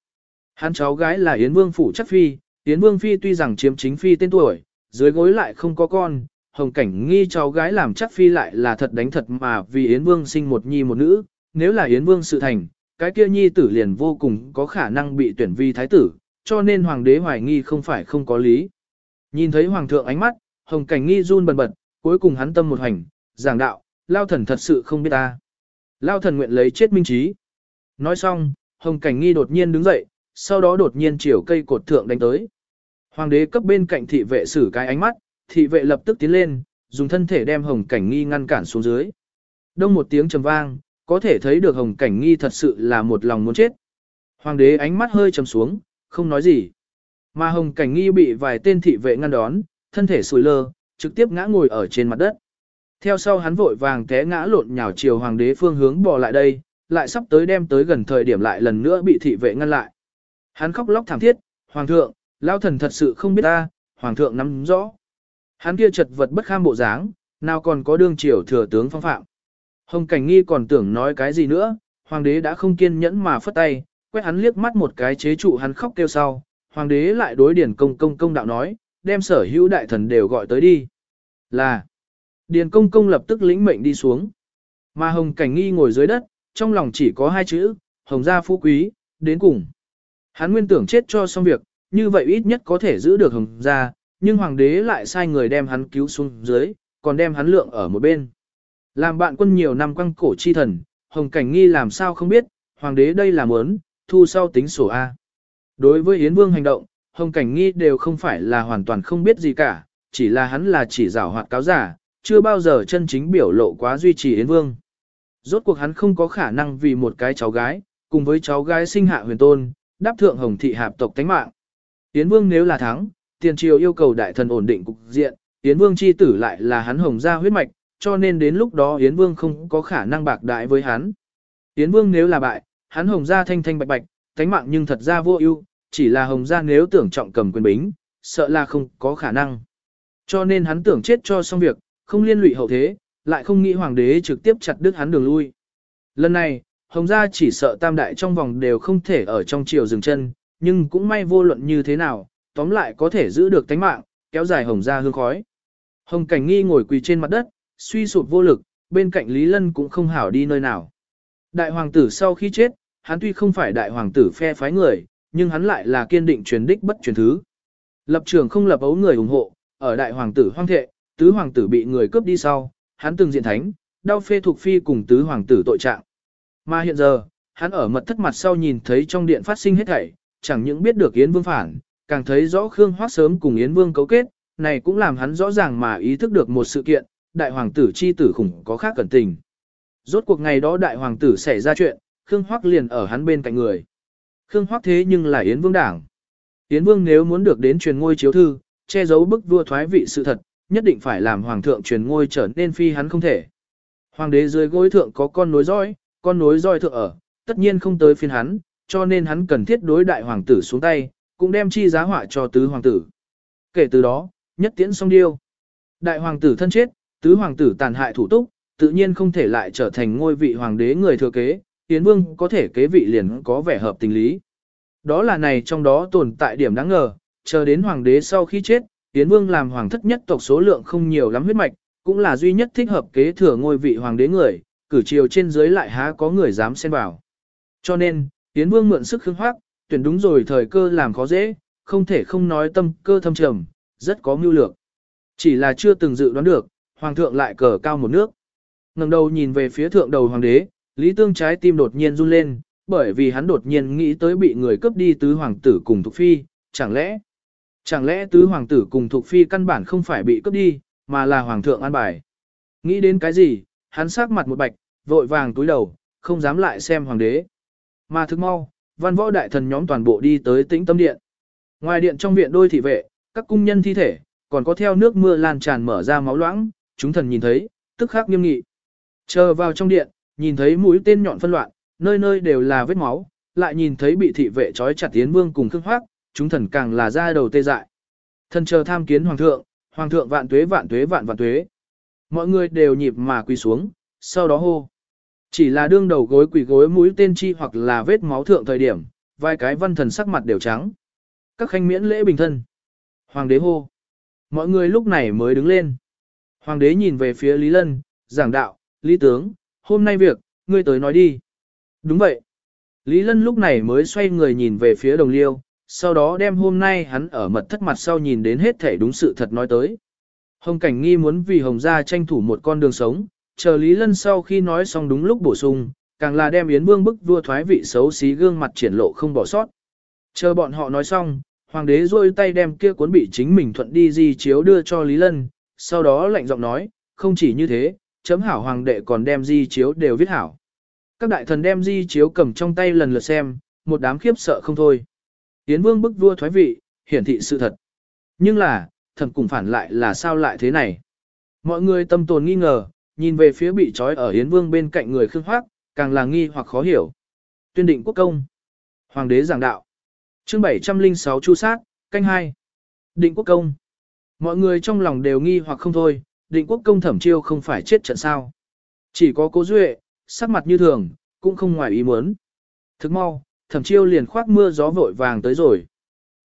Hắn cháu gái là Yến Vương Phủ Chắc Phi, Yến Vương Phi tuy rằng chiếm chính Phi tên tuổi, dưới gối lại không có con, Hồng Cảnh nghi cháu gái làm chắc Phi lại là thật đánh thật mà vì Yến Vương sinh một nhi một nữ, nếu là Yến Vương sự thành, cái kia nhi tử liền vô cùng có khả năng bị tuyển vi thái tử, cho nên Hoàng đế hoài nghi không phải không có lý. Nhìn thấy Hoàng thượng ánh mắt, Hồng Cảnh nghi run bần bật, cuối cùng hắn tâm một hành, giảng đạo, Lao thần thật sự không biết ta. Lao thần nguyện lấy chết minh trí. Nói xong, Hồng Cảnh nghi đột nhiên đứng dậy, sau đó đột nhiên chiều cây cột thượng đánh tới. Hoàng đế cấp bên cạnh thị vệ xử cái ánh mắt, thị vệ lập tức tiến lên, dùng thân thể đem Hồng Cảnh Nghi ngăn cản xuống dưới. Đông một tiếng trầm vang, có thể thấy được Hồng Cảnh Nghi thật sự là một lòng muốn chết. Hoàng đế ánh mắt hơi trầm xuống, không nói gì. Mà Hồng Cảnh Nghi bị vài tên thị vệ ngăn đón, thân thể sùi lơ, trực tiếp ngã ngồi ở trên mặt đất. Theo sau hắn vội vàng té ngã lộn nhào chiều hoàng đế phương hướng bò lại đây, lại sắp tới đem tới gần thời điểm lại lần nữa bị thị vệ ngăn lại. Hắn khóc lóc thảm thiết, Hoàng thượng, lao thần thật sự không biết ta, Hoàng thượng nắm rõ. Hắn kia chật vật bất kham bộ dáng, nào còn có đương triều thừa tướng phong phạm. Hồng Cảnh Nghi còn tưởng nói cái gì nữa, Hoàng đế đã không kiên nhẫn mà phất tay, quét hắn liếc mắt một cái chế trụ hắn khóc kêu sau. Hoàng đế lại đối điển công công công đạo nói, đem sở hữu đại thần đều gọi tới đi. Là, điền công công lập tức lĩnh mệnh đi xuống. Mà Hồng Cảnh Nghi ngồi dưới đất, trong lòng chỉ có hai chữ, Hồng gia phú quý, đến cùng. Hắn nguyên tưởng chết cho xong việc, như vậy ít nhất có thể giữ được hồng gia, nhưng hoàng đế lại sai người đem hắn cứu xuống dưới, còn đem hắn lượng ở một bên. Làm bạn quân nhiều năm quăng cổ chi thần, hồng cảnh nghi làm sao không biết, hoàng đế đây là muốn, thu sau tính sổ A. Đối với Yến Vương hành động, hồng cảnh nghi đều không phải là hoàn toàn không biết gì cả, chỉ là hắn là chỉ giảo hoạt cáo giả, chưa bao giờ chân chính biểu lộ quá duy trì Yến Vương. Rốt cuộc hắn không có khả năng vì một cái cháu gái, cùng với cháu gái sinh hạ huyền tôn, đáp thượng hồng thị hạp tộc tánh mạng. Yến Vương nếu là thắng, tiền triều yêu cầu đại thần ổn định cục diện, Yến Vương chi tử lại là hắn hồng gia huyết mạch, cho nên đến lúc đó Yến Vương không có khả năng bạc đại với hắn. Yến Vương nếu là bại, hắn hồng gia thanh thanh bạch bạch, tánh mạng nhưng thật ra vô ưu, chỉ là hồng gia nếu tưởng trọng cầm quyền bính, sợ là không có khả năng. Cho nên hắn tưởng chết cho xong việc, không liên lụy hậu thế, lại không nghĩ hoàng đế trực tiếp chặt đứt hắn đường lui. Lần này, Hồng gia chỉ sợ tam đại trong vòng đều không thể ở trong triều dừng chân, nhưng cũng may vô luận như thế nào, tóm lại có thể giữ được tánh mạng, kéo dài hồng gia hương khói. Hồng cảnh nghi ngồi quỳ trên mặt đất, suy sụp vô lực, bên cạnh Lý Lân cũng không hảo đi nơi nào. Đại hoàng tử sau khi chết, hắn tuy không phải đại hoàng tử phe phái người, nhưng hắn lại là kiên định truyền đích bất truyền thứ. Lập trường không lập ấu người ủng hộ, ở đại hoàng tử hoang thệ, tứ hoàng tử bị người cướp đi sau, hắn từng diện thánh, đau phê thuộc phi cùng tứ hoàng tử tội trạng. Mà hiện giờ, hắn ở mật thất mặt sau nhìn thấy trong điện phát sinh hết thảy, chẳng những biết được Yến Vương phản, càng thấy rõ Khương Hoắc sớm cùng Yến Vương cấu kết, này cũng làm hắn rõ ràng mà ý thức được một sự kiện, đại hoàng tử chi tử khủng có khác cẩn tình. Rốt cuộc ngày đó đại hoàng tử xảy ra chuyện, Khương Hoắc liền ở hắn bên cạnh người. Khương Hoắc thế nhưng là Yến Vương đảng. Yến Vương nếu muốn được đến truyền ngôi chiếu thư, che giấu bức vua thoái vị sự thật, nhất định phải làm hoàng thượng truyền ngôi trở nên phi hắn không thể. Hoàng đế dưới gối thượng có con nối dõi, con nối dõi thượng ở, tất nhiên không tới phiên hắn, cho nên hắn cần thiết đối đại hoàng tử xuống tay, cũng đem chi giá họa cho tứ hoàng tử. Kể từ đó, nhất tiễn xong điêu. Đại hoàng tử thân chết, tứ hoàng tử tàn hại thủ túc, tự nhiên không thể lại trở thành ngôi vị hoàng đế người thừa kế, Yến Vương có thể kế vị liền có vẻ hợp tình lý. Đó là này trong đó tồn tại điểm đáng ngờ, chờ đến hoàng đế sau khi chết, Yến Vương làm hoàng thất nhất tộc số lượng không nhiều lắm huyết mạch, cũng là duy nhất thích hợp kế thừa ngôi vị hoàng đế người, cử triều trên dưới lại há có người dám xen vào. Cho nên, Yến Vương mượn sức khương hoác, tuyển đúng rồi thời cơ làm khó dễ, không thể không nói tâm cơ thâm trầm, rất có mưu lược. Chỉ là chưa từng dự đoán được, hoàng thượng lại cờ cao một nước. ngẩng đầu nhìn về phía thượng đầu hoàng đế, Lý Tương trái tim đột nhiên run lên, bởi vì hắn đột nhiên nghĩ tới bị người cướp đi tứ hoàng tử cùng Thục Phi, chẳng lẽ, chẳng lẽ tứ hoàng tử cùng Thục Phi căn bản không phải bị cướp đi, mà là hoàng thượng an bài. Nghĩ đến cái gì, hắn sắc mặt một bạch, vội vàng túi đầu, không dám lại xem hoàng đế. Mà thức mau, văn võ đại thần nhóm toàn bộ đi tới tĩnh tâm điện. Ngoài điện trong viện đôi thị vệ, các cung nhân thi thể, còn có theo nước mưa lan tràn mở ra máu loãng, chúng thần nhìn thấy, tức khắc nghiêm nghị. Chờ vào trong điện, nhìn thấy mũi tên nhọn phân loạn, nơi nơi đều là vết máu, lại nhìn thấy bị thị vệ trói chặt tiến vương cùng khương hoác, chúng thần càng là ra đầu tê dại. Thần chờ tham kiến hoàng thượng, hoàng thượng vạn tuế vạn tuế vạn vạn tuế. Mọi người đều nhịp mà quỳ xuống, sau đó hô. Chỉ là đương đầu gối quỳ gối mũi tên chi hoặc là vết máu thượng thời điểm, vài cái văn thần sắc mặt đều trắng. Các khanh miễn lễ bình thân. Hoàng đế hô. Mọi người lúc này mới đứng lên. Hoàng đế nhìn về phía Lý Lân, giảng đạo, Lý tướng, hôm nay việc, ngươi tới nói đi. Đúng vậy. Lý Lân lúc này mới xoay người nhìn về phía đồng liêu, sau đó đem hôm nay hắn ở mật thất mặt sau nhìn đến hết thể đúng sự thật nói tới. Hồng Cảnh Nghi muốn vì Hồng gia tranh thủ một con đường sống, chờ Lý Lân sau khi nói xong đúng lúc bổ sung, càng là đem Yến Vương bức vua thoái vị xấu xí gương mặt triển lộ không bỏ sót. Chờ bọn họ nói xong, Hoàng đế rôi tay đem kia cuốn bị chính mình thuận đi di chiếu đưa cho Lý Lân, sau đó lạnh giọng nói, không chỉ như thế, chấm hảo hoàng đệ còn đem di chiếu đều viết hảo. Các đại thần đem di chiếu cầm trong tay lần lượt xem, một đám khiếp sợ không thôi. Yến Vương bức vua thoái vị, hiển thị sự thật. Nhưng là, thần cùng phản lại là sao lại thế này? Mọi người tâm tồn nghi ngờ, nhìn về phía bị trói ở Yến Vương bên cạnh người khương hoác, càng là nghi hoặc khó hiểu. Tuyên định quốc công. Hoàng đế giảng đạo. Chương 706 Chu sát, canh 2. Định quốc công. Mọi người trong lòng đều nghi hoặc không thôi, định quốc công thẩm chiêu không phải chết trận sao. Chỉ có cố duệ, sắc mặt như thường, cũng không ngoài ý muốn. Thức mau, thẩm chiêu liền khoác mưa gió vội vàng tới rồi.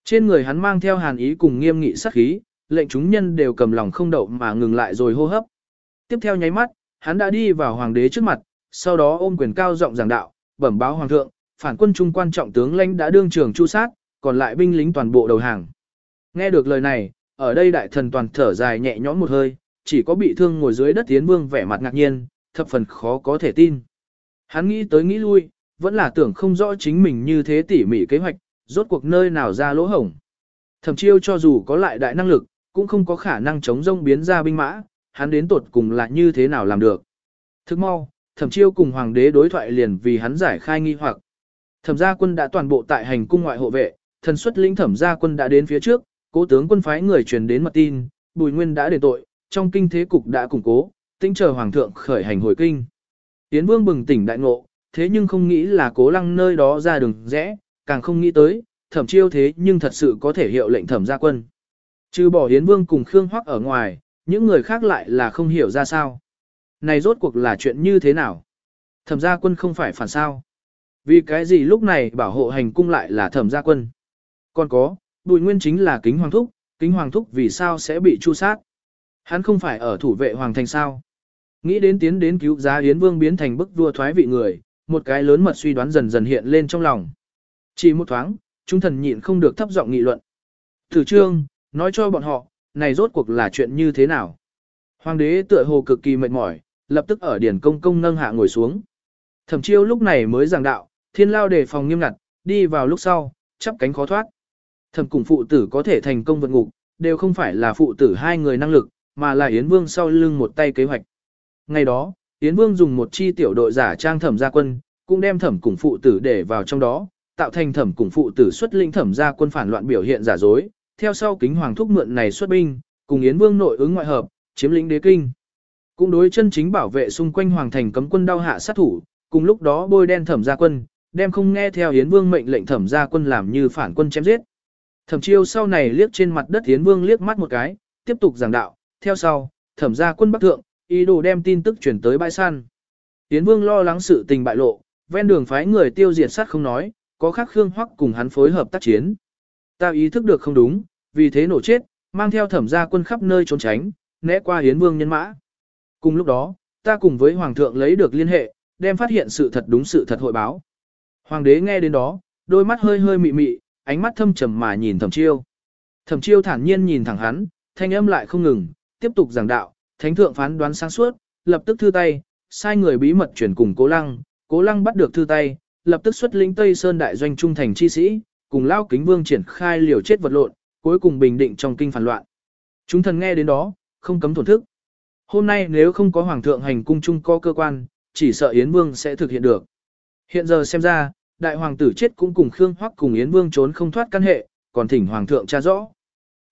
Trên người hắn mang theo hàn ý cùng nghiêm nghị sát khí, lệnh chúng nhân đều cầm lòng không đậu mà ngừng lại rồi hô hấp. Tiếp theo nháy mắt, hắn đã đi vào hoàng đế trước mặt, sau đó ôm quyền cao giọng giảng đạo, bẩm báo hoàng thượng, phản quân trung quan trọng tướng lãnh đã đương trường chu sát, còn lại binh lính toàn bộ đầu hàng. Nghe được lời này, ở đây đại thần toàn thở dài nhẹ nhõm một hơi, chỉ có bị thương ngồi dưới đất tiến vương vẻ mặt ngạc nhiên, thập phần khó có thể tin. Hắn nghĩ tới nghĩ lui, vẫn là tưởng không rõ chính mình như thế tỉ mỉ kế hoạch, rốt cuộc nơi nào ra lỗ hổng. Thẩm chiêu cho dù có lại đại năng lực, cũng không có khả năng chống rông biến ra binh mã, hắn đến tột cùng là như thế nào làm được. Thức mau, thẩm chiêu cùng hoàng đế đối thoại liền vì hắn giải khai nghi hoặc. Thẩm gia quân đã toàn bộ tại hành cung ngoại hộ vệ, thần xuất lĩnh thẩm gia quân đã đến phía trước, cố tướng quân phái người truyền đến mật tin, bùi nguyên đã đền tội, trong kinh thế cục đã củng cố, tinh chờ hoàng thượng khởi hành hồi kinh. Tiến vương bừng tỉnh đại ngộ, thế nhưng không nghĩ là cố lăng nơi đó ra đường rẽ, càng không nghĩ tới, thẩm chiêu thế nhưng thật sự có thể hiệu lệnh thẩm gia quân. Trừ bỏ Hiến Vương cùng Khương Hoắc ở ngoài, những người khác lại là không hiểu ra sao. Này rốt cuộc là chuyện như thế nào? Thẩm gia quân không phải phản sao? Vì cái gì lúc này bảo hộ hành cung lại là thẩm gia quân? Còn có, Bùi Nguyên chính là kính hoàng thúc, kính hoàng thúc vì sao sẽ bị chu sát? Hắn không phải ở thủ vệ hoàng thành sao? Nghĩ đến tiến đến cứu giá Yến Vương biến thành bức vua thoái vị người, một cái lớn mật suy đoán dần dần hiện lên trong lòng. Chỉ một thoáng, chúng thần nhịn không được thấp giọng nghị luận. Thử trương, nói cho bọn họ, này rốt cuộc là chuyện như thế nào? Hoàng đế tựa hồ cực kỳ mệt mỏi, lập tức ở điển công công nâng hạ ngồi xuống. Thẩm chiêu lúc này mới giảng đạo, thiên lao đề phòng nghiêm ngặt, đi vào lúc sau, chắp cánh khó thoát. Thẩm cùng phụ tử có thể thành công vượt ngục, đều không phải là phụ tử hai người năng lực, mà là Yến Vương sau lưng một tay kế hoạch. Ngày đó, Yến Vương dùng một chi tiểu đội giả trang thẩm gia quân, cũng đem thẩm cùng phụ tử để vào trong đó, tạo thành thẩm cùng phụ tử xuất linh thẩm gia quân phản loạn biểu hiện giả dối, theo sau kính hoàng thúc mượn này xuất binh, cùng Yến Vương nội ứng ngoại hợp, chiếm lĩnh đế kinh. Cũng đối chân chính bảo vệ xung quanh hoàng thành cấm quân đau hạ sát thủ, cùng lúc đó bôi đen thẩm gia quân, đem không nghe theo Yến Vương mệnh lệnh thẩm gia quân làm như phản quân chém giết. Thẩm chiêu sau này liếc trên mặt đất Yến Vương liếc mắt một cái, tiếp tục giảng đạo, theo sau, thẩm gia quân bắc thượng, ý đồ đem tin tức chuyển tới bãi săn. Yến Vương lo lắng sự tình bại lộ, ven đường phái người tiêu diệt sát không nói, có khắc Khương Hoắc cùng hắn phối hợp tác chiến. Ta ý thức được không đúng, vì thế nổ chết, mang theo thẩm gia quân khắp nơi trốn tránh, né qua hiến Vương nhân mã. Cùng lúc đó, ta cùng với Hoàng thượng lấy được liên hệ, đem phát hiện sự thật đúng sự thật hội báo. Hoàng đế nghe đến đó, đôi mắt hơi hơi mị mị, ánh mắt thâm trầm mà nhìn thẩm chiêu. Thẩm chiêu thản nhiên nhìn thẳng hắn, thanh âm lại không ngừng, tiếp tục giảng đạo, thánh thượng phán đoán sáng suốt, lập tức thư tay, sai người bí mật chuyển cùng cố lăng, cố lăng bắt được thư tay, lập tức xuất lĩnh Tây Sơn đại doanh trung thành chi sĩ, cùng lao kính vương triển khai liều chết vật lộn, cuối cùng bình định trong kinh phản loạn. Chúng thần nghe đến đó, không cấm thổn thức. Hôm nay nếu không có hoàng thượng hành cung chung có cơ quan, chỉ sợ Yến Vương sẽ thực hiện được. Hiện giờ xem ra, đại hoàng tử chết cũng cùng Khương Hoắc cùng Yến Vương trốn không thoát căn hệ, còn thỉnh hoàng thượng tra rõ.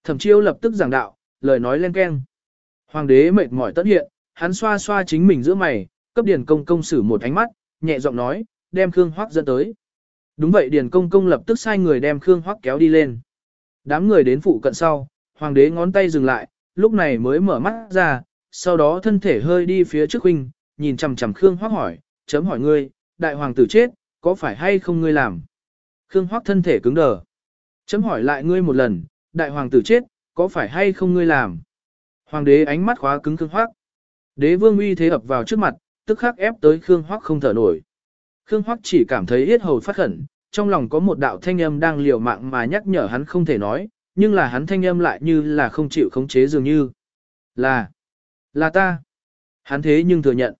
Thẩm Chiêu lập tức giảng đạo, lời nói len keng. Hoàng đế mệt mỏi tất hiện, hắn xoa xoa chính mình giữa mày, cấp điển Công công sử một ánh mắt, nhẹ giọng nói, đem Khương Hoắc dẫn tới. Đúng vậy Điền Công công lập tức sai người đem Khương Hoắc kéo đi lên. Đám người đến phụ cận sau, hoàng đế ngón tay dừng lại, lúc này mới mở mắt ra, sau đó thân thể hơi đi phía trước huynh, nhìn chằm chằm Khương Hoắc hỏi, chấm hỏi ngươi, đại hoàng tử chết, có phải hay không ngươi làm? Khương Hoắc thân thể cứng đờ. Chấm hỏi lại ngươi một lần, đại hoàng tử chết, có phải hay không ngươi làm? Hoàng đế ánh mắt khóa cứng Khương Hoắc. Đế vương uy thế ập vào trước mặt, tức khắc ép tới Khương Hoắc không thở nổi. Khương Hoắc chỉ cảm thấy yết hầu phát khẩn, trong lòng có một đạo thanh âm đang liều mạng mà nhắc nhở hắn không thể nói, nhưng là hắn thanh âm lại như là không chịu khống chế dường như. Là, là ta. Hắn thế nhưng thừa nhận.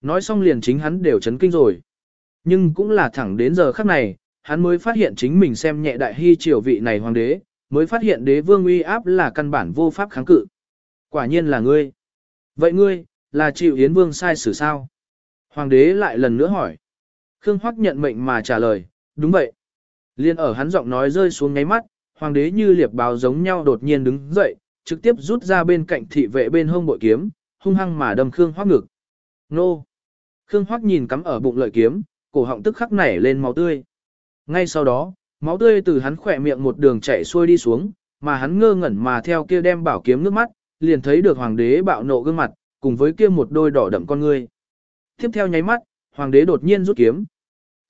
Nói xong liền chính hắn đều chấn kinh rồi. Nhưng cũng là thẳng đến giờ khắc này, hắn mới phát hiện chính mình xem nhẹ đại hy triều vị này hoàng đế, mới phát hiện đế vương uy áp là căn bản vô pháp kháng cự. Quả nhiên là ngươi. Vậy ngươi, là chịu Yến Vương sai xử sao? Hoàng đế lại lần nữa hỏi. Khương Hoắc nhận mệnh mà trả lời, đúng vậy. Liên ở hắn giọng nói rơi xuống ngáy mắt, hoàng đế như liệp báo giống nhau đột nhiên đứng dậy, trực tiếp rút ra bên cạnh thị vệ bên hông bội kiếm, hung hăng mà đâm Khương Hoắc ngực. Nô! Khương Hoắc nhìn cắm ở bụng lợi kiếm, cổ họng tức khắc nảy lên máu tươi. Ngay sau đó, máu tươi từ hắn khỏe miệng một đường chảy xuôi đi xuống, mà hắn ngơ ngẩn mà theo kia đem bảo kiếm nước mắt, liền thấy được hoàng đế bạo nộ gương mặt, cùng với kia một đôi đỏ đậm con ngươi. Tiếp theo nháy mắt, hoàng đế đột nhiên rút kiếm.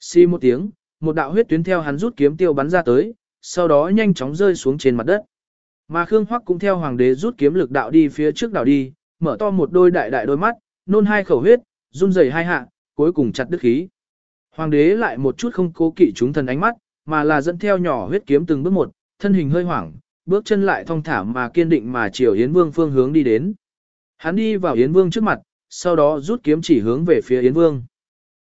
Xi một tiếng, một đạo huyết tuyến theo hắn rút kiếm tiêu bắn ra tới, sau đó nhanh chóng rơi xuống trên mặt đất. Mà Khương Hoắc cũng theo hoàng đế rút kiếm lực đạo đi phía trước đảo đi, mở to một đôi đại đại đôi mắt, nôn hai khẩu huyết, run rẩy hai hạ, cuối cùng chặt đứt khí. Hoàng đế lại một chút không cố kỵ chúng thần ánh mắt, mà là dẫn theo nhỏ huyết kiếm từng bước một, thân hình hơi hoảng, bước chân lại thong thả mà kiên định mà chiều Yến Vương phương hướng đi đến. Hắn đi vào Yến Vương trước mặt, sau đó rút kiếm chỉ hướng về phía Yến Vương.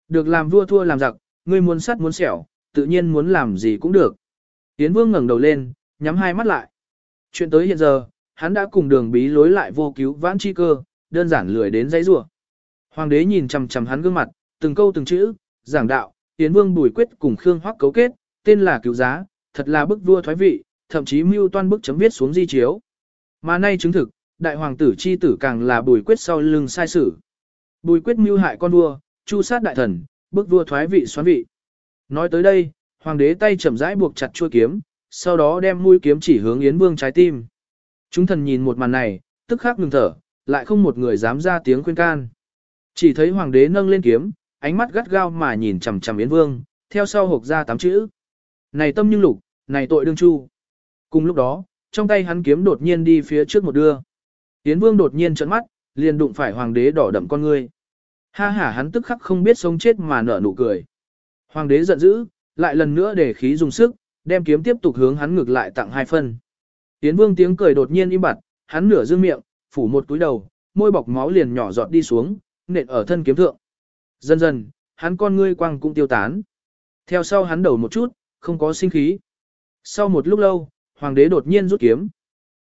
Được làm vua thua làm giặc, ngươi muốn sắt muốn sẹo, tự nhiên muốn làm gì cũng được. Yến Vương ngẩng đầu lên, nhắm hai mắt lại. Chuyện tới hiện giờ, hắn đã cùng đường bí lối lại vô cứu vãn chi cơ, đơn giản lười đến dãy rủa. Hoàng đế nhìn chằm chằm hắn gương mặt, từng câu từng chữ, giảng đạo, Yến Vương Bùi Quyết cùng Khương Hoắc cấu kết, tên là cứu giá, thật là bức vua thoái vị, thậm chí mưu toan bức chấm viết xuống di chiếu. Mà nay chứng thực, đại hoàng tử chi tử càng là Bùi Quyết sau lưng sai sử. Bùi Quyết mưu hại con vua, chu sát đại thần, bức vua thoái vị xoán vị. Nói tới đây, hoàng đế tay chậm rãi buộc chặt chuôi kiếm, sau đó đem mũi kiếm chỉ hướng Yến Vương trái tim. Chúng thần nhìn một màn này, tức khắc ngừng thở, lại không một người dám ra tiếng khuyên can. Chỉ thấy hoàng đế nâng lên kiếm, ánh mắt gắt gao mà nhìn chằm chằm Yến Vương, theo sau hộp ra tám chữ. Này tâm nhưng lục, này tội đương chu. Cùng lúc đó, trong tay hắn kiếm đột nhiên đi phía trước một đưa. Yến Vương đột nhiên trợn mắt, liền đụng phải hoàng đế đỏ đậm con ngươi. Ha ha hắn tức khắc không biết sống chết mà nở nụ cười. Hoàng đế giận dữ, lại lần nữa để khí dùng sức, đem kiếm tiếp tục hướng hắn ngược lại tặng hai phân. Tiến Vương tiếng cười đột nhiên im bặt, hắn nửa dương miệng, phủ một túi đầu, môi bọc máu liền nhỏ giọt đi xuống, nện ở thân kiếm thượng. Dần dần, hắn con ngươi quang cũng tiêu tán. Theo sau hắn đầu một chút, không có sinh khí. Sau một lúc lâu, hoàng đế đột nhiên rút kiếm.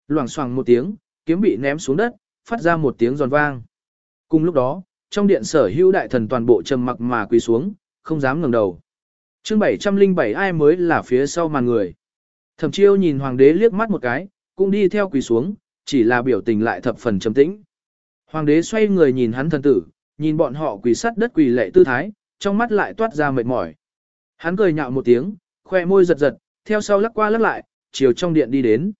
Loảng xoảng một tiếng, kiếm bị ném xuống đất, phát ra một tiếng giòn vang. Cùng lúc đó, trong điện sở hữu đại thần toàn bộ trầm mặc mà quỳ xuống, không dám ngẩng đầu. Chương 707 ai mới là phía sau màn người. Thẩm chiêu nhìn hoàng đế liếc mắt một cái, cũng đi theo quỳ xuống, chỉ là biểu tình lại thập phần trầm tĩnh. Hoàng đế xoay người nhìn hắn thần tử, nhìn bọn họ quỳ sát đất quỳ lệ tư thái, trong mắt lại toát ra mệt mỏi. Hắn cười nhạo một tiếng, khoe môi giật giật, theo sau lắc qua lắc lại, chiều trong điện đi đến.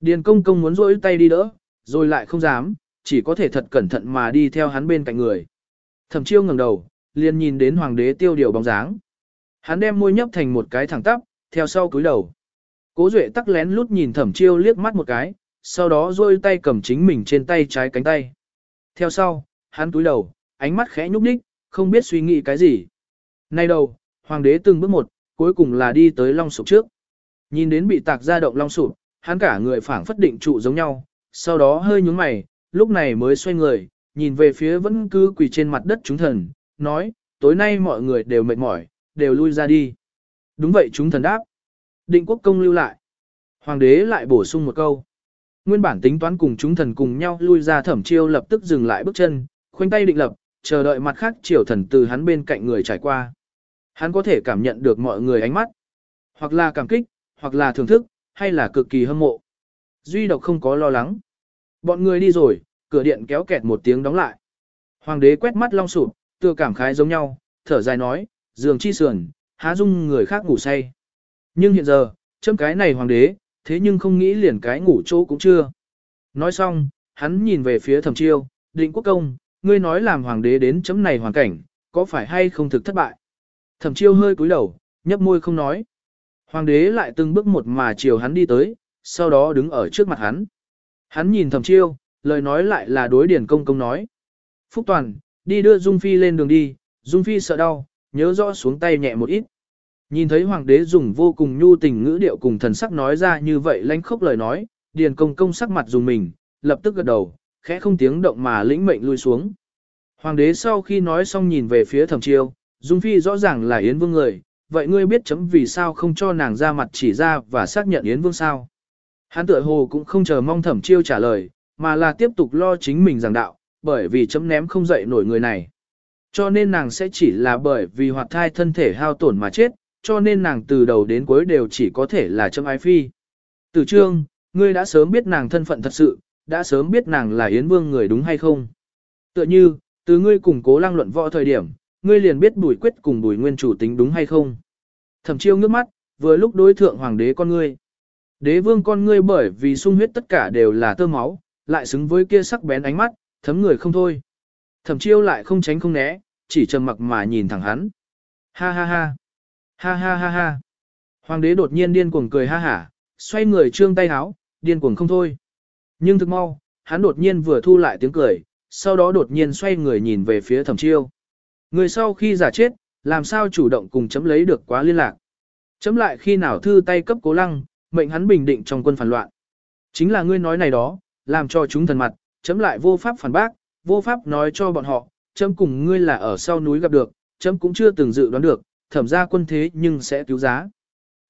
Điền công công muốn rỗi tay đi đỡ, rồi lại không dám, chỉ có thể thật cẩn thận mà đi theo hắn bên cạnh người. Thẩm chiêu ngẩng đầu, liền nhìn đến hoàng đế tiêu điều bóng dáng. Hắn đem môi nhấp thành một cái thẳng tắp, theo sau cúi đầu. Cố Duệ tắc lén lút nhìn thẩm chiêu liếc mắt một cái, sau đó rôi tay cầm chính mình trên tay trái cánh tay. Theo sau, hắn cúi đầu, ánh mắt khẽ nhúc nhích, không biết suy nghĩ cái gì. Nay đầu, hoàng đế từng bước một, cuối cùng là đi tới long sụp trước. Nhìn đến bị tạc ra động long sụp, hắn cả người phảng phất định trụ giống nhau, sau đó hơi nhúng mày, lúc này mới xoay người, nhìn về phía vẫn cứ quỳ trên mặt đất chúng thần, nói, tối nay mọi người đều mệt mỏi, đều lui ra đi. Đúng vậy chúng thần đáp. Định quốc công lưu lại. Hoàng đế lại bổ sung một câu. Nguyên bản tính toán cùng chúng thần cùng nhau lui ra thẩm chiêu lập tức dừng lại bước chân, khoanh tay định lập, chờ đợi mặt khác triều thần từ hắn bên cạnh người trải qua. Hắn có thể cảm nhận được mọi người ánh mắt, hoặc là cảm kích, hoặc là thưởng thức, hay là cực kỳ hâm mộ. Duy độc không có lo lắng. Bọn người đi rồi, cửa điện kéo kẹt một tiếng đóng lại. Hoàng đế quét mắt long sụp, tựa cảm khái giống nhau, thở dài nói, giường chi sườn, há dung người khác ngủ say. Nhưng hiện giờ, chấm cái này hoàng đế, thế nhưng không nghĩ liền cái ngủ chỗ cũng chưa. Nói xong, hắn nhìn về phía thẩm chiêu, định quốc công, ngươi nói làm hoàng đế đến chấm này hoàn cảnh, có phải hay không thực thất bại. Thẩm chiêu hơi cúi đầu, nhấp môi không nói. Hoàng đế lại từng bước một mà chiều hắn đi tới, sau đó đứng ở trước mặt hắn. Hắn nhìn thẩm chiêu, lời nói lại là đối điển công công nói. Phúc Toàn, đi đưa Dung Phi lên đường đi, Dung Phi sợ đau, nhớ rõ xuống tay nhẹ một ít. Nhìn thấy hoàng đế dùng vô cùng nhu tình ngữ điệu cùng thần sắc nói ra như vậy lánh khốc lời nói, điền công công sắc mặt dùng mình, lập tức gật đầu, khẽ không tiếng động mà lĩnh mệnh lui xuống. Hoàng đế sau khi nói xong nhìn về phía thẩm chiêu, Dung Phi rõ ràng là Yến Vương người, vậy ngươi biết chấm vì sao không cho nàng ra mặt chỉ ra và xác nhận Yến Vương sao? Hán tựa hồ cũng không chờ mong thẩm chiêu trả lời, mà là tiếp tục lo chính mình giảng đạo, bởi vì chấm ném không dậy nổi người này. Cho nên nàng sẽ chỉ là bởi vì hoạt thai thân thể hao tổn mà chết, cho nên nàng từ đầu đến cuối đều chỉ có thể là chấm ái phi. Từ trương, ngươi đã sớm biết nàng thân phận thật sự, đã sớm biết nàng là Yến Vương người đúng hay không? Tựa như, từ ngươi cùng cố lăng luận võ thời điểm, ngươi liền biết bùi quyết cùng bùi nguyên chủ tính đúng hay không? Thẩm chiêu ngước mắt, vừa lúc đối thượng hoàng đế con ngươi. Đế vương con ngươi bởi vì sung huyết tất cả đều là tơ máu, lại xứng với kia sắc bén ánh mắt, thấm người không thôi. Thẩm chiêu lại không tránh không né, chỉ trầm mặc mà nhìn thẳng hắn. Ha ha ha. Ha ha ha ha. Hoàng đế đột nhiên điên cuồng cười ha hả, xoay người trương tay háo, điên cuồng không thôi. Nhưng thực mau, hắn đột nhiên vừa thu lại tiếng cười, sau đó đột nhiên xoay người nhìn về phía thẩm chiêu. Người sau khi giả chết, làm sao chủ động cùng chấm lấy được quá liên lạc. Chấm lại khi nào thư tay cấp cố lăng, mệnh hắn bình định trong quân phản loạn. Chính là ngươi nói này đó, làm cho chúng thần mặt, chấm lại vô pháp phản bác, vô pháp nói cho bọn họ, chấm cùng ngươi là ở sau núi gặp được, chấm cũng chưa từng dự đoán được, thẩm ra quân thế nhưng sẽ cứu giá.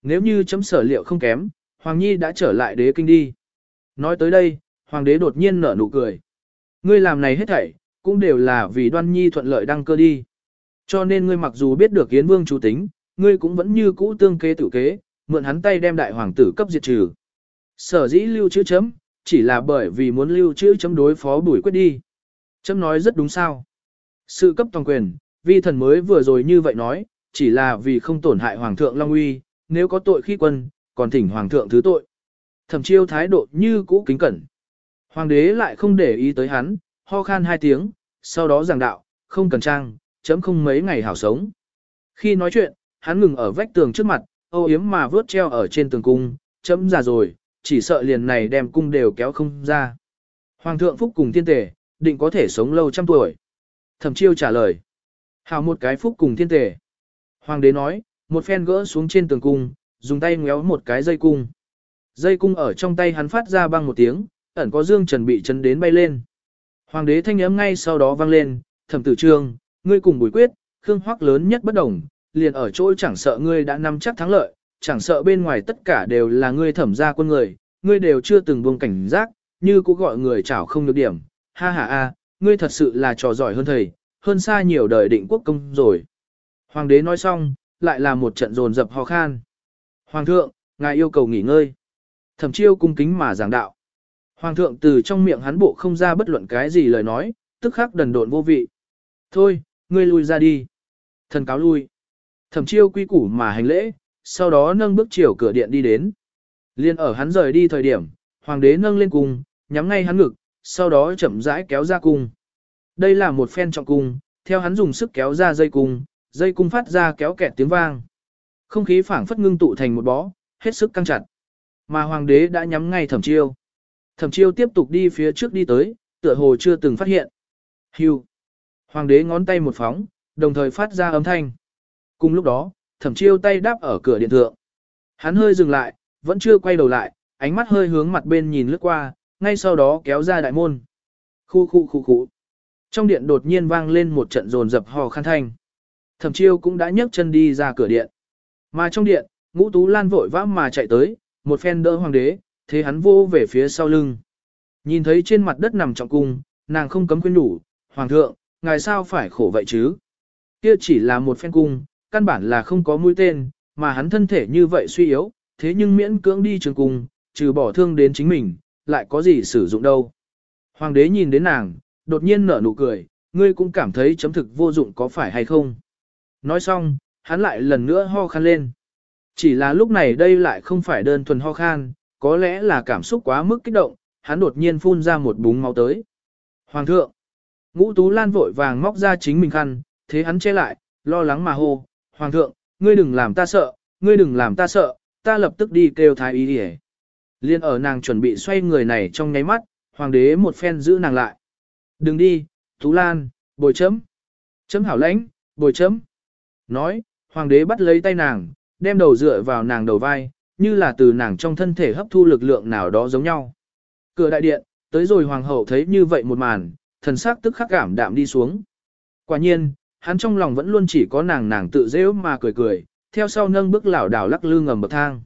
Nếu như chấm sở liệu không kém, Hoàng Nhi đã trở lại đế kinh đi. Nói tới đây, Hoàng đế đột nhiên nở nụ cười. Ngươi làm này hết thảy, cũng đều là vì đoan nhi thuận lợi đăng cơ đi. Cho nên ngươi mặc dù biết được Yến Vương chủ tính, ngươi cũng vẫn như cũ tương kế tự kế, mượn hắn tay đem đại hoàng tử cấp diệt trừ. Sở dĩ lưu chữ chấm, chỉ là bởi vì muốn lưu trữ chấm đối phó bùi quyết đi. Chấm nói rất đúng sao. Sự cấp toàn quyền, vi thần mới vừa rồi như vậy nói, chỉ là vì không tổn hại hoàng thượng Long Uy, nếu có tội khi quân, còn thỉnh hoàng thượng thứ tội. Thẩm chiêu thái độ như cũ kính cẩn. Hoàng đế lại không để ý tới hắn, ho khan hai tiếng, sau đó giảng đạo, không cần trang, chấm không mấy ngày hảo sống. Khi nói chuyện, hắn ngừng ở vách tường trước mặt, âu yếm mà vớt treo ở trên tường cung, chấm già rồi, chỉ sợ liền này đem cung đều kéo không ra. Hoàng thượng phúc cùng thiên tể, định có thể sống lâu trăm tuổi. Thẩm chiêu trả lời. Hào một cái phúc cùng thiên tể. Hoàng đế nói, một phen gỡ xuống trên tường cung, dùng tay ngéo một cái dây cung. Dây cung ở trong tay hắn phát ra băng một tiếng, ẩn có dương trần bị chấn đến bay lên. Hoàng đế thanh ấm ngay sau đó vang lên, thẩm tử trương, ngươi cùng bùi quyết, khương hoắc lớn nhất bất đồng, liền ở chỗ chẳng sợ ngươi đã nắm chắc thắng lợi, chẳng sợ bên ngoài tất cả đều là ngươi thẩm gia quân người, ngươi đều chưa từng buông cảnh giác, như cũng gọi người chảo không được điểm, ha ha a, ngươi thật sự là trò giỏi hơn thầy, hơn xa nhiều đời định quốc công rồi. Hoàng đế nói xong, lại là một trận dồn dập ho khan. Hoàng thượng, ngài yêu cầu nghỉ ngơi. Thẩm chiêu cung kính mà giảng đạo. Hoàng thượng từ trong miệng hắn bộ không ra bất luận cái gì lời nói, tức khắc đần độn vô vị. Thôi, ngươi lui ra đi. Thần cáo lui. Thẩm chiêu quy củ mà hành lễ, sau đó nâng bước chiều cửa điện đi đến. Liên ở hắn rời đi thời điểm, hoàng đế nâng lên cung, nhắm ngay hắn ngực, sau đó chậm rãi kéo ra cung. Đây là một phen trọng cung, theo hắn dùng sức kéo ra dây cung, dây cung phát ra kéo kẹt tiếng vang. Không khí phảng phất ngưng tụ thành một bó, hết sức căng chặt. Mà hoàng đế đã nhắm ngay thẩm chiêu. Thẩm chiêu tiếp tục đi phía trước đi tới, tựa hồ chưa từng phát hiện. Hưu. Hoàng đế ngón tay một phóng, đồng thời phát ra âm thanh. Cùng lúc đó, thẩm chiêu tay đáp ở cửa điện thượng. Hắn hơi dừng lại, vẫn chưa quay đầu lại, ánh mắt hơi hướng mặt bên nhìn lướt qua, ngay sau đó kéo ra đại môn. Khu khu khu khu. Trong điện đột nhiên vang lên một trận rồn dập hò khăn thanh. Thẩm chiêu cũng đã nhấc chân đi ra cửa điện. Mà trong điện, ngũ tú lan vội vã mà chạy tới, một phen đỡ hoàng đế, thế hắn vô về phía sau lưng. Nhìn thấy trên mặt đất nằm trọng cung, nàng không cấm khuyên đủ, hoàng thượng, ngài sao phải khổ vậy chứ? Kia chỉ là một phen cung, căn bản là không có mũi tên, mà hắn thân thể như vậy suy yếu, thế nhưng miễn cưỡng đi trường cung, trừ bỏ thương đến chính mình, lại có gì sử dụng đâu. Hoàng đế nhìn đến nàng, đột nhiên nở nụ cười, ngươi cũng cảm thấy chấm thực vô dụng có phải hay không? Nói xong, hắn lại lần nữa ho khan lên. Chỉ là lúc này đây lại không phải đơn thuần ho khan, có lẽ là cảm xúc quá mức kích động, hắn đột nhiên phun ra một búng máu tới. Hoàng thượng! Ngũ Tú Lan vội vàng móc ra chính mình khăn, thế hắn che lại, lo lắng mà hô. Hoàng thượng, ngươi đừng làm ta sợ, ngươi đừng làm ta sợ, ta lập tức đi kêu thái y đi Liên ở nàng chuẩn bị xoay người này trong nháy mắt, hoàng đế một phen giữ nàng lại. Đừng đi, Tú Lan, bồi chấm. Chấm hảo lãnh, bồi chấm. Nói, hoàng đế bắt lấy tay nàng, đem đầu dựa vào nàng đầu vai, như là từ nàng trong thân thể hấp thu lực lượng nào đó giống nhau. Cửa đại điện, tới rồi hoàng hậu thấy như vậy một màn, thần sắc tức khắc cảm đạm đi xuống. Quả nhiên, hắn trong lòng vẫn luôn chỉ có nàng nàng tự dễ mà cười cười, theo sau nâng bước lảo đảo lắc lư ngầm bậc thang.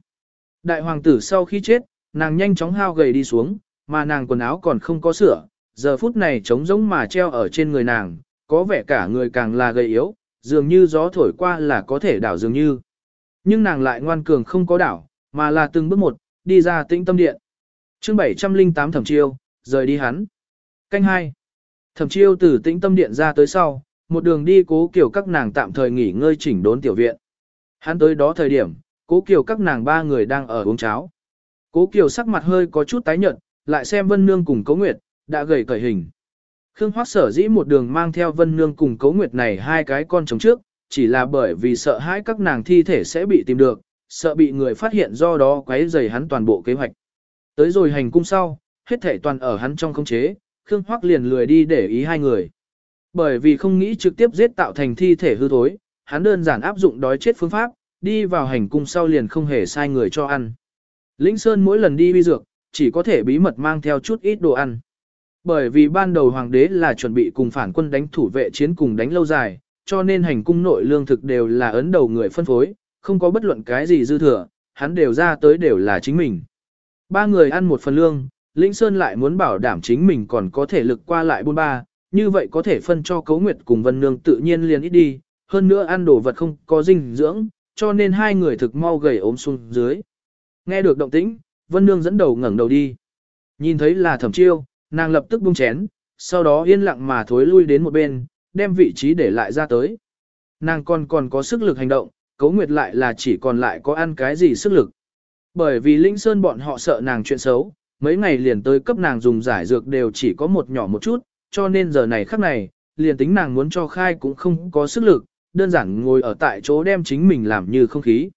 Đại hoàng tử sau khi chết, nàng nhanh chóng hao gầy đi xuống, mà nàng quần áo còn không có sửa, giờ phút này trống rỗng mà treo ở trên người nàng, có vẻ cả người càng là gầy yếu, dường như gió thổi qua là có thể đảo dường như. Nhưng nàng lại ngoan cường không có đảo, mà là từng bước một, đi ra tĩnh tâm điện. chương 708 thẩm chiêu, rời đi hắn. Canh 2. Thẩm chiêu từ tĩnh tâm điện ra tới sau, một đường đi cố kiểu các nàng tạm thời nghỉ ngơi chỉnh đốn tiểu viện. Hắn tới đó thời điểm, cố kiểu các nàng ba người đang ở uống cháo. Cố kiểu sắc mặt hơi có chút tái nhợt, lại xem Vân Nương cùng Cố Nguyệt, đã gầy cởi hình. Khương Hoắc sở dĩ một đường mang theo Vân Nương cùng Cố Nguyệt này hai cái con trống trước, chỉ là bởi vì sợ hãi các nàng thi thể sẽ bị tìm được, sợ bị người phát hiện do đó quấy rầy hắn toàn bộ kế hoạch. Tới rồi hành cung sau, hết thể toàn ở hắn trong khống chế, Khương Hoắc liền lười đi để ý hai người. Bởi vì không nghĩ trực tiếp giết tạo thành thi thể hư thối, hắn đơn giản áp dụng đói chết phương pháp, đi vào hành cung sau liền không hề sai người cho ăn. Lĩnh Sơn mỗi lần đi bi dược, chỉ có thể bí mật mang theo chút ít đồ ăn. Bởi vì ban đầu hoàng đế là chuẩn bị cùng phản quân đánh thủ vệ chiến cùng đánh lâu dài, cho nên hành cung nội lương thực đều là ấn đầu người phân phối, không có bất luận cái gì dư thừa, hắn đều ra tới đều là chính mình. Ba người ăn một phần lương, Lĩnh Sơn lại muốn bảo đảm chính mình còn có thể lực qua lại buôn ba, như vậy có thể phân cho Cấu Nguyệt cùng Vân Nương tự nhiên liền ít đi, hơn nữa ăn đồ vật không có dinh dưỡng, cho nên hai người thực mau gầy ốm xuống dưới. Nghe được động tĩnh, Vân Nương dẫn đầu ngẩng đầu đi. Nhìn thấy là thẩm chiêu, nàng lập tức buông chén, sau đó yên lặng mà thối lui đến một bên, đem vị trí để lại ra tới. Nàng còn còn có sức lực hành động, Cấu Nguyệt lại là chỉ còn lại có ăn cái gì sức lực. Bởi vì Linh Sơn bọn họ sợ nàng chuyện xấu, mấy ngày liền tới cấp nàng dùng giải dược đều chỉ có một nhỏ một chút, cho nên giờ này khắc này, liền tính nàng muốn cho khai cũng không có sức lực, đơn giản ngồi ở tại chỗ đem chính mình làm như không khí.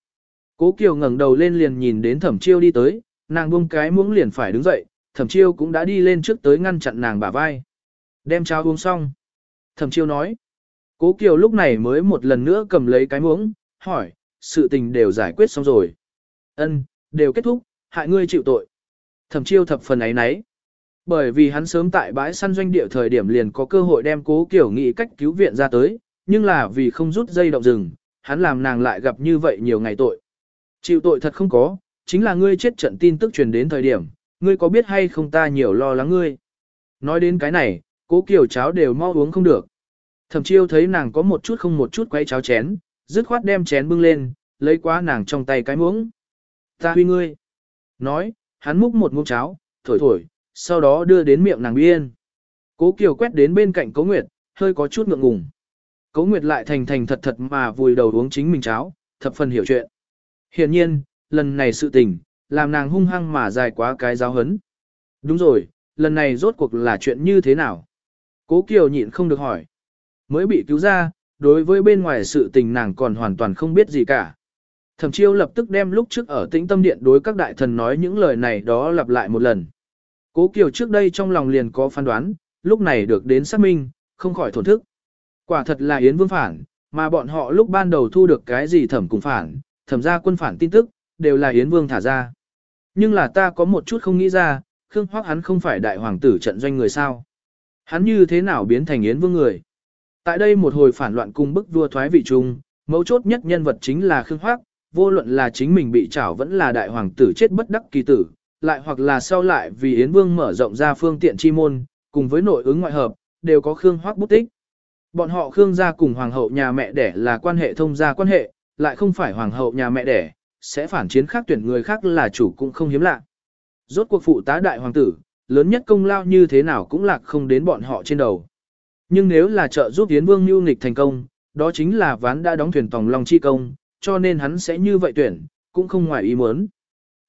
Cố Kiều ngẩng đầu lên liền nhìn đến Thẩm Chiêu đi tới, nàng buông cái muỗng liền phải đứng dậy, Thẩm Chiêu cũng đã đi lên trước tới ngăn chặn nàng bả vai. Đem cháo uống xong. Thẩm Chiêu nói. Cố Kiều lúc này mới một lần nữa cầm lấy cái muỗng, hỏi, sự tình đều giải quyết xong rồi. Ân, đều kết thúc, hại ngươi chịu tội. Thẩm Chiêu thập phần ấy nấy. Bởi vì hắn sớm tại bãi săn doanh địa thời điểm liền có cơ hội đem Cố kiểu nghị cách cứu viện ra tới, nhưng là vì không rút dây động rừng, hắn làm nàng lại gặp như vậy nhiều ngày tội. Chịu tội thật không có, chính là ngươi chết trận tin tức truyền đến thời điểm, ngươi có biết hay không ta nhiều lo lắng ngươi. Nói đến cái này, cố kiểu cháo đều mau uống không được. Thẩm chiêu thấy nàng có một chút không một chút quay cháo chén, dứt khoát đem chén bưng lên, lấy quá nàng trong tay cái muỗng. Ta huy ngươi. Nói, hắn múc một muỗng cháo, thổi thổi, sau đó đưa đến miệng nàng biên. Cố kiều quét đến bên cạnh cố nguyệt, hơi có chút ngượng ngùng. Cố nguyệt lại thành thành thật thật mà vùi đầu uống chính mình cháo, thập phần hiểu chuyện. hiển nhiên, lần này sự tình, làm nàng hung hăng mà dài quá cái giáo hấn. Đúng rồi, lần này rốt cuộc là chuyện như thế nào? Cố Kiều nhịn không được hỏi. Mới bị cứu ra, đối với bên ngoài sự tình nàng còn hoàn toàn không biết gì cả. Thẩm chiêu lập tức đem lúc trước ở tĩnh tâm điện đối các đại thần nói những lời này đó lặp lại một lần. Cố Kiều trước đây trong lòng liền có phán đoán, lúc này được đến xác minh, không khỏi thổn thức. Quả thật là Yến Vương phản, mà bọn họ lúc ban đầu thu được cái gì thẩm cùng phản, thẩm ra quân phản tin tức, đều là Yến Vương thả ra. Nhưng là ta có một chút không nghĩ ra, Khương Hoắc hắn không phải đại hoàng tử trận doanh người sao. Hắn như thế nào biến thành Yến Vương người? Tại đây một hồi phản loạn cung bức vua thoái vị trung, mấu chốt nhất nhân vật chính là Khương Hoắc, vô luận là chính mình bị trảo vẫn là đại hoàng tử chết bất đắc kỳ tử, lại hoặc là sau lại vì Yến Vương mở rộng ra phương tiện chi môn, cùng với nội ứng ngoại hợp, đều có Khương Hoắc bút tích. Bọn họ Khương gia cùng hoàng hậu nhà mẹ đẻ là quan hệ thông gia quan hệ, lại không phải hoàng hậu nhà mẹ đẻ, sẽ phản chiến khác tuyển người khác là chủ cũng không hiếm lạ. Rốt cuộc phụ tá đại hoàng tử, lớn nhất công lao như thế nào cũng lạc không đến bọn họ trên đầu. Nhưng nếu là trợ giúp Yến Vương Nhu nghịch thành công, đó chính là ván đã đóng thuyền tòng long chi công, cho nên hắn sẽ như vậy tuyển, cũng không ngoài ý muốn.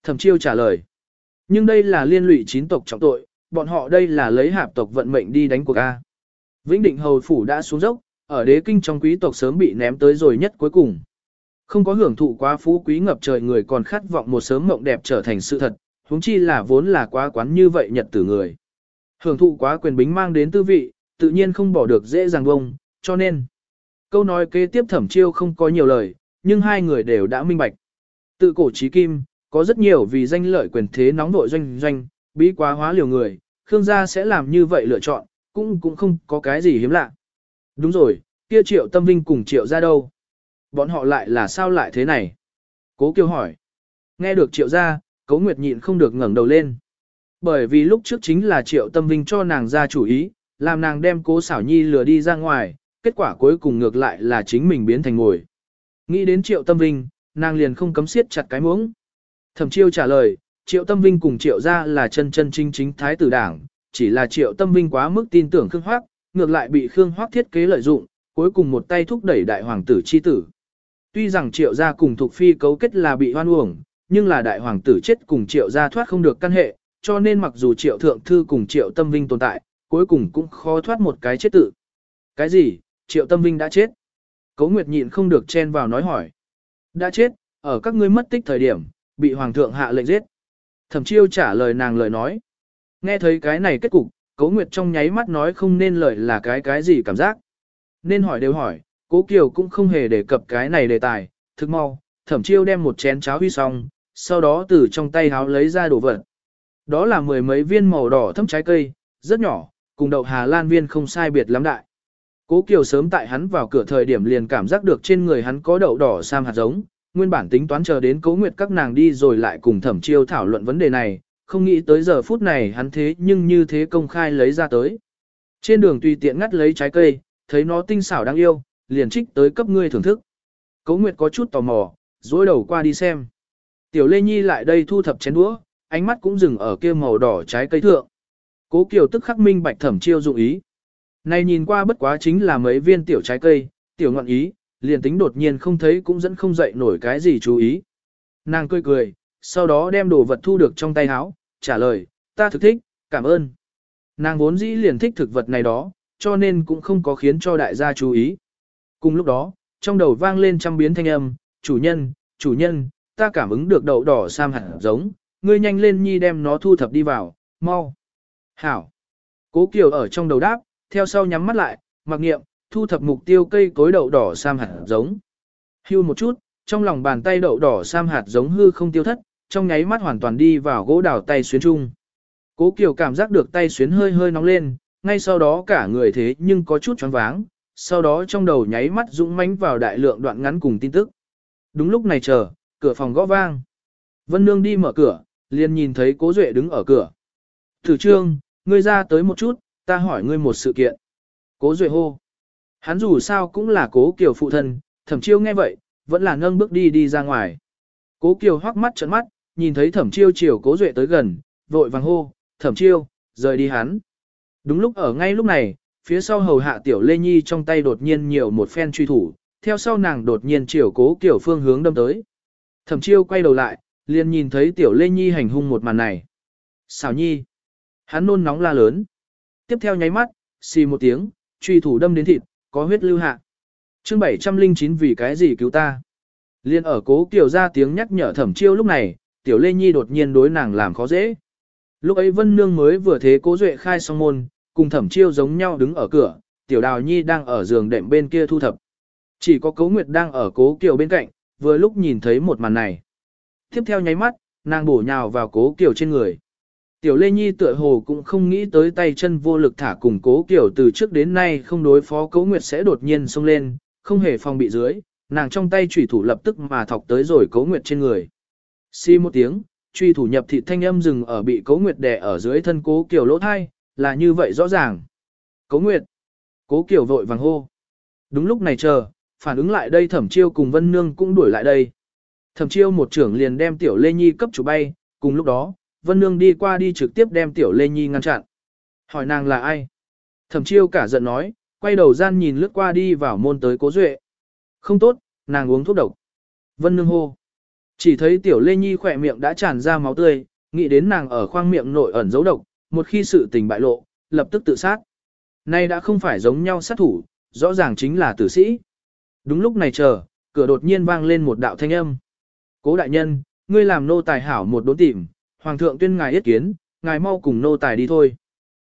Thẩm chiêu trả lời. Nhưng đây là liên lụy chín tộc trọng tội, bọn họ đây là lấy hạp tộc vận mệnh đi đánh cuộc A. Vĩnh định hầu phủ đã xuống dốc, ở đế kinh trong quý tộc sớm bị ném tới rồi nhất cuối cùng. Không có hưởng thụ quá phú quý ngập trời người còn khát vọng một sớm mộng đẹp trở thành sự thật, huống chi là vốn là quá quán như vậy nhật tử người. Hưởng thụ quá quyền bính mang đến tư vị, tự nhiên không bỏ được dễ dàng bông, cho nên. Câu nói kế tiếp thẩm chiêu không có nhiều lời, nhưng hai người đều đã minh bạch. Tự cổ trí kim, có rất nhiều vì danh lợi quyền thế nóng nội doanh doanh, bí quá hóa liều người, Khương gia sẽ làm như vậy lựa chọn, cũng cũng không có cái gì hiếm lạ. Đúng rồi, kia triệu tâm vinh cùng triệu ra đâu? Bọn họ lại là sao lại thế này? Cố Kiều hỏi. Nghe được triệu ra, Cố Nguyệt nhịn không được ngẩng đầu lên. Bởi vì lúc trước chính là triệu tâm vinh cho nàng ra chủ ý, làm nàng đem cố xảo nhi lừa đi ra ngoài, kết quả cuối cùng ngược lại là chính mình biến thành ngồi. Nghĩ đến triệu tâm vinh, nàng liền không cấm siết chặt cái muỗng. Thẩm chiêu trả lời, triệu tâm vinh cùng triệu Gia là chân chân chính chính thái tử đảng, chỉ là triệu tâm vinh quá mức tin tưởng Khương Hoác, ngược lại bị Khương Hoác thiết kế lợi dụng, cuối cùng một tay thúc đẩy đại hoàng tử chi tử. Tuy rằng triệu gia cùng thuộc phi cấu kết là bị hoan uổng, nhưng là đại hoàng tử chết cùng triệu gia thoát không được căn hệ, cho nên mặc dù triệu thượng thư cùng triệu tâm vinh tồn tại, cuối cùng cũng khó thoát một cái chết tự. Cái gì, triệu tâm vinh đã chết? Cấu Nguyệt nhịn không được chen vào nói hỏi. Đã chết, ở các ngươi mất tích thời điểm, bị hoàng thượng hạ lệnh giết. Thẩm chiêu trả lời nàng lời nói. Nghe thấy cái này kết cục, Cố Nguyệt trong nháy mắt nói không nên lời là cái cái gì cảm giác. Nên hỏi đều hỏi, Cố Kiều cũng không hề đề cập cái này đề tài, thức mau, thẩm chiêu đem một chén cháo huy xong, sau đó từ trong tay háo lấy ra đồ vật. Đó là mười mấy viên màu đỏ thấm trái cây, rất nhỏ, cùng đậu Hà Lan viên không sai biệt lắm đại. Cố Kiều sớm tại hắn vào cửa thời điểm liền cảm giác được trên người hắn có đậu đỏ sam hạt giống, nguyên bản tính toán chờ đến Cố Nguyệt các nàng đi rồi lại cùng Thẩm Chiêu thảo luận vấn đề này, không nghĩ tới giờ phút này hắn thế nhưng như thế công khai lấy ra tới. Trên đường tùy tiện ngắt lấy trái cây, thấy nó tinh xảo đáng yêu, liền trích tới cấp ngươi thưởng thức. Cố Nguyệt có chút tò mò, dối đầu qua đi xem. Tiểu Lê Nhi lại đây thu thập chén đũa, ánh mắt cũng dừng ở kia màu đỏ trái cây thượng. Cố Kiều tức khắc minh bạch thẩm chiêu dụng ý. Này nhìn qua bất quá chính là mấy viên tiểu trái cây, tiểu ngọn ý, liền tính đột nhiên không thấy cũng dẫn không dậy nổi cái gì chú ý. Nàng cười cười, sau đó đem đồ vật thu được trong tay áo, trả lời, ta thực thích, cảm ơn. Nàng vốn dĩ liền thích thực vật này đó, cho nên cũng không có khiến cho đại gia chú ý. Cùng lúc đó, trong đầu vang lên trăm biến thanh âm, chủ nhân, chủ nhân, ta cảm ứng được đậu đỏ sam hạt giống, ngươi nhanh lên nhi đem nó thu thập đi vào, mau. Hảo. Cố Kiều ở trong đầu đáp, theo sau nhắm mắt lại, mặc nghiệm, thu thập mục tiêu cây cối đậu đỏ sam hạt giống. Hưu một chút, trong lòng bàn tay đậu đỏ sam hạt giống hư không tiêu thất, trong nháy mắt hoàn toàn đi vào gỗ đào tay xuyến chung. Cố Kiều cảm giác được tay xuyến hơi hơi nóng lên, ngay sau đó cả người thế nhưng có chút choáng váng, sau đó trong đầu nháy mắt dũng mãnh vào đại lượng đoạn ngắn cùng tin tức. Đúng lúc này chờ, cửa phòng gõ vang. Vân Nương đi mở cửa, liền nhìn thấy Cố Duệ đứng ở cửa. Thử trương, ngươi ra tới một chút, ta hỏi ngươi một sự kiện. Cố Duệ hô. Hắn dù sao cũng là Cố Kiều phụ thân, thẩm chiêu nghe vậy, vẫn là nâng bước đi đi ra ngoài. Cố Kiều hoắc mắt trợn mắt, nhìn thấy thẩm chiêu chiều Cố Duệ tới gần, vội vàng hô, thẩm chiêu, rời đi hắn. Đúng lúc ở ngay lúc này, phía sau hầu hạ tiểu Lê Nhi trong tay đột nhiên nhiều một phen truy thủ, theo sau nàng đột nhiên chiều cố kiểu phương hướng đâm tới. Thẩm chiêu quay đầu lại, liền nhìn thấy tiểu Lê Nhi hành hung một màn này. Xảo nhi. Hắn nôn nóng la lớn. Tiếp theo nháy mắt, xì một tiếng, truy thủ đâm đến thịt, có huyết lưu hạ. chương 709 vì cái gì cứu ta. Liên ở cố kiểu ra tiếng nhắc nhở thẩm chiêu lúc này, tiểu Lê Nhi đột nhiên đối nàng làm khó dễ. Lúc ấy Vân Nương mới vừa thế cố duệ khai xong môn, cùng thẩm chiêu giống nhau đứng ở cửa, tiểu đào nhi đang ở giường đệm bên kia thu thập. Chỉ có cố nguyệt đang ở cố kiều bên cạnh, vừa lúc nhìn thấy một màn này. Tiếp theo nháy mắt, nàng bổ nhào vào cố kiều trên người. Tiểu Lê Nhi tựa hồ cũng không nghĩ tới tay chân vô lực thả cùng cố kiểu từ trước đến nay không đối phó cố nguyệt sẽ đột nhiên xông lên, không hề phòng bị dưới, nàng trong tay trùy thủ lập tức mà thọc tới rồi cố nguyệt trên người. Xi một tiếng, truy thủ nhập thị thanh âm dừng ở bị cố nguyệt đè ở dưới thân cố kiều lỗ thai, là như vậy rõ ràng. Cố nguyệt, cố kiều vội vàng hô. Đúng lúc này chờ, phản ứng lại đây thẩm chiêu cùng vân nương cũng đuổi lại đây. Thẩm chiêu một trưởng liền đem tiểu lê nhi cấp chủ bay, cùng lúc đó, vân nương đi qua đi trực tiếp đem tiểu lê nhi ngăn chặn. Hỏi nàng là ai? Thẩm chiêu cả giận nói, quay đầu gian nhìn lướt qua đi vào môn tới cố duệ. Không tốt, nàng uống thuốc độc. Vân nương hô. Chỉ thấy tiểu Lê Nhi khỏe miệng đã tràn ra máu tươi, nghĩ đến nàng ở khoang miệng nội ẩn dấu độc, một khi sự tình bại lộ, lập tức tự sát. Nay đã không phải giống nhau sát thủ, rõ ràng chính là tử sĩ. Đúng lúc này chờ, cửa đột nhiên vang lên một đạo thanh âm. Cố đại nhân, ngươi làm nô tài hảo một đốn tìm, hoàng thượng tuyên ngài yết kiến, ngài mau cùng nô tài đi thôi.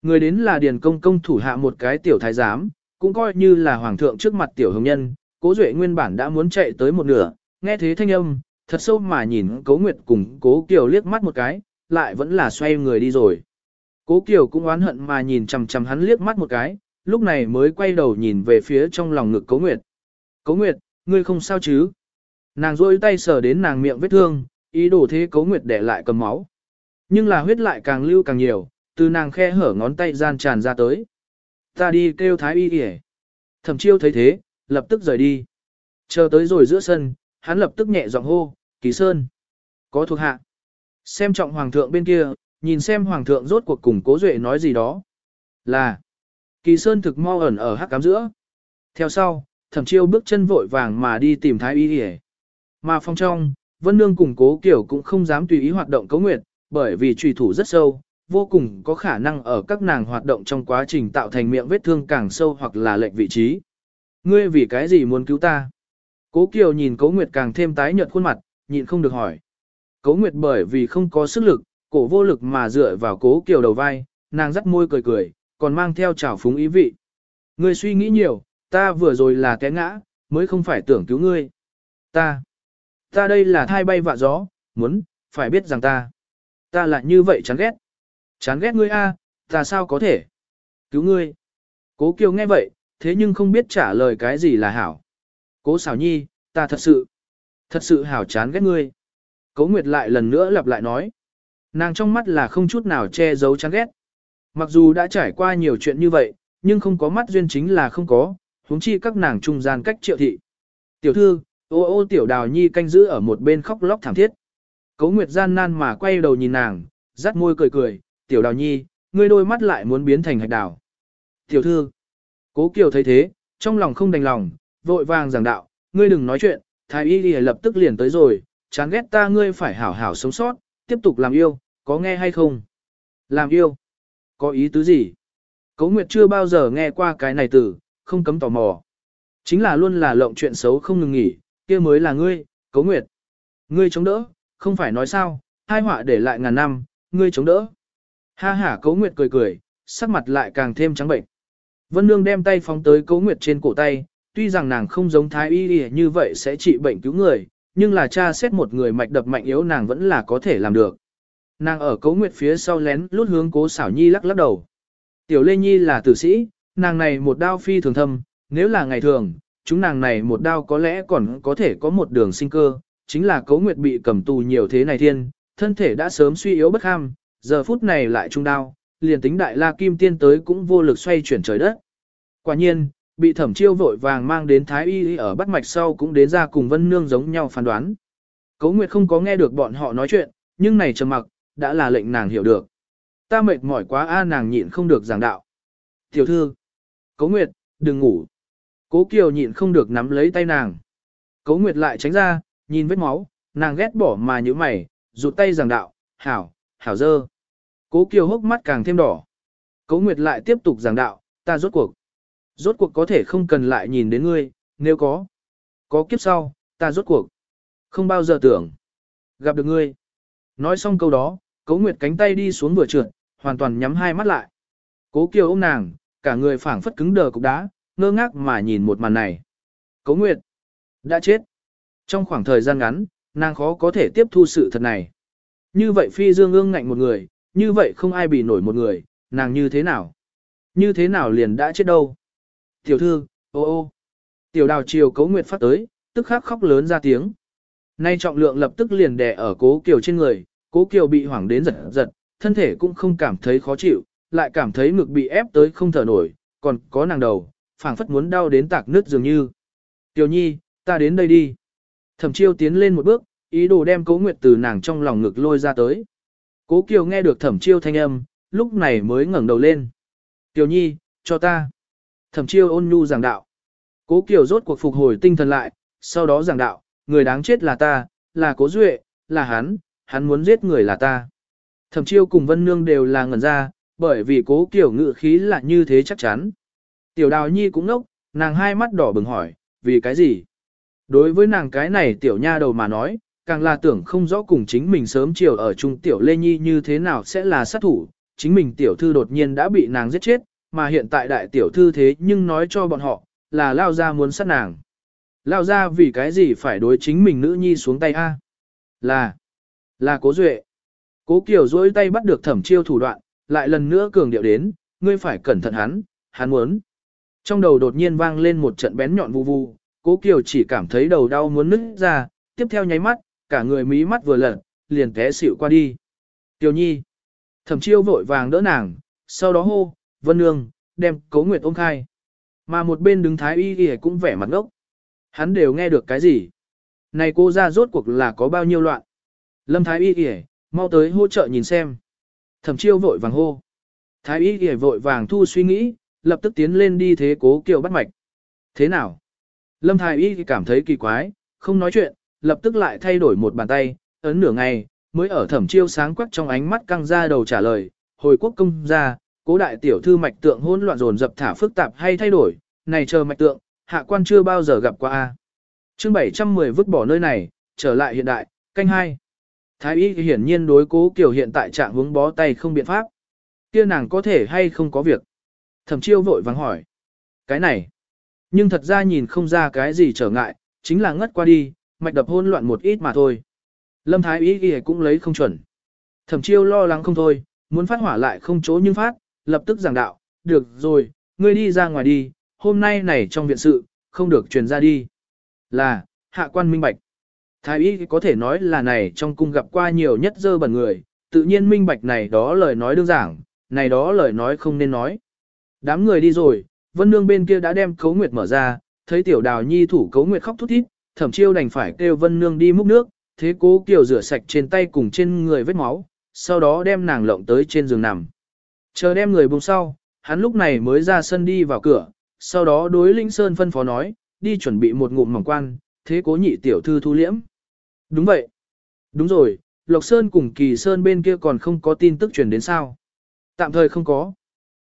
Người đến là điền công công thủ hạ một cái tiểu thái giám, cũng coi như là hoàng thượng trước mặt tiểu hồng nhân, cố duệ nguyên bản đã muốn chạy tới một nửa, nghe thế thanh âm, thật sâu mà nhìn cố nguyệt cùng cố kiều liếc mắt một cái, lại vẫn là xoay người đi rồi. Cố kiều cũng oán hận mà nhìn chằm chằm hắn liếc mắt một cái, lúc này mới quay đầu nhìn về phía trong lòng ngực cố nguyệt. Cố nguyệt, ngươi không sao chứ? Nàng rôi tay sờ đến nàng miệng vết thương, ý đồ thế cố nguyệt để lại cầm máu. Nhưng là huyết lại càng lưu càng nhiều, từ nàng khe hở ngón tay gian tràn ra tới. Ta đi kêu thái y kìa. Thẩm chiêu thấy thế, lập tức rời đi. Chờ tới rồi giữa sân, hắn lập tức nhẹ giọng hô, Kỳ Sơn. Có thuộc hạ. Xem trọng hoàng thượng bên kia, nhìn xem hoàng thượng rốt cuộc cùng cố duệ nói gì đó. Là. Kỳ Sơn thực mau ẩn ở hắc cám giữa. Theo sau, thẩm chiêu bước chân vội vàng mà đi tìm thái y kìa. Mà phong trong, Vân Nương cùng cố kiểu cũng không dám tùy ý hoạt động cấu nguyệt, bởi vì trùy thủ rất sâu, vô cùng có khả năng ở các nàng hoạt động trong quá trình tạo thành miệng vết thương càng sâu hoặc là lệnh vị trí. Ngươi vì cái gì muốn cứu ta? Cố Kiều nhìn Cố Nguyệt càng thêm tái nhợt khuôn mặt, nhịn không được hỏi. Cố Nguyệt bởi vì không có sức lực, cổ vô lực mà dựa vào Cố Kiều đầu vai, nàng dắt môi cười cười, còn mang theo trào phúng ý vị. Ngươi suy nghĩ nhiều, ta vừa rồi là té ngã, mới không phải tưởng cứu ngươi. Ta, ta đây là thai bay vạ gió, muốn, phải biết rằng ta, ta lại như vậy chán ghét. Chán ghét ngươi a, ta sao có thể cứu ngươi. Cố Kiều nghe vậy, thế nhưng không biết trả lời cái gì là hảo. Cố xảo nhi, ta thật sự, thật sự hảo chán ghét ngươi. Cố Nguyệt lại lần nữa lặp lại nói. Nàng trong mắt là không chút nào che giấu chán ghét. Mặc dù đã trải qua nhiều chuyện như vậy, nhưng không có mắt duyên chính là không có, huống chi các nàng trung gian cách triệu thị. Tiểu thư, ô ô tiểu đào nhi canh giữ ở một bên khóc lóc thảm thiết. Cố Nguyệt gian nan mà quay đầu nhìn nàng, rắt môi cười cười, tiểu đào nhi, ngươi đôi mắt lại muốn biến thành hạch đào. Tiểu thư, cố kiều thấy thế, trong lòng không đành lòng, vội vàng giảng đạo, ngươi đừng nói chuyện, thái y đi lập tức liền tới rồi, chán ghét ta ngươi phải hảo hảo sống sót, tiếp tục làm yêu, có nghe hay không? Làm yêu? Có ý tứ gì? Cố Nguyệt chưa bao giờ nghe qua cái này từ, không cấm tò mò. Chính là luôn là lộng chuyện xấu không ngừng nghỉ, kia mới là ngươi, Cố Nguyệt. Ngươi chống đỡ, không phải nói sao, hai họa để lại ngàn năm, ngươi chống đỡ. Ha ha Cố Nguyệt cười cười, sắc mặt lại càng thêm trắng bệnh. Vân Nương đem tay phóng tới Cố Nguyệt trên cổ tay, tuy rằng nàng không giống thái y như vậy sẽ trị bệnh cứu người, nhưng là cha xét một người mạch đập mạnh yếu nàng vẫn là có thể làm được. Nàng ở Cố Nguyệt phía sau lén lút hướng Cố Xảo Nhi lắc lắc đầu. Tiểu Lê Nhi là tử sĩ, nàng này một đao phi thường thâm, nếu là ngày thường, chúng nàng này một đao có lẽ còn có thể có một đường sinh cơ, chính là Cố Nguyệt bị cầm tù nhiều thế này thiên, thân thể đã sớm suy yếu bất ham, giờ phút này lại trung đao, liền tính đại la kim tiên tới cũng vô lực xoay chuyển trời đất. Quả nhiên, bị thẩm chiêu vội vàng mang đến thái y ở bắt mạch sau cũng đến ra cùng vân nương giống nhau phán đoán. Cố Nguyệt không có nghe được bọn họ nói chuyện, nhưng này trầm mặc, đã là lệnh nàng hiểu được. Ta mệt mỏi quá a nàng nhịn không được giảng đạo. Tiểu thư, Cố Nguyệt, đừng ngủ. Cố Kiều nhịn không được nắm lấy tay nàng. Cố Nguyệt lại tránh ra, nhìn vết máu, nàng ghét bỏ mà như mày, rụt tay giảng đạo, hảo, hảo dơ. Cố Kiều hốc mắt càng thêm đỏ. Cố Nguyệt lại tiếp tục giảng đạo, ta rốt cuộc. Rốt cuộc có thể không cần lại nhìn đến ngươi, nếu có. Có kiếp sau, ta rốt cuộc. Không bao giờ tưởng. Gặp được ngươi. Nói xong câu đó, Cố Nguyệt cánh tay đi xuống vừa trượt, hoàn toàn nhắm hai mắt lại. Cố Kiều ôm nàng, cả người phảng phất cứng đờ cục đá, ngơ ngác mà nhìn một màn này. Cố Nguyệt đã chết. Trong khoảng thời gian ngắn, nàng khó có thể tiếp thu sự thật này. Như vậy phi dương ương ngạnh một người, như vậy không ai bị nổi một người, nàng như thế nào? Như thế nào liền đã chết đâu? Tiểu thư, ô ô. Tiểu đào chiều cấu nguyệt phát tới, tức khắc khóc lớn ra tiếng. Nay trọng lượng lập tức liền đè ở cố kiều trên người, cố kiều bị hoảng đến giật giật, thân thể cũng không cảm thấy khó chịu, lại cảm thấy ngực bị ép tới không thở nổi, còn có nàng đầu, phảng phất muốn đau đến tạc nứt dường như. Tiểu nhi, ta đến đây đi. Thẩm chiêu tiến lên một bước, ý đồ đem cố nguyệt từ nàng trong lòng ngực lôi ra tới. Cố Kiều nghe được thẩm chiêu thanh âm, lúc này mới ngẩng đầu lên. Kiều nhi, cho ta. Thẩm chiêu ôn nhu giảng đạo. Cố Kiều rốt cuộc phục hồi tinh thần lại, sau đó giảng đạo, người đáng chết là ta, là cố duệ, là hắn, hắn muốn giết người là ta. Thẩm chiêu cùng Vân Nương đều là ngẩn ra, bởi vì cố Kiều ngự khí là như thế chắc chắn. Tiểu đào nhi cũng nốc, nàng hai mắt đỏ bừng hỏi, vì cái gì? Đối với nàng cái này tiểu nha đầu mà nói, càng là tưởng không rõ cùng chính mình sớm chiều ở chung tiểu Lê Nhi như thế nào sẽ là sát thủ, chính mình tiểu thư đột nhiên đã bị nàng giết chết, mà hiện tại đại tiểu thư thế nhưng nói cho bọn họ, là lao ra muốn sát nàng. Lao ra vì cái gì phải đối chính mình nữ nhi xuống tay a? Là, là cố duệ. Cố Kiều dối tay bắt được thẩm chiêu thủ đoạn, lại lần nữa cường điệu đến, ngươi phải cẩn thận hắn, hắn muốn. Trong đầu đột nhiên vang lên một trận bén nhọn vu vu, cố Kiều chỉ cảm thấy đầu đau muốn nứt ra, tiếp theo nháy mắt, cả người mí mắt vừa lật, liền té xỉu qua đi. Tiểu nhi. Thẩm chiêu vội vàng đỡ nàng, sau đó hô, vân nương, đem cố nguyệt ôm khai. Mà một bên đứng thái y y cũng vẻ mặt ngốc. Hắn đều nghe được cái gì. Này cô ra rốt cuộc là có bao nhiêu loạn. Lâm thái y y mau tới hỗ trợ nhìn xem. Thẩm chiêu vội vàng hô. Thái y y vội vàng thu suy nghĩ, lập tức tiến lên đi thế cố kiều bắt mạch. Thế nào? Lâm thái y cảm thấy kỳ quái, không nói chuyện, lập tức lại thay đổi một bàn tay, ấn nửa ngày, mới ở thẩm chiêu sáng quắc trong ánh mắt căng ra đầu trả lời, hồi quốc công ra, cố đại tiểu thư mạch tượng hỗn loạn dồn dập thả phức tạp hay thay đổi, này chờ mạch tượng, hạ quan chưa bao giờ gặp qua a. Chương 710 vứt bỏ nơi này, trở lại hiện đại, canh hai. Thái y hiển nhiên đối cố kiểu hiện tại trạng hướng bó tay không biện pháp. Kia nàng có thể hay không có việc. Thẩm chiêu vội vắng hỏi. Cái này. Nhưng thật ra nhìn không ra cái gì trở ngại, chính là ngất qua đi, mạch đập hôn loạn một ít mà thôi. Lâm Thái ý ghi cũng lấy không chuẩn. Thẩm chiêu lo lắng không thôi, muốn phát hỏa lại không chỗ nhưng phát, lập tức giảng đạo, được rồi, ngươi đi ra ngoài đi, hôm nay này trong viện sự, không được truyền ra đi. Là, hạ quan minh bạch. Thái y có thể nói là này trong cung gặp qua nhiều nhất dơ bẩn người, tự nhiên minh bạch này đó lời nói đương giảng này đó lời nói không nên nói. Đám người đi rồi, vân nương bên kia đã đem cấu nguyệt mở ra, thấy tiểu đào nhi thủ cấu nguyệt khóc thút thít, thẩm chiêu đành phải kêu vân nương đi múc nước, thế cố kiều rửa sạch trên tay cùng trên người vết máu, sau đó đem nàng lộng tới trên giường nằm. Chờ đem người buông sau, hắn lúc này mới ra sân đi vào cửa, sau đó đối Linh Sơn phân phó nói, đi chuẩn bị một ngụm mỏng quan, thế cố nhị tiểu thư thu liễm. Đúng vậy. Đúng rồi, Lộc Sơn cùng Kỳ Sơn bên kia còn không có tin tức truyền đến sao. Tạm thời không có.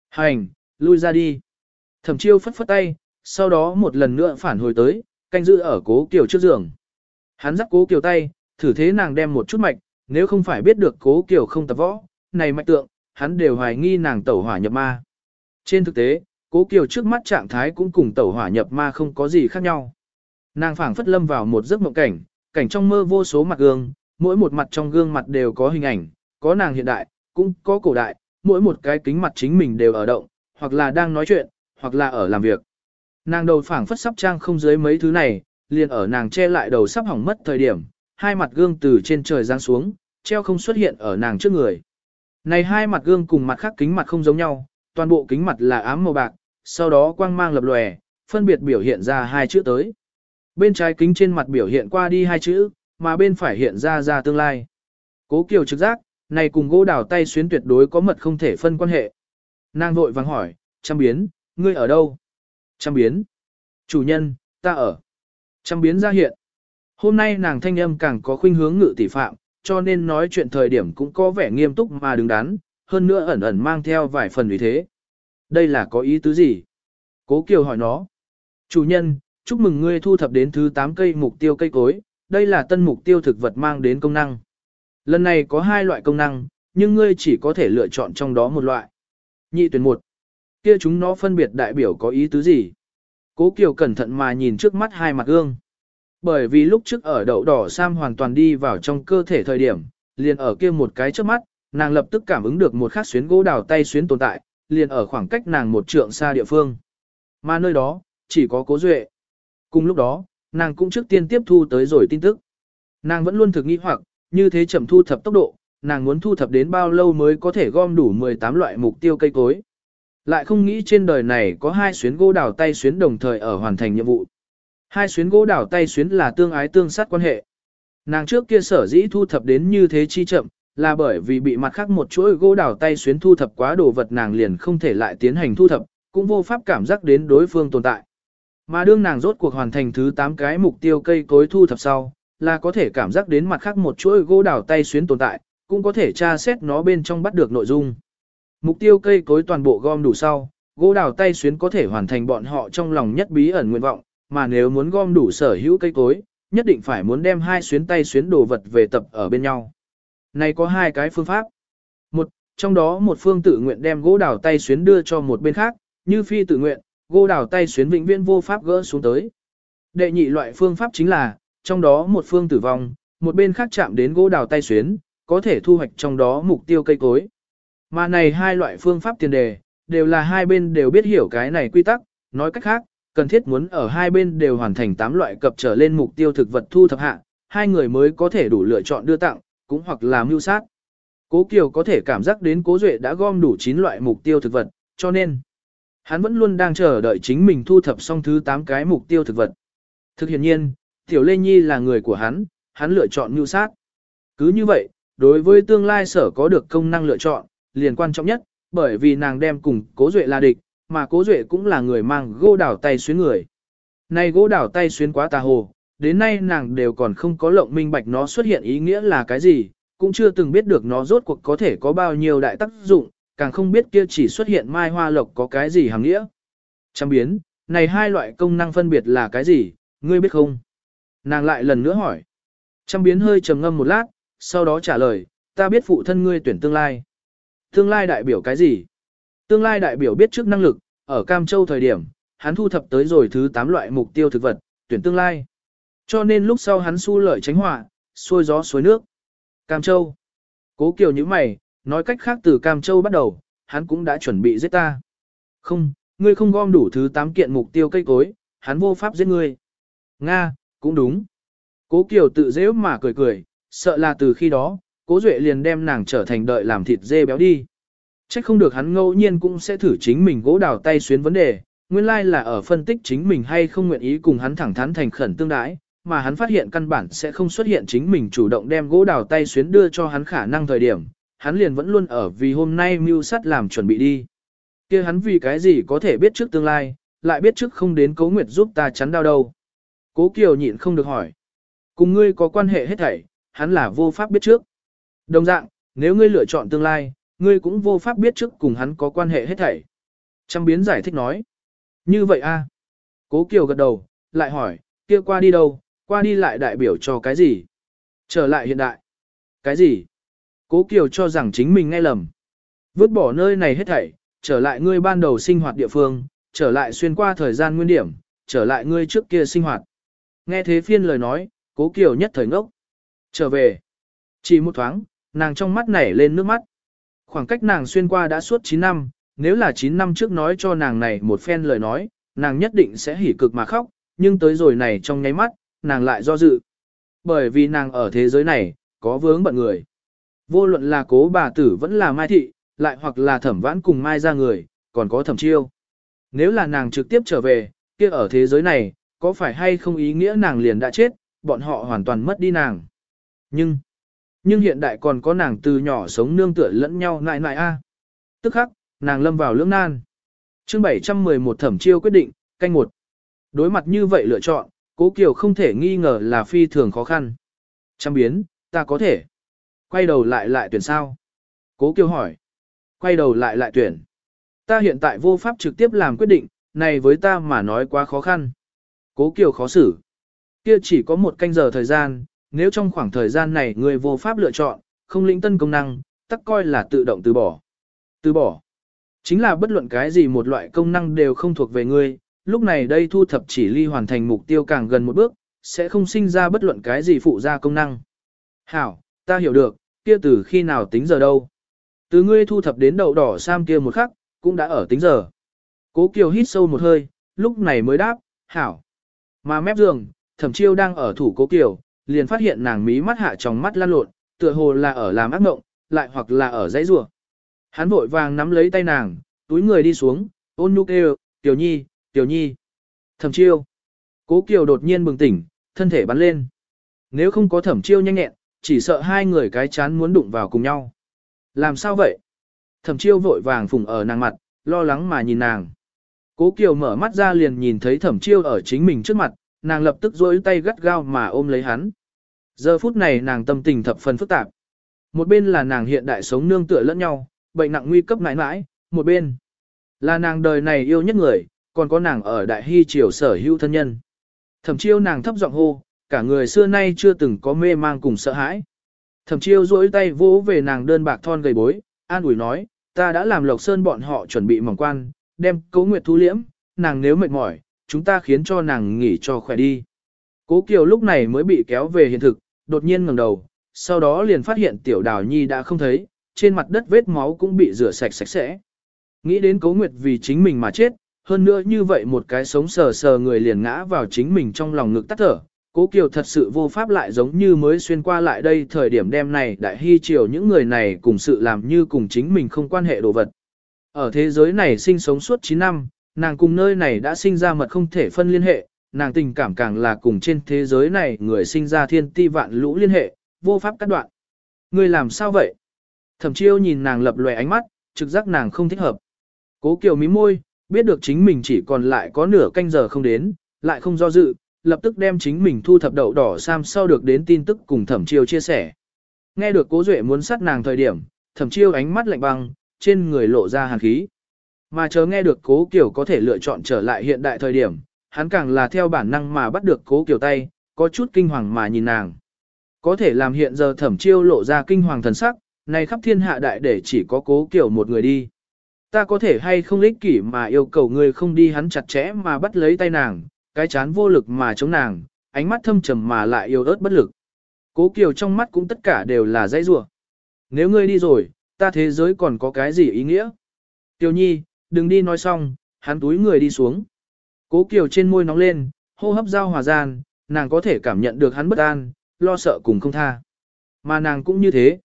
Hành, lui ra đi. Thẩm chiêu phất phất tay, sau đó một lần nữa phản hồi tới, canh giữ ở cố kiều trước giường. Hắn dắt cố kiều tay, thử thế nàng đem một chút mạch, nếu không phải biết được cố kiều không tập võ, này mạch tượng, hắn đều hoài nghi nàng tẩu hỏa nhập ma. Trên thực tế, cố kiều trước mắt trạng thái cũng cùng tẩu hỏa nhập ma không có gì khác nhau. Nàng phảng phất lâm vào một giấc mộng cảnh, cảnh trong mơ vô số mặt gương, mỗi một mặt trong gương mặt đều có hình ảnh, có nàng hiện đại, cũng có cổ đại, mỗi một cái kính mặt chính mình đều ở động, hoặc là đang nói chuyện, hoặc là ở làm việc. Nàng đầu phảng phất sắp trang không dưới mấy thứ này, liền ở nàng che lại đầu sắp hỏng mất thời điểm, hai mặt gương từ trên trời giáng xuống, treo không xuất hiện ở nàng trước người. Này hai mặt gương cùng mặt khác kính mặt không giống nhau, toàn bộ kính mặt là ám màu bạc, sau đó quang mang lập lòe, phân biệt biểu hiện ra hai chữ tới. Bên trái kính trên mặt biểu hiện qua đi hai chữ, mà bên phải hiện ra ra tương lai. Cố Kiều trực giác, này cùng gỗ đào tay xuyến tuyệt đối có mật không thể phân quan hệ. Nàng vội vàng hỏi, trăm biến, ngươi ở đâu? Trăm biến. Chủ nhân, ta ở. Trăm biến ra hiện. Hôm nay nàng thanh âm càng có khuynh hướng ngự tỷ phạm, cho nên nói chuyện thời điểm cũng có vẻ nghiêm túc mà đứng đắn, hơn nữa ẩn ẩn mang theo vài phần ý thế. Đây là có ý tứ gì? Cố Kiều hỏi nó. Chủ nhân, chúc mừng ngươi thu thập đến thứ 8 cây mục tiêu cây cối, đây là tân mục tiêu thực vật mang đến công năng. Lần này có hai loại công năng, nhưng ngươi chỉ có thể lựa chọn trong đó một loại. Nhị tuyển một. Kia chúng nó phân biệt đại biểu có ý tứ gì? Cố Kiều cẩn thận mà nhìn trước mắt hai mặt gương. Bởi vì lúc trước ở đậu đỏ Sam hoàn toàn đi vào trong cơ thể thời điểm, liền ở kia một cái trước mắt, nàng lập tức cảm ứng được một khắc xuyến gỗ đào tay xuyến tồn tại, liền ở khoảng cách nàng một trượng xa địa phương. Mà nơi đó, chỉ có cố duệ. Cùng lúc đó, nàng cũng trước tiên tiếp thu tới rồi tin tức. Nàng vẫn luôn thực nghi hoặc, như thế chậm thu thập tốc độ, nàng muốn thu thập đến bao lâu mới có thể gom đủ 18 loại mục tiêu cây cối. Lại không nghĩ trên đời này có hai xuyến gỗ đào tay xuyến đồng thời ở hoàn thành nhiệm vụ. Hai xuyến gỗ đào tay xuyến là tương ái tương sát quan hệ. Nàng trước kia sở dĩ thu thập đến như thế chi chậm, là bởi vì bị mặt khác một chuỗi gỗ đào tay xuyến thu thập quá đồ vật nàng liền không thể lại tiến hành thu thập, cũng vô pháp cảm giác đến đối phương tồn tại. Mà đương nàng rốt cuộc hoàn thành thứ 8 cái mục tiêu cây cối thu thập sau, là có thể cảm giác đến mặt khác một chuỗi gỗ đào tay xuyến tồn tại, cũng có thể tra xét nó bên trong bắt được nội dung. Mục tiêu cây cối toàn bộ gom đủ sau, gỗ đào tay xuyến có thể hoàn thành bọn họ trong lòng nhất bí ẩn nguyện vọng, mà nếu muốn gom đủ sở hữu cây cối, nhất định phải muốn đem hai xuyến tay xuyến đồ vật về tập ở bên nhau. Này có hai cái phương pháp. Một, trong đó một phương tự nguyện đem gỗ đào tay xuyến đưa cho một bên khác, như phi tự nguyện, gỗ đào tay xuyến vĩnh viễn vô pháp gỡ xuống tới. Đệ nhị loại phương pháp chính là, trong đó một phương tử vong, một bên khác chạm đến gỗ đào tay xuyến, có thể thu hoạch trong đó mục tiêu cây cối. Mà này hai loại phương pháp tiền đề, đều là hai bên đều biết hiểu cái này quy tắc, nói cách khác, cần thiết muốn ở hai bên đều hoàn thành 8 loại cập trở lên mục tiêu thực vật thu thập hạ, hai người mới có thể đủ lựa chọn đưa tặng, cũng hoặc là mưu sát. Cố Kiều có thể cảm giác đến Cố Duệ đã gom đủ 9 loại mục tiêu thực vật, cho nên hắn vẫn luôn đang chờ đợi chính mình thu thập xong thứ 8 cái mục tiêu thực vật. Thực hiện nhiên, Tiểu Lê Nhi là người của hắn, hắn lựa chọn mưu sát. Cứ như vậy, đối với tương lai sở có được công năng lựa chọn, liền quan trọng nhất, bởi vì nàng đem cùng Cố Duệ là địch, mà Cố Duệ cũng là người mang gỗ đảo tay xuyến người. Nay gỗ đảo tay xuyến quá tà hồ, đến nay nàng đều còn không có lộng minh bạch nó xuất hiện ý nghĩa là cái gì, cũng chưa từng biết được nó rốt cuộc có thể có bao nhiêu đại tác dụng, càng không biết kia chỉ xuất hiện mai hoa lộc có cái gì hàng nghĩa. Trăm biến, này hai loại công năng phân biệt là cái gì, ngươi biết không? Nàng lại lần nữa hỏi. Trăm biến hơi trầm ngâm một lát, sau đó trả lời, ta biết phụ thân ngươi tuyển tương lai. Tương lai đại biểu cái gì? Tương lai đại biểu biết trước năng lực, ở Cam Châu thời điểm, hắn thu thập tới rồi thứ 8 loại mục tiêu thực vật, tuyển tương lai. Cho nên lúc sau hắn su lợi tránh họa, xuôi gió suối nước. Cam Châu. Cố Kiều như mày, nói cách khác từ Cam Châu bắt đầu, hắn cũng đã chuẩn bị giết ta. Không, ngươi không gom đủ thứ 8 kiện mục tiêu cây cối, hắn vô pháp giết ngươi. Nga, cũng đúng. Cố Kiều tự dễ mà cười cười, sợ là từ khi đó, Cố Duệ liền đem nàng trở thành đợi làm thịt dê béo đi. Chắc không được hắn ngẫu nhiên cũng sẽ thử chính mình gỗ đào tay xuyến vấn đề, nguyên lai là ở phân tích chính mình hay không nguyện ý cùng hắn thẳng thắn thành khẩn tương đái, mà hắn phát hiện căn bản sẽ không xuất hiện chính mình chủ động đem gỗ đào tay xuyến đưa cho hắn khả năng thời điểm, hắn liền vẫn luôn ở vì hôm nay mưu sắt làm chuẩn bị đi. kia hắn vì cái gì có thể biết trước tương lai, lại biết trước không đến cấu nguyệt giúp ta chắn đau đâu. Cố Kiều nhịn không được hỏi. Cùng ngươi có quan hệ hết thảy, hắn là vô pháp biết trước. Đồng dạng, nếu ngươi lựa chọn tương lai, ngươi cũng vô pháp biết trước cùng hắn có quan hệ hết thảy. Trăm biến giải thích nói. Như vậy a Cố Kiều gật đầu, lại hỏi, kia qua đi đâu, qua đi lại đại biểu cho cái gì? Trở lại hiện đại. Cái gì? Cố Kiều cho rằng chính mình nghe lầm. Vứt bỏ nơi này hết thảy, trở lại ngươi ban đầu sinh hoạt địa phương, trở lại xuyên qua thời gian nguyên điểm, trở lại ngươi trước kia sinh hoạt. Nghe thế phiên lời nói, Cố Kiều nhất thời ngốc. Trở về. Chỉ một thoáng, nàng trong mắt nảy lên nước mắt. Khoảng cách nàng xuyên qua đã suốt 9 năm, nếu là 9 năm trước nói cho nàng này một phen lời nói, nàng nhất định sẽ hỉ cực mà khóc, nhưng tới rồi này trong nháy mắt, nàng lại do dự. Bởi vì nàng ở thế giới này, có vướng bận người. Vô luận là cố bà tử vẫn là mai thị, lại hoặc là thẩm vãn cùng mai ra người, còn có thẩm chiêu. Nếu là nàng trực tiếp trở về, kia ở thế giới này, có phải hay không ý nghĩa nàng liền đã chết, bọn họ hoàn toàn mất đi nàng. Nhưng, nhưng hiện đại còn có nàng từ nhỏ sống nương tựa lẫn nhau nại nại a. Tức khắc, nàng lâm vào lưỡng nan. Chương 711 thẩm chiêu quyết định, canh một. Đối mặt như vậy lựa chọn, cố Kiều không thể nghi ngờ là phi thường khó khăn. Trăm biến, ta có thể. Quay đầu lại lại tuyển sao? Cố Kiều hỏi. Quay đầu lại lại tuyển. Ta hiện tại vô pháp trực tiếp làm quyết định, này với ta mà nói quá khó khăn. Cố Kiều khó xử. Kia chỉ có một canh giờ thời gian, nếu trong khoảng thời gian này người vô pháp lựa chọn, không lĩnh tân công năng, tắc coi là tự động từ bỏ. Từ bỏ. Chính là bất luận cái gì một loại công năng đều không thuộc về ngươi, lúc này đây thu thập chỉ ly hoàn thành mục tiêu càng gần một bước, sẽ không sinh ra bất luận cái gì phụ ra công năng. Hảo, ta hiểu được, kia từ khi nào tính giờ đâu. Từ ngươi thu thập đến đậu đỏ sam kia một khắc, cũng đã ở tính giờ. Cố Kiều hít sâu một hơi, lúc này mới đáp, hảo. Mà mép giường, thẩm chiêu đang ở thủ Cố Kiều, liền phát hiện nàng mí mắt hạ trong mắt lan lộn, tựa hồ là ở làm ác mộng, lại hoặc là ở dãy rùa. Hắn vội vàng nắm lấy tay nàng, túi người đi xuống, ôn nhu kêu, Tiểu Nhi, Tiểu Nhi. Thẩm chiêu. Cố Kiều đột nhiên bừng tỉnh, thân thể bắn lên. Nếu không có thẩm chiêu nhanh nhẹn, chỉ sợ hai người cái chán muốn đụng vào cùng nhau. Làm sao vậy? Thẩm chiêu vội vàng phùng ở nàng mặt, lo lắng mà nhìn nàng. Cố Kiều mở mắt ra liền nhìn thấy thẩm chiêu ở chính mình trước mặt, nàng lập tức duỗi tay gắt gao mà ôm lấy hắn. Giờ phút này nàng tâm tình thập phần phức tạp. Một bên là nàng hiện đại sống nương tựa lẫn nhau, bệnh nặng nguy cấp mãi mãi, một bên là nàng đời này yêu nhất người, còn có nàng ở đại hy triều sở hữu thân nhân. Thẩm chiêu nàng thấp giọng hô, cả người xưa nay chưa từng có mê mang cùng sợ hãi. Thẩm chiêu duỗi tay vỗ về nàng đơn bạc thon gầy bối, an ủi nói, ta đã làm lộc sơn bọn họ chuẩn bị mỏng quan, đem cấu nguyệt thu liễm, nàng nếu mệt mỏi, chúng ta khiến cho nàng nghỉ cho khỏe đi. Cố Kiều lúc này mới bị kéo về hiện thực, đột nhiên ngẩng đầu, sau đó liền phát hiện tiểu đào nhi đã không thấy, trên mặt đất vết máu cũng bị rửa sạch sạch sẽ. Nghĩ đến cố nguyệt vì chính mình mà chết, hơn nữa như vậy một cái sống sờ sờ người liền ngã vào chính mình trong lòng ngực tắt thở. Cố Kiều thật sự vô pháp lại giống như mới xuyên qua lại đây thời điểm đêm này đại hy triều những người này cùng sự làm như cùng chính mình không quan hệ đồ vật. Ở thế giới này sinh sống suốt 9 năm, nàng cùng nơi này đã sinh ra mật không thể phân liên hệ, nàng tình cảm càng là cùng trên thế giới này người sinh ra thiên ti vạn lũ liên hệ, vô pháp cắt đoạn. Người làm sao vậy? Thẩm chiêu nhìn nàng lập lòe ánh mắt, trực giác nàng không thích hợp. Cố Kiều mím môi, biết được chính mình chỉ còn lại có nửa canh giờ không đến, lại không do dự, lập tức đem chính mình thu thập đậu đỏ sam sau được đến tin tức cùng thẩm chiêu chia sẻ. Nghe được cố duệ muốn sát nàng thời điểm, thẩm chiêu ánh mắt lạnh băng, trên người lộ ra hàn khí. Mà chờ nghe được cố kiểu có thể lựa chọn trở lại hiện đại thời điểm, hắn càng là theo bản năng mà bắt được cố kiểu tay, có chút kinh hoàng mà nhìn nàng. Có thể làm hiện giờ thẩm chiêu lộ ra kinh hoàng thần sắc, này khắp thiên hạ đại để chỉ có cố kiểu một người đi. Ta có thể hay không lích kỷ mà yêu cầu người không đi hắn chặt chẽ mà bắt lấy tay nàng, cái chán vô lực mà chống nàng, ánh mắt thâm trầm mà lại yêu ớt bất lực. Cố Kiều trong mắt cũng tất cả đều là dãy rủa. Nếu ngươi đi rồi, ta thế giới còn có cái gì ý nghĩa? Tiểu Nhi, đừng đi nói xong, hắn túi người đi xuống. Cố Kiều trên môi nóng lên, hô hấp giao hòa gian, nàng có thể cảm nhận được hắn bất an, lo sợ cùng không tha. Mà nàng cũng như thế.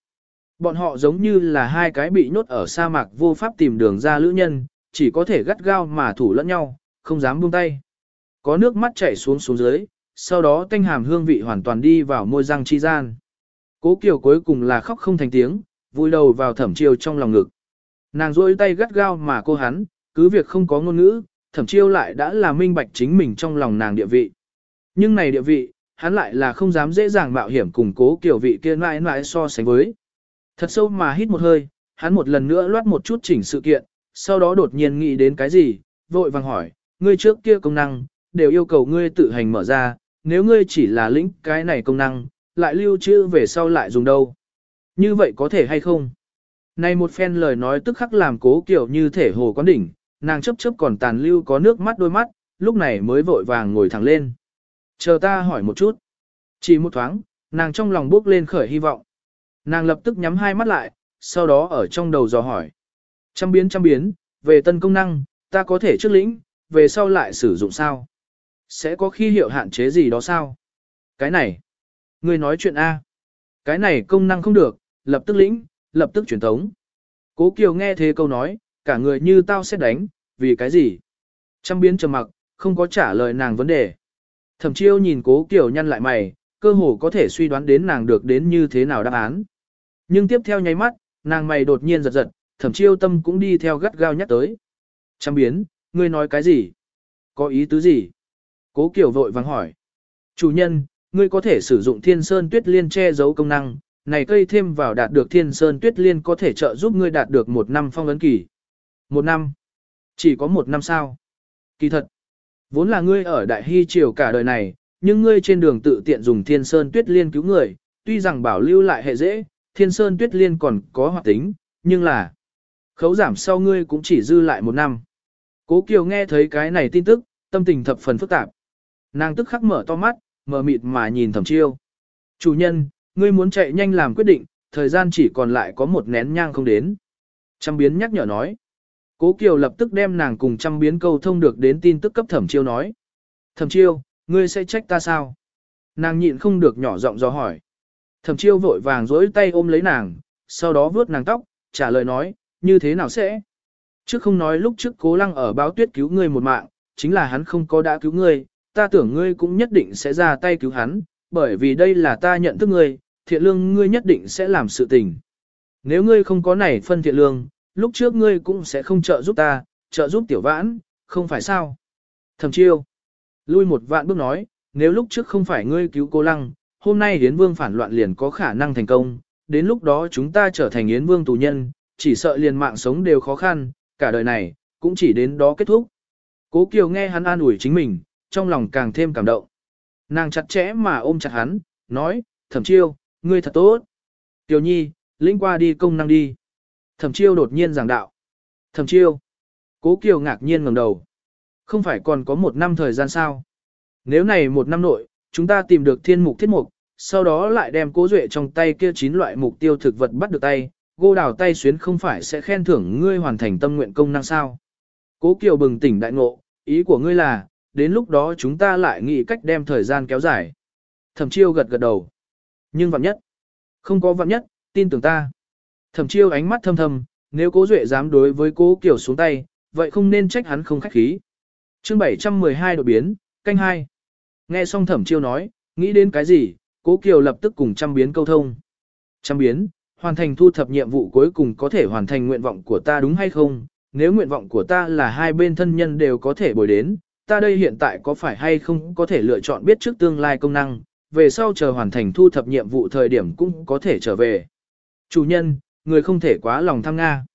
Bọn họ giống như là hai cái bị nhốt ở sa mạc vô pháp tìm đường ra lữ nhân, chỉ có thể gắt gao mà thủ lẫn nhau, không dám buông tay. Có nước mắt chảy xuống xuống dưới, sau đó tanh hàm hương vị hoàn toàn đi vào môi răng chi gian. Cố Kiều cuối cùng là khóc không thành tiếng, vui đầu vào thẩm chiều trong lòng ngực. Nàng rôi tay gắt gao mà cô hắn, cứ việc không có ngôn ngữ, thẩm chiêu lại đã là minh bạch chính mình trong lòng nàng địa vị. Nhưng này địa vị, hắn lại là không dám dễ dàng mạo hiểm củng cố kiểu vị kia mãi mãi so sánh với. Thật sâu mà hít một hơi, hắn một lần nữa loát một chút chỉnh sự kiện, sau đó đột nhiên nghĩ đến cái gì, vội vàng hỏi, ngươi trước kia công năng, đều yêu cầu ngươi tự hành mở ra, nếu ngươi chỉ là lĩnh cái này công năng, lại lưu trữ về sau lại dùng đâu. Như vậy có thể hay không? Này một phen lời nói tức khắc làm cố kiểu như thể hồ quán đỉnh, nàng chấp chấp còn tàn lưu có nước mắt đôi mắt, lúc này mới vội vàng ngồi thẳng lên. Chờ ta hỏi một chút. Chỉ một thoáng, nàng trong lòng bước lên khởi hy vọng. Nàng lập tức nhắm hai mắt lại, sau đó ở trong đầu dò hỏi. Trăm biến trăm biến, về tân công năng, ta có thể trước lĩnh, về sau lại sử dụng sao? Sẽ có khi hiệu hạn chế gì đó sao? Cái này, ngươi nói chuyện A. Cái này công năng không được, lập tức lĩnh, lập tức truyền tống. Cố Kiều nghe thế câu nói, cả người như tao sẽ đánh, vì cái gì? Trăm biến trầm mặc, không có trả lời nàng vấn đề. Thẩm chiêu nhìn cố Kiều nhăn lại mày, cơ hồ có thể suy đoán đến nàng được đến như thế nào đáp án. Nhưng tiếp theo nháy mắt, nàng mày đột nhiên giật giật, thẩm chiêu tâm cũng đi theo gắt gao nhắc tới. Trăm biến, ngươi nói cái gì? Có ý tứ gì? Cố Kiều vội vàng hỏi. Chủ nhân, ngươi có thể sử dụng thiên sơn tuyết liên che giấu công năng, này cây thêm vào đạt được thiên sơn tuyết liên có thể trợ giúp ngươi đạt được một năm phong ấn kỳ. Một năm? Chỉ có một năm sao? Kỳ thật. Vốn là ngươi ở đại hy triều cả đời này, nhưng ngươi trên đường tự tiện dùng thiên sơn tuyết liên cứu người, tuy rằng bảo lưu lại hệ dễ, thiên sơn tuyết liên còn có hoạt tính, nhưng là khấu giảm sau ngươi cũng chỉ dư lại một năm. Cố Kiều nghe thấy cái này tin tức, tâm tình thập phần phức tạp. Nàng tức khắc mở to mắt, mở mịt mà nhìn thẩm chiêu. Chủ nhân, ngươi muốn chạy nhanh làm quyết định, thời gian chỉ còn lại có một nén nhang không đến. Trăm biến nhắc nhở nói. Cố Kiều lập tức đem nàng cùng trăm biến câu thông được đến tin tức cấp thẩm chiêu nói. Thẩm chiêu, ngươi sẽ trách ta sao? Nàng nhịn không được nhỏ giọng do hỏi. Thẩm chiêu vội vàng dối tay ôm lấy nàng, sau đó vướt nàng tóc, trả lời nói, như thế nào sẽ? Trước không nói lúc trước cố lăng ở báo tuyết cứu ngươi một mạng, chính là hắn không có đã cứu ngươi, ta tưởng ngươi cũng nhất định sẽ ra tay cứu hắn, bởi vì đây là ta nhận thức ngươi, thiện lương ngươi nhất định sẽ làm sự tình. Nếu ngươi không có này phân thiện lương, lúc trước ngươi cũng sẽ không trợ giúp ta, trợ giúp tiểu vãn, không phải sao? Thẩm chiêu, lui một vạn bước nói, nếu lúc trước không phải ngươi cứu cô lăng, hôm nay Yến Vương phản loạn liền có khả năng thành công, đến lúc đó chúng ta trở thành Yến Vương tù nhân, chỉ sợ liền mạng sống đều khó khăn, cả đời này, cũng chỉ đến đó kết thúc. Cố Kiều nghe hắn an ủi chính mình, trong lòng càng thêm cảm động. Nàng chặt chẽ mà ôm chặt hắn, nói, thẩm chiêu, ngươi thật tốt. Tiểu Nhi, lĩnh qua đi công năng đi. Thẩm chiêu đột nhiên giảng đạo. Thẩm chiêu. Cố Kiều ngạc nhiên ngẩng đầu. Không phải còn có một năm thời gian sao? Nếu này một năm nội, chúng ta tìm được thiên mục thiết mục, sau đó lại đem cố duệ trong tay kia chín loại mục tiêu thực vật bắt được tay, gô đào tay xuyến không phải sẽ khen thưởng ngươi hoàn thành tâm nguyện công năng sao. Cố Kiều bừng tỉnh đại ngộ, ý của ngươi là, đến lúc đó chúng ta lại nghĩ cách đem thời gian kéo dài. Thẩm chiêu gật gật đầu. Nhưng vạn nhất, không có vạn nhất, tin tưởng ta. Thẩm chiêu ánh mắt thâm thâm, nếu cố duệ dám đối với cố Kiều xuống tay, vậy không nên trách hắn không khách khí. chương 712 đột biến, canh hai. Nghe xong thẩm chiêu nói, nghĩ đến cái gì, cố Kiều lập tức cùng trăm biến câu thông. Trăm biến, hoàn thành thu thập nhiệm vụ cuối cùng có thể hoàn thành nguyện vọng của ta đúng hay không? Nếu nguyện vọng của ta là hai bên thân nhân đều có thể bồi đến, ta đây hiện tại có phải hay không có thể lựa chọn biết trước tương lai công năng, về sau chờ hoàn thành thu thập nhiệm vụ thời điểm cũng có thể trở về. Chủ nhân, người không thể quá lòng tham Nga.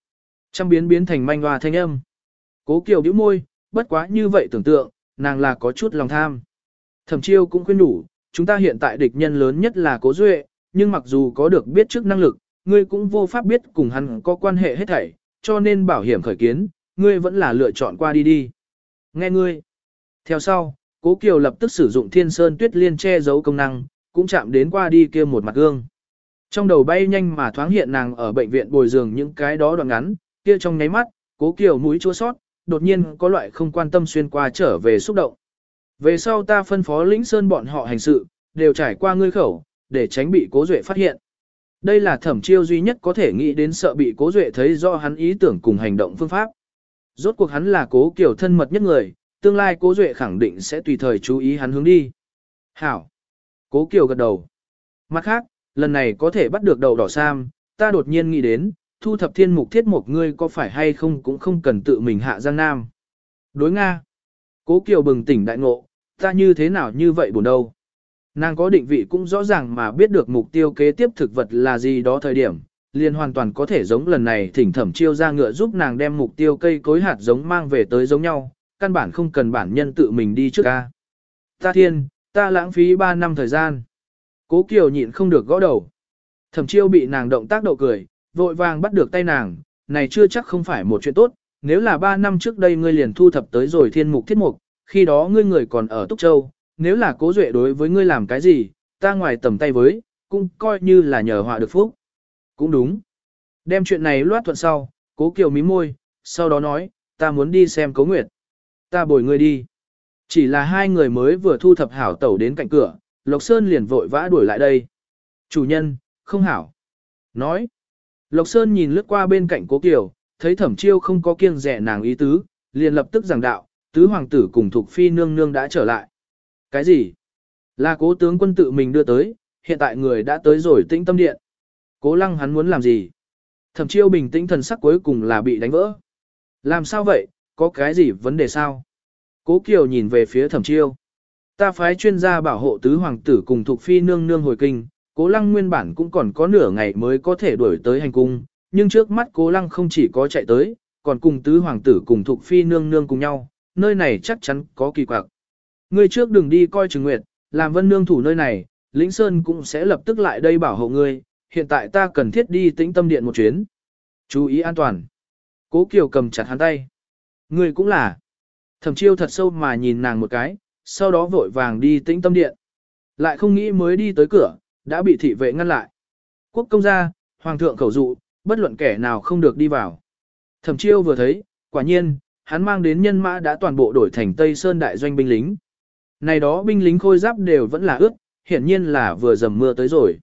Trăm biến biến thành manh hoa thanh âm. Cố Kiều bĩu môi, bất quá như vậy tưởng tượng, nàng là có chút lòng tham. Thẩm chiêu cũng khuyên đủ, chúng ta hiện tại địch nhân lớn nhất là cố duệ, nhưng mặc dù có được biết trước năng lực, ngươi cũng vô pháp biết cùng hắn có quan hệ hết thảy, cho nên bảo hiểm khởi kiến, ngươi vẫn là lựa chọn qua đi đi. Nghe ngươi. Theo sau, Cố Kiều lập tức sử dụng thiên sơn tuyết liên che giấu công năng, cũng chạm đến qua đi kia một mặt gương. Trong đầu bay nhanh mà thoáng hiện nàng ở bệnh viện bồi giường những cái đó đoạn ngắn, kia trong nháy mắt, Cố Kiều mũi chua sót, đột nhiên có loại không quan tâm xuyên qua trở về xúc động. Về sau ta phân phó lĩnh sơn bọn họ hành sự, đều trải qua ngươi khẩu, để tránh bị cố duệ phát hiện. Đây là thẩm chiêu duy nhất có thể nghĩ đến sợ bị cố duệ thấy do hắn ý tưởng cùng hành động phương pháp. Rốt cuộc hắn là cố Kiều thân mật nhất người, tương lai cố duệ khẳng định sẽ tùy thời chú ý hắn hướng đi. Hảo. Cố kiều gật đầu. Mặt khác, lần này có thể bắt được đầu đỏ sam, ta đột nhiên nghĩ đến, thu thập thiên mục thiết một ngươi có phải hay không cũng không cần tự mình hạ giang nam. Đối Nga. Cố kiều bừng tỉnh đại ngộ, ta như thế nào như vậy buồn đâu. Nàng có định vị cũng rõ ràng mà biết được mục tiêu kế tiếp thực vật là gì đó thời điểm, liền hoàn toàn có thể giống lần này thỉnh thẩm chiêu ra ngựa giúp nàng đem mục tiêu cây cối hạt giống mang về tới giống nhau, căn bản không cần bản nhân tự mình đi trước ca. Ta thiên, ta lãng phí 3 năm thời gian. Cố Kiều nhịn không được gõ đầu. Thẩm chiêu bị nàng động tác đậu cười, vội vàng bắt được tay nàng, này chưa chắc không phải một chuyện tốt, nếu là ba năm trước đây ngươi liền thu thập tới rồi thiên mục thiết mục, khi đó ngươi người còn ở Túc Châu, nếu là cố duệ đối với ngươi làm cái gì, ta ngoài tầm tay với, cũng coi như là nhờ họa được phúc. Cũng đúng. Đem chuyện này loát thuận sau, cố kiều mí môi, sau đó nói, ta muốn đi xem cố nguyệt. Ta bồi ngươi đi. Chỉ là hai người mới vừa thu thập hảo tẩu đến cạnh cửa, Lộc Sơn liền vội vã đuổi lại đây. Chủ nhân, không hảo. Nói. Lộc Sơn nhìn lướt qua bên cạnh cố kiều, thấy thẩm chiêu không có kiêng rẻ nàng ý tứ, liền lập tức giảng đạo, tứ hoàng tử cùng thuộc phi nương nương đã trở lại. Cái gì? Là cố tướng quân tự mình đưa tới, hiện tại người đã tới rồi tĩnh tâm điện. Cố lăng hắn muốn làm gì? Thẩm chiêu bình tĩnh thần sắc cuối cùng là bị đánh vỡ. Làm sao vậy, có cái gì vấn đề sao? Cố Kiều nhìn về phía thẩm chiêu. Ta phái chuyên gia bảo hộ tứ hoàng tử cùng thuộc phi nương nương hồi kinh, cố lăng nguyên bản cũng còn có nửa ngày mới có thể đuổi tới hành cung, nhưng trước mắt cố lăng không chỉ có chạy tới, còn cùng tứ hoàng tử cùng thuộc phi nương nương cùng nhau, nơi này chắc chắn có kỳ quặc. Ngươi trước đừng đi coi trừng nguyệt, làm vân nương thủ nơi này, lĩnh sơn cũng sẽ lập tức lại đây bảo hộ ngươi, hiện tại ta cần thiết đi tĩnh tâm điện một chuyến. Chú ý an toàn. Cố Kiều cầm chặt hắn tay. Ngươi cũng là. Thẩm chiêu thật sâu mà nhìn nàng một cái, sau đó vội vàng đi tĩnh tâm điện. Lại không nghĩ mới đi tới cửa, đã bị thị vệ ngăn lại. Quốc công gia, hoàng thượng khẩu dụ, bất luận kẻ nào không được đi vào. Thẩm chiêu vừa thấy, quả nhiên, hắn mang đến nhân mã đã toàn bộ đổi thành Tây Sơn đại doanh binh lính. Này đó binh lính khôi giáp đều vẫn là ướt, hiển nhiên là vừa dầm mưa tới rồi.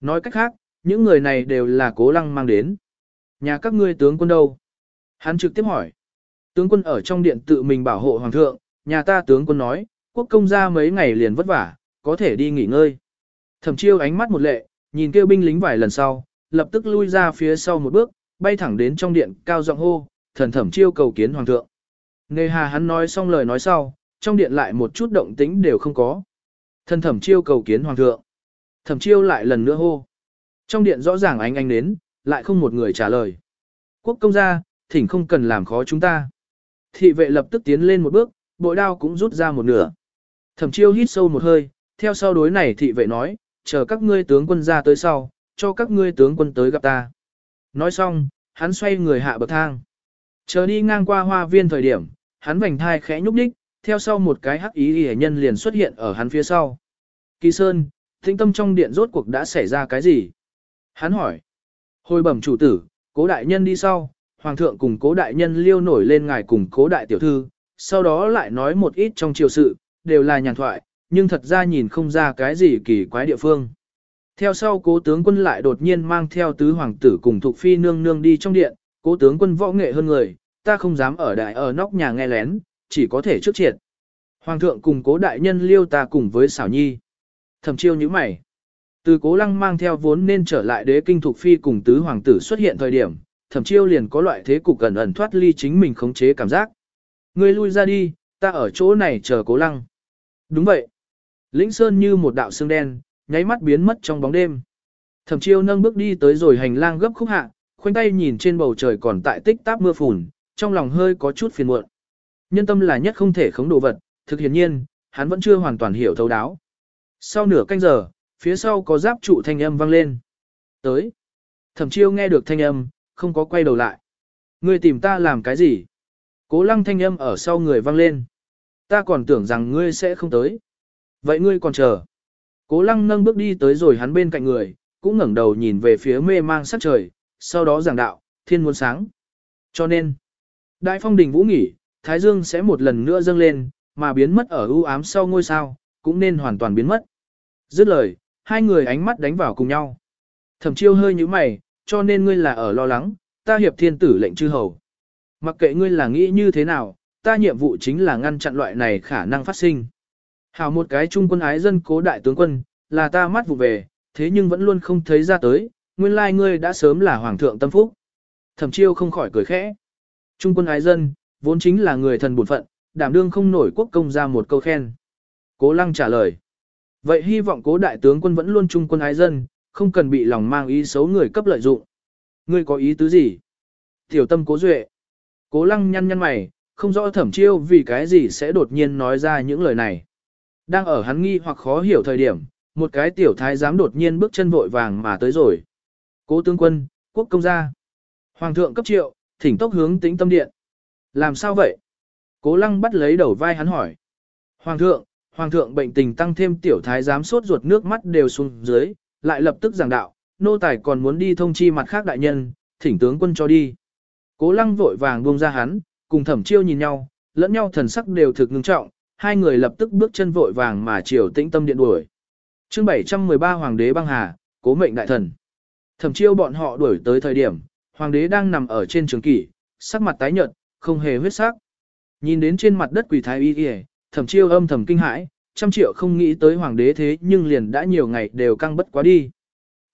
Nói cách khác, những người này đều là cố lăng mang đến. Nhà các ngươi tướng quân đâu? Hắn trực tiếp hỏi. Tướng quân ở trong điện tự mình bảo hộ hoàng thượng, nhà ta tướng quân nói, quốc công ra mấy ngày liền vất vả, có thể đi nghỉ ngơi. Thẩm chiêu ánh mắt một lệ, nhìn kêu binh lính vài lần sau, lập tức lui ra phía sau một bước, bay thẳng đến trong điện cao giọng hô, thần thẩm chiêu cầu kiến hoàng thượng. Nề hà hắn nói xong lời nói sau, trong điện lại một chút động tĩnh đều không có. Thần thẩm chiêu cầu kiến hoàng thượng. Thẩm chiêu lại lần nữa hô. Trong điện rõ ràng ánh ánh đến, lại không một người trả lời. Quốc công gia, thỉnh không cần làm khó chúng ta. Thị vệ lập tức tiến lên một bước, bội đao cũng rút ra một nửa. Thẩm chiêu hít sâu một hơi, theo sau đối này thị vệ nói, chờ các ngươi tướng quân ra tới sau, cho các ngươi tướng quân tới gặp ta. Nói xong, hắn xoay người hạ bậc thang. Chờ đi ngang qua hoa viên thời điểm, hắn vành thai khẽ nhúc nhích, theo sau một cái hắc ý hề nhân liền xuất hiện ở hắn phía sau. Kỳ Sơn, tĩnh tâm trong điện rốt cuộc đã xảy ra cái gì? Hắn hỏi. Hồi bẩm chủ tử, cố đại nhân đi sau, hoàng thượng cùng cố đại nhân liêu nổi lên ngài cùng cố đại tiểu thư, sau đó lại nói một ít trong triều sự, đều là nhàn thoại, nhưng thật ra nhìn không ra cái gì kỳ quái địa phương. Theo sau cố tướng quân lại đột nhiên mang theo tứ hoàng tử cùng thuộc phi nương nương đi trong điện, cố tướng quân võ nghệ hơn người, ta không dám ở đại ở nóc nhà nghe lén, chỉ có thể trước triệt. Hoàng thượng cùng cố đại nhân liêu ta cùng với xảo nhi. Thẩm chiêu như mày. Từ cố lăng mang theo vốn nên trở lại đế kinh thuộc phi cùng tứ hoàng tử xuất hiện thời điểm, thẩm chiêu liền có loại thế cục gần ẩn thoát ly chính mình khống chế cảm giác. Ngươi lui ra đi, ta ở chỗ này chờ cố lăng. Đúng vậy. Lĩnh Sơn như một đạo xương đen, nháy mắt biến mất trong bóng đêm. Thẩm chiêu nâng bước đi tới rồi hành lang gấp khúc hạ, khoanh tay nhìn trên bầu trời còn tại tích táp mưa phùn, trong lòng hơi có chút phiền muộn. Nhân tâm là nhất không thể khống đồ vật, thực hiện nhiên, hắn vẫn chưa hoàn toàn hiểu thấu đáo. Sau nửa canh giờ, phía sau có giáp trụ thanh âm vang lên. Tới. Thẩm chiêu nghe được thanh âm, không có quay đầu lại. Ngươi tìm ta làm cái gì? Cố lăng thanh âm ở sau người vang lên. Ta còn tưởng rằng ngươi sẽ không tới. Vậy ngươi còn chờ. Cố lăng nâng bước đi tới rồi hắn bên cạnh người, cũng ngẩng đầu nhìn về phía mê mang sắc trời, sau đó giảng đạo, thiên muốn sáng. Cho nên, đại phong đình vũ nghỉ, Thái Dương sẽ một lần nữa dâng lên, mà biến mất ở ưu ám sau ngôi sao, cũng nên hoàn toàn biến mất. Dứt lời, hai người ánh mắt đánh vào cùng nhau. Thẩm chiêu hơi như mày, cho nên ngươi là ở lo lắng, ta hiệp thiên tử lệnh chư hầu. Mặc kệ ngươi là nghĩ như thế nào, ta nhiệm vụ chính là ngăn chặn loại này khả năng phát sinh. Hảo một cái trung quân ái dân cố đại tướng quân, là ta mắt vụ về, thế nhưng vẫn luôn không thấy ra tới, nguyên lai ngươi đã sớm là hoàng thượng tâm phúc. Thẩm chiêu không khỏi cười khẽ. Trung quân ái dân, vốn chính là người thần bổn phận, đảm đương không nổi quốc công ra một câu khen. Cố lăng trả lời. Vậy hy vọng cố đại tướng quân vẫn luôn trung quân ái dân, không cần bị lòng mang ý xấu người cấp lợi dụng. Ngươi có ý tứ gì? Tiểu tâm cố duệ. Cố lăng nhăn nhăn mày, không rõ thẩm chiêu vì cái gì sẽ đột nhiên nói ra những lời này. Đang ở hắn nghi hoặc khó hiểu thời điểm, một cái tiểu thái giám đột nhiên bước chân vội vàng mà tới rồi. Cố tướng quân, quốc công gia. Hoàng thượng cấp triệu, thỉnh tốc hướng tính tâm điện. Làm sao vậy? Cố lăng bắt lấy đầu vai hắn hỏi. Hoàng thượng, hoàng thượng bệnh tình tăng thêm tiểu thái giám sốt ruột nước mắt đều xuống dưới, lại lập tức giảng đạo, nô tài còn muốn đi thông chi mặt khác đại nhân, thỉnh tướng quân cho đi. Cố lăng vội vàng buông ra hắn, cùng thẩm chiêu nhìn nhau, lẫn nhau thần sắc đều thực ngưng trọng, hai người lập tức bước chân vội vàng mà chiều tĩnh tâm điện đuổi. chương 713 Hoàng đế băng hà, cố mệnh đại thần. Thẩm chiêu bọn họ đuổi tới thời điểm, Hoàng đế đang nằm ở trên trường kỷ, sắc mặt tái nhợt, không hề huyết sắc. Nhìn đến trên mặt đất quỷ thái y y, thẩm chiêu âm thầm kinh hãi, trăm triệu không nghĩ tới hoàng đế thế nhưng liền đã nhiều ngày đều căng bất quá đi.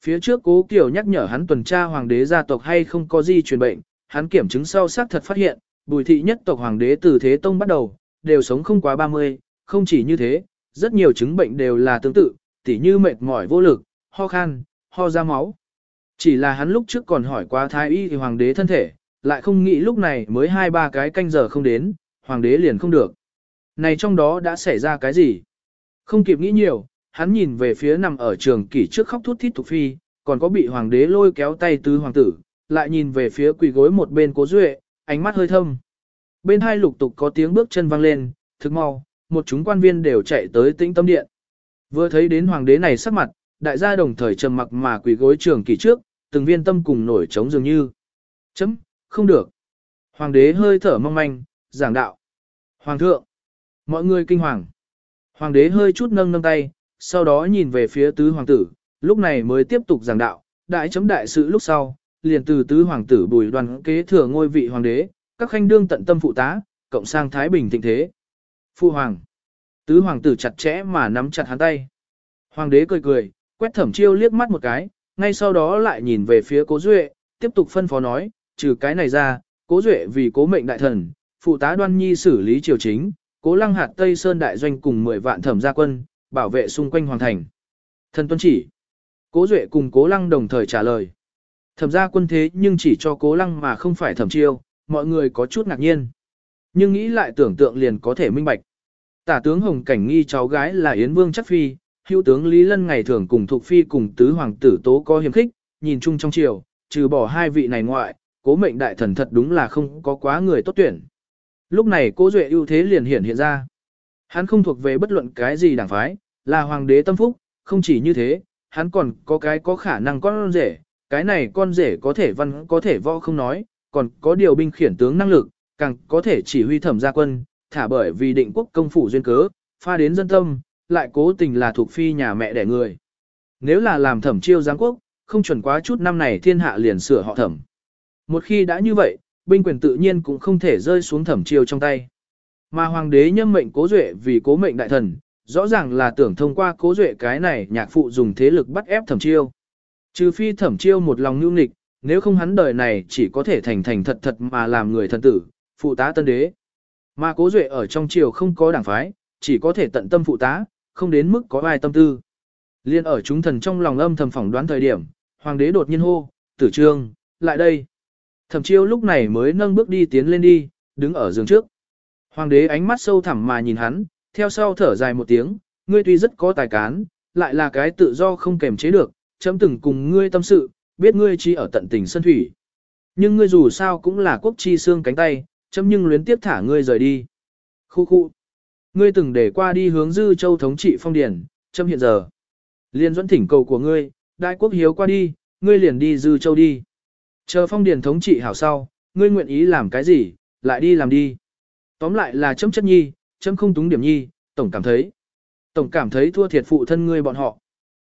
Phía trước cố kiểu nhắc nhở hắn tuần tra hoàng đế gia tộc hay không có gì truyền bệnh, hắn kiểm chứng sau xác thật phát hiện, bùi thị nhất tộc hoàng đế từ thế tông bắt đầu, đều sống không quá 30, không chỉ như thế, rất nhiều chứng bệnh đều là tương tự, tỉ như mệt mỏi vô lực, ho khan, ho ra máu. Chỉ là hắn lúc trước còn hỏi qua thái y thì hoàng đế thân thể, lại không nghĩ lúc này mới hai ba cái canh giờ không đến, hoàng đế liền không được. Này trong đó đã xảy ra cái gì? Không kịp nghĩ nhiều, hắn nhìn về phía nằm ở trường kỷ trước khóc thút thít Thục phi, còn có bị hoàng đế lôi kéo tay tứ hoàng tử, lại nhìn về phía quỳ gối một bên cố duệ, ánh mắt hơi thâm. Bên hai lục tục có tiếng bước chân vang lên, thực mau, một chúng quan viên đều chạy tới tĩnh tâm điện. Vừa thấy đến hoàng đế này sắc mặt, đại gia đồng thời trầm mặc mà quỳ gối trường kỷ trước, từng viên tâm cùng nổi trống dường như. Chấm, không được. Hoàng đế hơi thở mong manh, giảng đạo. Hoàng thượng. Mọi người kinh hoàng. Hoàng đế hơi chút nâng nâng tay, sau đó nhìn về phía tứ hoàng tử, lúc này mới tiếp tục giảng đạo, đại chấm đại sự lúc sau, liền từ tứ hoàng tử bùi đoàn kế thừa ngôi vị hoàng đế, các khanh đương tận tâm phụ tá, cộng sang Thái Bình thịnh thế. Phu hoàng. Tứ hoàng tử chặt chẽ mà nắm chặt hắn tay. Hoàng đế cười cười, quét thẩm chiêu liếc mắt một cái, ngay sau đó lại nhìn về phía cố duệ, tiếp tục phân phó nói, trừ cái này ra, cố duệ vì cố mệnh đại thần, phụ tá đoan nhi xử lý triều chính, cố lăng hạt Tây Sơn đại doanh cùng 10 vạn thẩm gia quân, bảo vệ xung quanh hoàng thành. Thần tuân chỉ. Cố duệ cùng cố lăng đồng thời trả lời. Thẩm gia quân thế nhưng chỉ cho cố lăng mà không phải thẩm chiêu, mọi người có chút ngạc nhiên. Nhưng nghĩ lại tưởng tượng liền có thể minh bạch. Tả tướng Hồng Cảnh nghi cháu gái là Yến Vương Chắc Phi, hữu tướng Lý Lân ngày thường cùng thuộc Phi cùng tứ hoàng tử tố có hiểm khích, nhìn chung trong triều, trừ bỏ hai vị này ngoại, cố mệnh đại thần thật đúng là không có quá người tốt tuyển. Lúc này cố duệ ưu thế liền hiện hiện ra. Hắn không thuộc về bất luận cái gì đảng phái, là hoàng đế tâm phúc, không chỉ như thế, hắn còn có cái có khả năng con rể, cái này con rể có thể văn có thể võ không nói, còn có điều binh khiển tướng năng lực, càng có thể chỉ huy thẩm gia quân, thả bởi vì định quốc công phủ duyên cớ, pha đến dân tâm, lại cố tình là thuộc phi nhà mẹ đẻ người. Nếu là làm thẩm chiêu giáng quốc, không chuẩn quá chút năm này thiên hạ liền sửa họ thẩm. Một khi đã như vậy, binh quyền tự nhiên cũng không thể rơi xuống thẩm chiêu trong tay. Mà hoàng đế nhâm mệnh cố duệ vì cố mệnh đại thần, rõ ràng là tưởng thông qua cố duệ cái này nhạc phụ dùng thế lực bắt ép thẩm chiêu. Trừ phi thẩm chiêu một lòng nhu nghịch, nếu không hắn đời này chỉ có thể thành thành thật thật mà làm người thần tử, phụ tá tân đế. Mà cố duệ ở trong triều không có đảng phái, chỉ có thể tận tâm phụ tá, không đến mức có ai tâm tư. Liên ở chúng thần trong lòng âm thầm phỏng đoán thời điểm, hoàng đế đột nhiên hô, tử trương, lại đây. Thẩm chiêu lúc này mới nâng bước đi tiến lên đi, đứng ở giường trước. Hoàng đế ánh mắt sâu thẳm mà nhìn hắn, theo sau thở dài một tiếng, ngươi tuy rất có tài cán, lại là cái tự do không kềm chế được, chấm từng cùng ngươi tâm sự, biết ngươi chỉ ở tận tình sân thủy. Nhưng ngươi dù sao cũng là quốc chi xương cánh tay, chấm nhưng luyến tiếp thả ngươi rời đi. Khu khu. Ngươi từng để qua đi hướng dư châu thống trị phong điển, chấm hiện giờ. Liên dẫn thỉnh cầu của ngươi, đại quốc hiếu qua đi, ngươi liền đi dư châu đi. Chờ phong điền thống trị hảo sau, ngươi nguyện ý làm cái gì, lại đi làm đi. Tóm lại là chấm chất nhi, chấm không túng điểm nhi, tổng cảm thấy. Tổng cảm thấy thua thiệt phụ thân ngươi bọn họ.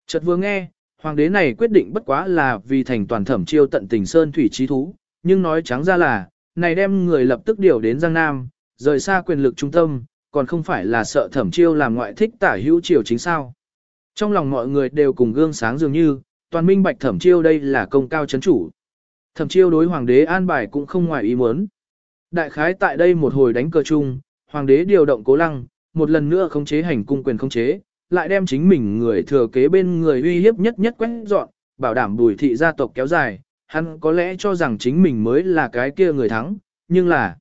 Chợt vừa nghe, hoàng đế này quyết định bất quá là vì thành toàn thẩm chiêu tận tình sơn thủy trí thú, nhưng nói trắng ra là, này đem người lập tức điều đến Giang Nam, rời xa quyền lực trung tâm, còn không phải là sợ thẩm chiêu làm ngoại thích tả hữu triều chính sao. Trong lòng mọi người đều cùng gương sáng dường như, toàn minh bạch thẩm chiêu đây là công cao chấn chủ. Thẩm chiêu đối hoàng đế an bài cũng không ngoài ý muốn. Đại khái tại đây một hồi đánh cờ chung, hoàng đế điều động cố lăng, một lần nữa khống chế hành cung quyền khống chế, lại đem chính mình người thừa kế bên người uy hiếp nhất nhất quét dọn, bảo đảm bùi thị gia tộc kéo dài, hắn có lẽ cho rằng chính mình mới là cái kia người thắng, nhưng là...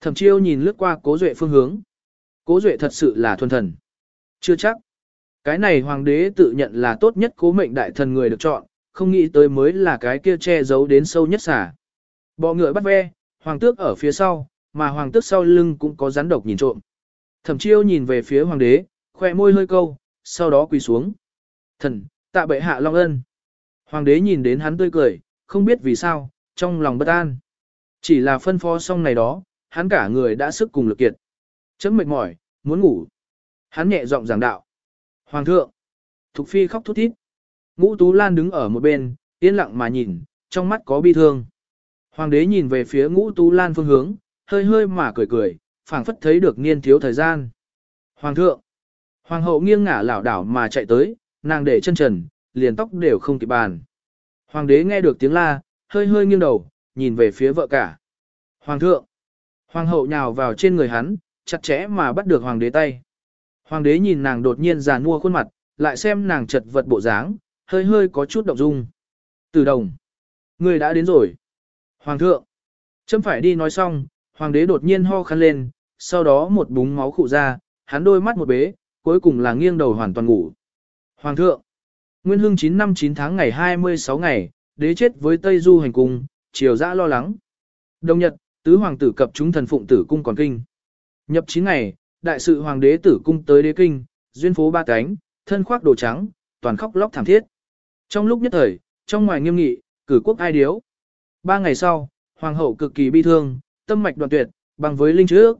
Thẩm chiêu nhìn lướt qua cố duệ phương hướng. Cố duệ thật sự là thuần thần. Chưa chắc. Cái này hoàng đế tự nhận là tốt nhất cố mệnh đại thần người được chọn, không nghĩ tới mới là cái kia che giấu đến sâu nhất xả. Bọ ngựa bắt ve, hoàng tước ở phía sau, mà hoàng tước sau lưng cũng có rắn độc nhìn trộm. Thẩm chiêu nhìn về phía hoàng đế, khoe môi hơi câu, sau đó quỳ xuống. Thần, tạ bệ hạ long ân. Hoàng đế nhìn đến hắn tươi cười, không biết vì sao, trong lòng bất an. Chỉ là phân phó xong này đó, hắn cả người đã sức cùng lực kiệt. Chấm mệt mỏi, muốn ngủ. Hắn nhẹ giọng giảng đạo. Hoàng thượng. Thục phi khóc thút thít. Ngũ Tú Lan đứng ở một bên, yên lặng mà nhìn, trong mắt có bi thương. Hoàng đế nhìn về phía ngũ Tú Lan phương hướng, hơi hơi mà cười cười, phảng phất thấy được niên thiếu thời gian. Hoàng thượng. Hoàng hậu nghiêng ngả lảo đảo mà chạy tới, nàng để chân trần, liền tóc đều không kịp bàn. Hoàng đế nghe được tiếng la, hơi hơi nghiêng đầu, nhìn về phía vợ cả. Hoàng thượng. Hoàng hậu nhào vào trên người hắn, chặt chẽ mà bắt được hoàng đế tay. Hoàng đế nhìn nàng đột nhiên già nua khuôn mặt, lại xem nàng chật vật bộ dáng, hơi hơi có chút động dung. Từ đồng. Người đã đến rồi. Hoàng thượng. Chấm phải đi nói xong, hoàng đế đột nhiên ho khăn lên, sau đó một búng máu khụ ra, hắn đôi mắt một bế, cuối cùng là nghiêng đầu hoàn toàn ngủ. Hoàng thượng. Nguyên hưng 9 năm 9 tháng ngày 26 ngày, đế chết với Tây Du hành cung, triều dã lo lắng. Đồng nhật, tứ hoàng tử cập chúng thần phụng tử cung còn kinh. Nhập 9 ngày, đại sự hoàng đế tử cung tới đế kinh, duyên phố ba cánh, thân khoác đồ trắng, toàn khóc lóc thảm thiết. Trong lúc nhất thời, trong ngoài nghiêm nghị, cử quốc ai điếu. Ba ngày sau, hoàng hậu cực kỳ bi thương, tâm mạch đoạn tuyệt, bằng với linh trước.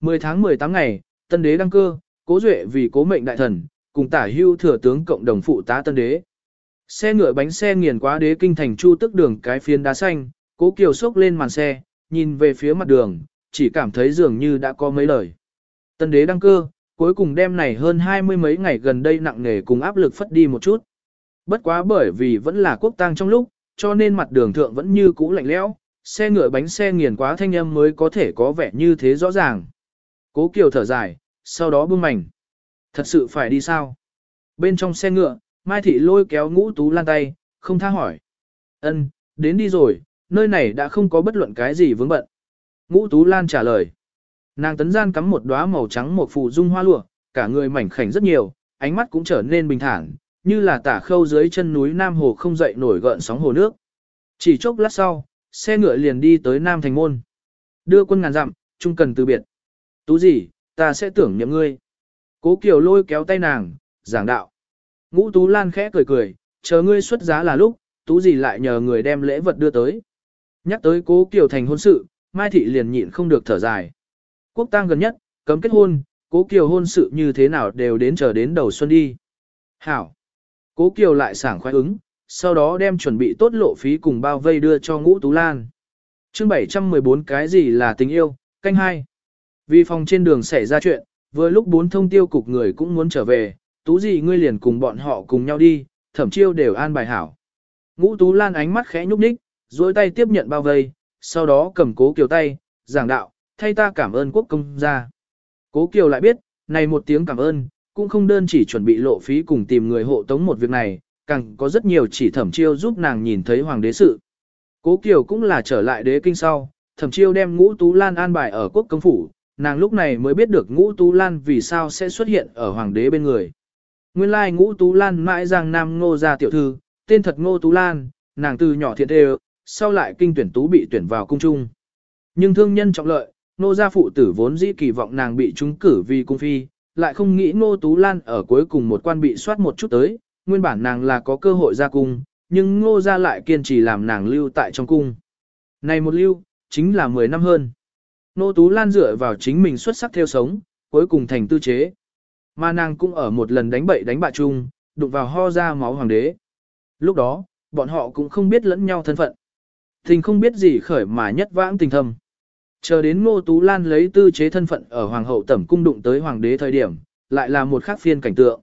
10 tháng 18 ngày, tân đế đăng cơ, cố duệ vì cố mệnh đại thần, cùng tả hưu thừa tướng cộng đồng phụ tá tân đế. Xe ngựa bánh xe nghiền quá đế kinh thành chu tức đường cái phiến đá xanh, cố kiều sốc lên màn xe, nhìn về phía mặt đường, chỉ cảm thấy dường như đã có mấy lời. Tân đế đăng cơ, cuối cùng đêm này hơn hai mươi mấy ngày gần đây nặng nề cùng áp lực phất đi một chút. Bất quá bởi vì vẫn là quốc tang trong lúc, cho nên mặt đường thượng vẫn như cũ lạnh lẽo, xe ngựa bánh xe nghiền quá thanh âm mới có thể có vẻ như thế rõ ràng. Cố Kiều thở dài, sau đó buông mảnh. Thật sự phải đi sao? Bên trong xe ngựa, Mai Thị lôi kéo ngũ tú lan tay, không tha hỏi. Ân, đến đi rồi, nơi này đã không có bất luận cái gì vướng bận. Ngũ tú lan trả lời. Nàng tấn gian cắm một đóa màu trắng một phù dung hoa lụa, cả người mảnh khảnh rất nhiều, ánh mắt cũng trở nên bình thản, như là tả khâu dưới chân núi Nam Hồ không dậy nổi gợn sóng hồ nước. Chỉ chốc lát sau, xe ngựa liền đi tới Nam Thành Môn. Đưa quân ngàn dặm, chung cần từ biệt. Tú gì, ta sẽ tưởng nhậm ngươi. Cố Kiều lôi kéo tay nàng, giảng đạo. Ngũ Tú Lan khẽ cười cười, chờ ngươi xuất giá là lúc, Tú gì lại nhờ người đem lễ vật đưa tới. Nhắc tới Cố Kiều thành hôn sự, Mai Thị liền nhịn không được thở dài. Quốc tang gần nhất, cấm kết hôn, Cố Kiều hôn sự như thế nào đều đến chờ đến đầu xuân đi. Hảo. Cố Kiều lại sảng khoái ứng, sau đó đem chuẩn bị tốt lộ phí cùng bao vây đưa cho Ngũ Tú Lan. chương 714 cái gì là tình yêu, canh hai. Vì phòng trên đường xảy ra chuyện, vừa lúc bốn thông tiêu cục người cũng muốn trở về, tú gì ngươi liền cùng bọn họ cùng nhau đi, thẩm chiêu đều an bài hảo. Ngũ Tú Lan ánh mắt khẽ nhúc nhích, duỗi tay tiếp nhận bao vây, sau đó cầm cố kiều tay, giảng đạo, thay ta cảm ơn quốc công gia. Cố kiều lại biết, này một tiếng cảm ơn, cũng không đơn chỉ chuẩn bị lộ phí cùng tìm người hộ tống một việc này, càng có rất nhiều chỉ thẩm chiêu giúp nàng nhìn thấy hoàng đế sự. Cố kiều cũng là trở lại đế kinh sau, thẩm chiêu đem ngũ tú lan an bài ở quốc công phủ, nàng lúc này mới biết được ngũ tú lan vì sao sẽ xuất hiện ở hoàng đế bên người. Nguyên lai ngũ tú lan mãi giang nam ngô gia tiểu thư, tên thật ngô tú lan, nàng từ nhỏ thiện đều, sau lại kinh tuyển tú bị tuyển vào cung trung. Nhưng thương nhân trọng lợi, ngô gia phụ tử vốn dĩ kỳ vọng nàng bị trúng cử vì cung phi, lại không nghĩ ngô tú lan ở cuối cùng một quan bị soát một chút tới, nguyên bản nàng là có cơ hội ra cung, nhưng ngô gia lại kiên trì làm nàng lưu tại trong cung. Này một lưu, chính là 10 năm hơn. Nô Tú Lan dựa vào chính mình xuất sắc theo sống, cuối cùng thành tư chế. Mà nàng cũng ở một lần đánh bậy đánh bạ chung, đụng vào ho ra máu hoàng đế. Lúc đó, bọn họ cũng không biết lẫn nhau thân phận. Tình không biết gì khởi mà nhất vãng tình thầm. Chờ đến Ngô Tú Lan lấy tư chế thân phận ở hoàng hậu tẩm cung đụng tới hoàng đế thời điểm, lại là một khác phiên cảnh tượng.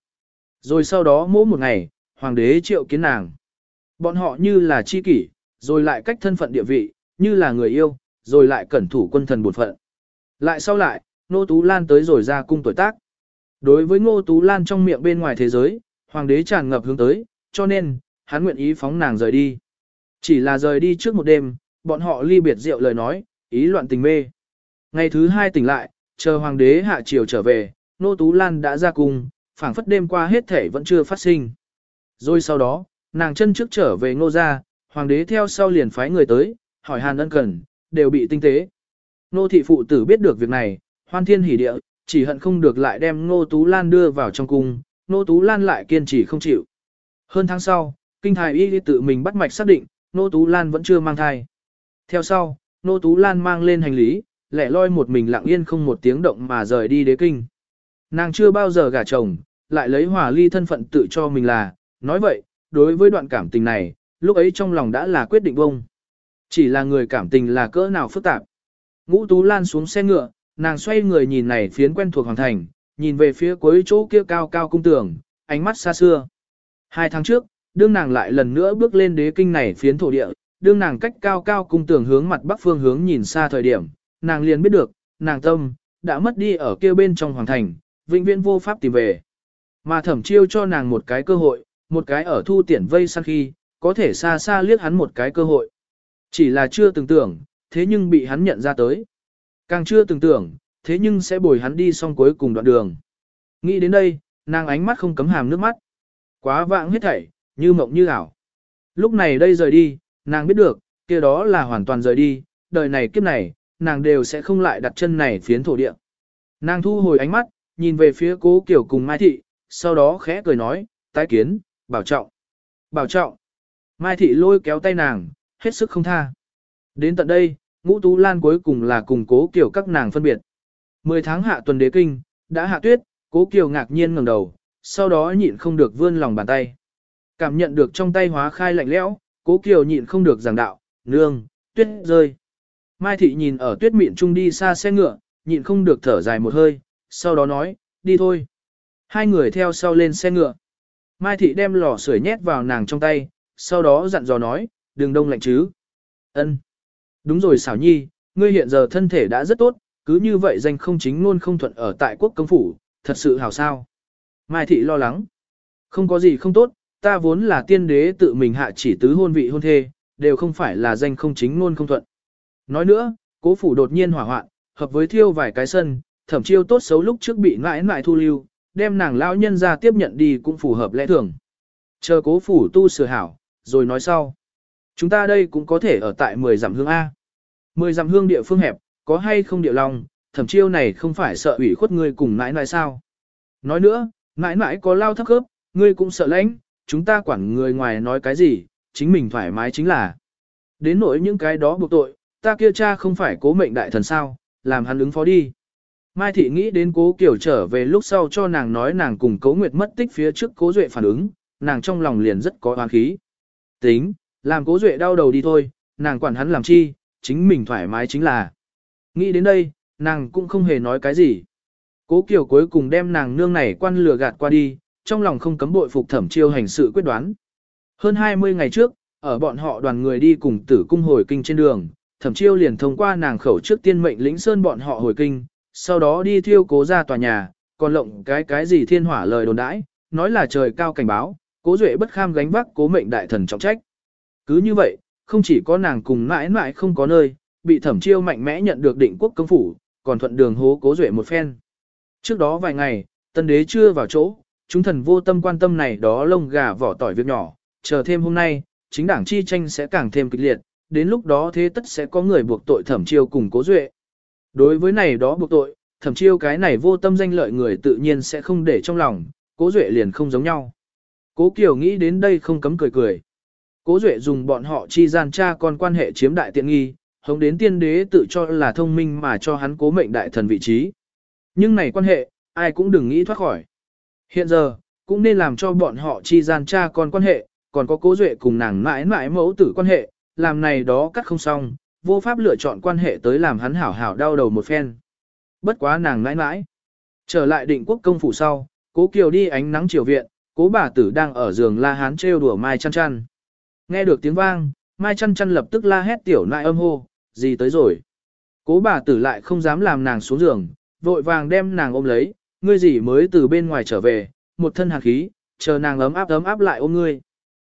Rồi sau đó mỗi một ngày, hoàng đế triệu kiến nàng. Bọn họ như là chi kỷ, rồi lại cách thân phận địa vị, như là người yêu, rồi lại cẩn thủ quân thần bột phận. Lại sau lại, Ngô Tú Lan tới rồi ra cung tuổi tác. Đối với Ngô Tú Lan trong miệng bên ngoài thế giới, hoàng đế tràn ngập hướng tới, cho nên, hắn nguyện ý phóng nàng rời đi. Chỉ là rời đi trước một đêm, bọn họ ly biệt rượu lời nói, ý loạn tình mê. Ngày thứ hai tỉnh lại, chờ hoàng đế hạ triều trở về, nô Tú Lan đã ra cung, phảng phất đêm qua hết thể vẫn chưa phát sinh. Rồi sau đó, nàng chân trước trở về ngô gia, hoàng đế theo sau liền phái người tới, hỏi hàn ân cần, đều bị tinh tế. Nô thị phụ tử biết được việc này, hoan thiên hỉ địa, chỉ hận không được lại đem Nô Tú Lan đưa vào trong cung, Nô Tú Lan lại kiên trì không chịu. Hơn tháng sau, kinh thái y tự mình bắt mạch xác định, Nô Tú Lan vẫn chưa mang thai. Theo sau, Nô Tú Lan mang lên hành lý, lẻ loi một mình lặng yên không một tiếng động mà rời đi đế kinh. Nàng chưa bao giờ gả chồng, lại lấy hòa ly thân phận tự cho mình là, nói vậy, đối với đoạn cảm tình này, lúc ấy trong lòng đã là quyết định bông. Chỉ là người cảm tình là cỡ nào phức tạp. Ngũ Tú Lan xuống xe ngựa, nàng xoay người nhìn này phiến quen thuộc hoàng thành, nhìn về phía cuối chỗ kia cao cao cung tường, ánh mắt xa xưa. Hai tháng trước, đương nàng lại lần nữa bước lên đế kinh này phiến thổ địa, đương nàng cách cao cao cung tường hướng mặt bắc phương hướng nhìn xa thời điểm, nàng liền biết được, nàng tâm, đã mất đi ở kia bên trong hoàng thành, vĩnh viễn vô pháp tìm về. Mà thẩm chiêu cho nàng một cái cơ hội, một cái ở thu tiện vây săn khi, có thể xa xa liếc hắn một cái cơ hội. Chỉ là chưa từng tưởng, thế nhưng bị hắn nhận ra tới. Càng chưa từng tưởng, thế nhưng sẽ bồi hắn đi xong cuối cùng đoạn đường. Nghĩ đến đây, nàng ánh mắt không cấm hàm nước mắt. Quá vãng hết thảy, như mộng như ảo. Lúc này đây rời đi, nàng biết được, kia đó là hoàn toàn rời đi, đời này kiếp này, nàng đều sẽ không lại đặt chân này phiến thổ địa. Nàng thu hồi ánh mắt, nhìn về phía cố kiểu cùng Mai Thị, sau đó khẽ cười nói, tái kiến, bảo trọng. Bảo trọng. Mai Thị lôi kéo tay nàng, hết sức không tha. Đến tận đây, ngũ tú lan cuối cùng là cùng cố kiểu các nàng phân biệt. Mười tháng hạ tuần đế kinh, đã hạ tuyết, cố kiều ngạc nhiên ngẩng đầu, sau đó nhịn không được vươn lòng bàn tay. Cảm nhận được trong tay hóa khai lạnh lẽo, cố kiều nhịn không được giảng đạo, nương, tuyết rơi. Mai thị nhìn ở tuyết miệng trung đi xa xe ngựa, nhịn không được thở dài một hơi, sau đó nói, đi thôi. Hai người theo sau lên xe ngựa. Mai thị đem lò sưởi nhét vào nàng trong tay, sau đó dặn dò nói, đừng đông lạnh chứ. Ân. Đúng rồi xảo nhi, ngươi hiện giờ thân thể đã rất tốt, cứ như vậy danh không chính luôn không thuận ở tại quốc công phủ, thật sự hảo sao. Mai thị lo lắng. Không có gì không tốt, ta vốn là tiên đế tự mình hạ chỉ tứ hôn vị hôn thê, đều không phải là danh không chính ngôn không thuận. Nói nữa, cố phủ đột nhiên hỏa hoạn, hợp với thiêu vài cái sân, thẩm chiêu tốt xấu lúc trước bị mãi mãi thu lưu, đem nàng lão nhân ra tiếp nhận đi cũng phù hợp lẽ thường. Chờ cố phủ tu sửa hảo, rồi nói sau. Chúng ta đây cũng có thể ở tại 10 dặm hương A. 10 dặm hương địa phương hẹp, có hay không địa lòng, thẩm chiêu này không phải sợ ủy khuất ngươi cùng mãi mãi sao. Nói nữa, mãi mãi có lao thấp khớp, ngươi cũng sợ lãnh, chúng ta quản người ngoài nói cái gì, chính mình thoải mái chính là. Đến nỗi những cái đó buộc tội, ta kia cha không phải cố mệnh đại thần sao, làm hắn ứng phó đi. Mai thị nghĩ đến cố kiểu trở về lúc sau cho nàng nói nàng cùng cố nguyệt mất tích phía trước cố duệ phản ứng, nàng trong lòng liền rất có oán khí. Tính, làm cố duệ đau đầu đi thôi, nàng quản hắn làm chi, chính mình thoải mái chính là. Nghĩ đến đây, nàng cũng không hề nói cái gì. Cố Kiều cuối cùng đem nàng nương này quan lừa gạt qua đi, trong lòng không cấm bội phục thẩm chiêu hành sự quyết đoán. Hơn 20 ngày trước, ở bọn họ đoàn người đi cùng tử cung hồi kinh trên đường, thẩm chiêu liền thông qua nàng khẩu trước tiên mệnh lĩnh sơn bọn họ hồi kinh, sau đó đi thiêu cố ra tòa nhà, còn lộng cái cái gì thiên hỏa lời đồn đãi, nói là trời cao cảnh báo, cố duệ bất kham gánh vác cố mệnh đại thần trọng trách. Cứ như vậy, không chỉ có nàng cùng mãi mãi không có nơi, bị thẩm chiêu mạnh mẽ nhận được định quốc công phủ, còn thuận đường hố cố duệ một phen. Trước đó vài ngày, tân đế chưa vào chỗ, chúng thần vô tâm quan tâm này đó lông gà vỏ tỏi việc nhỏ, chờ thêm hôm nay, chính đảng chi tranh sẽ càng thêm kịch liệt, đến lúc đó thế tất sẽ có người buộc tội thẩm chiêu cùng cố duệ. Đối với này đó buộc tội, thẩm chiêu cái này vô tâm danh lợi người tự nhiên sẽ không để trong lòng, cố duệ liền không giống nhau. Cố Kiều nghĩ đến đây không cấm cười cười. Cố Duệ dùng bọn họ chi gian cha con quan hệ chiếm đại tiện nghi, hống đến tiên đế tự cho là thông minh mà cho hắn cố mệnh đại thần vị trí. Nhưng này quan hệ, ai cũng đừng nghĩ thoát khỏi. Hiện giờ, cũng nên làm cho bọn họ chi gian cha con quan hệ, còn có cố Duệ cùng nàng mãi mãi mẫu tử quan hệ, làm này đó cắt không xong, vô pháp lựa chọn quan hệ tới làm hắn hảo hảo đau đầu một phen. Bất quá nàng mãi mãi. Trở lại định quốc công phủ sau, cố Kiều đi ánh nắng chiều viện, cố bà tử đang ở giường la hán trêu đùa Mai chăn chăn. Nghe được tiếng vang, Mai chăn chăn lập tức la hét tiểu nại âm hô, gì tới rồi. Cố bà tử lại không dám làm nàng xuống giường, vội vàng đem nàng ôm lấy, ngươi gì mới từ bên ngoài trở về, một thân hàn khí, chờ nàng ấm áp ấm áp lại ôm ngươi.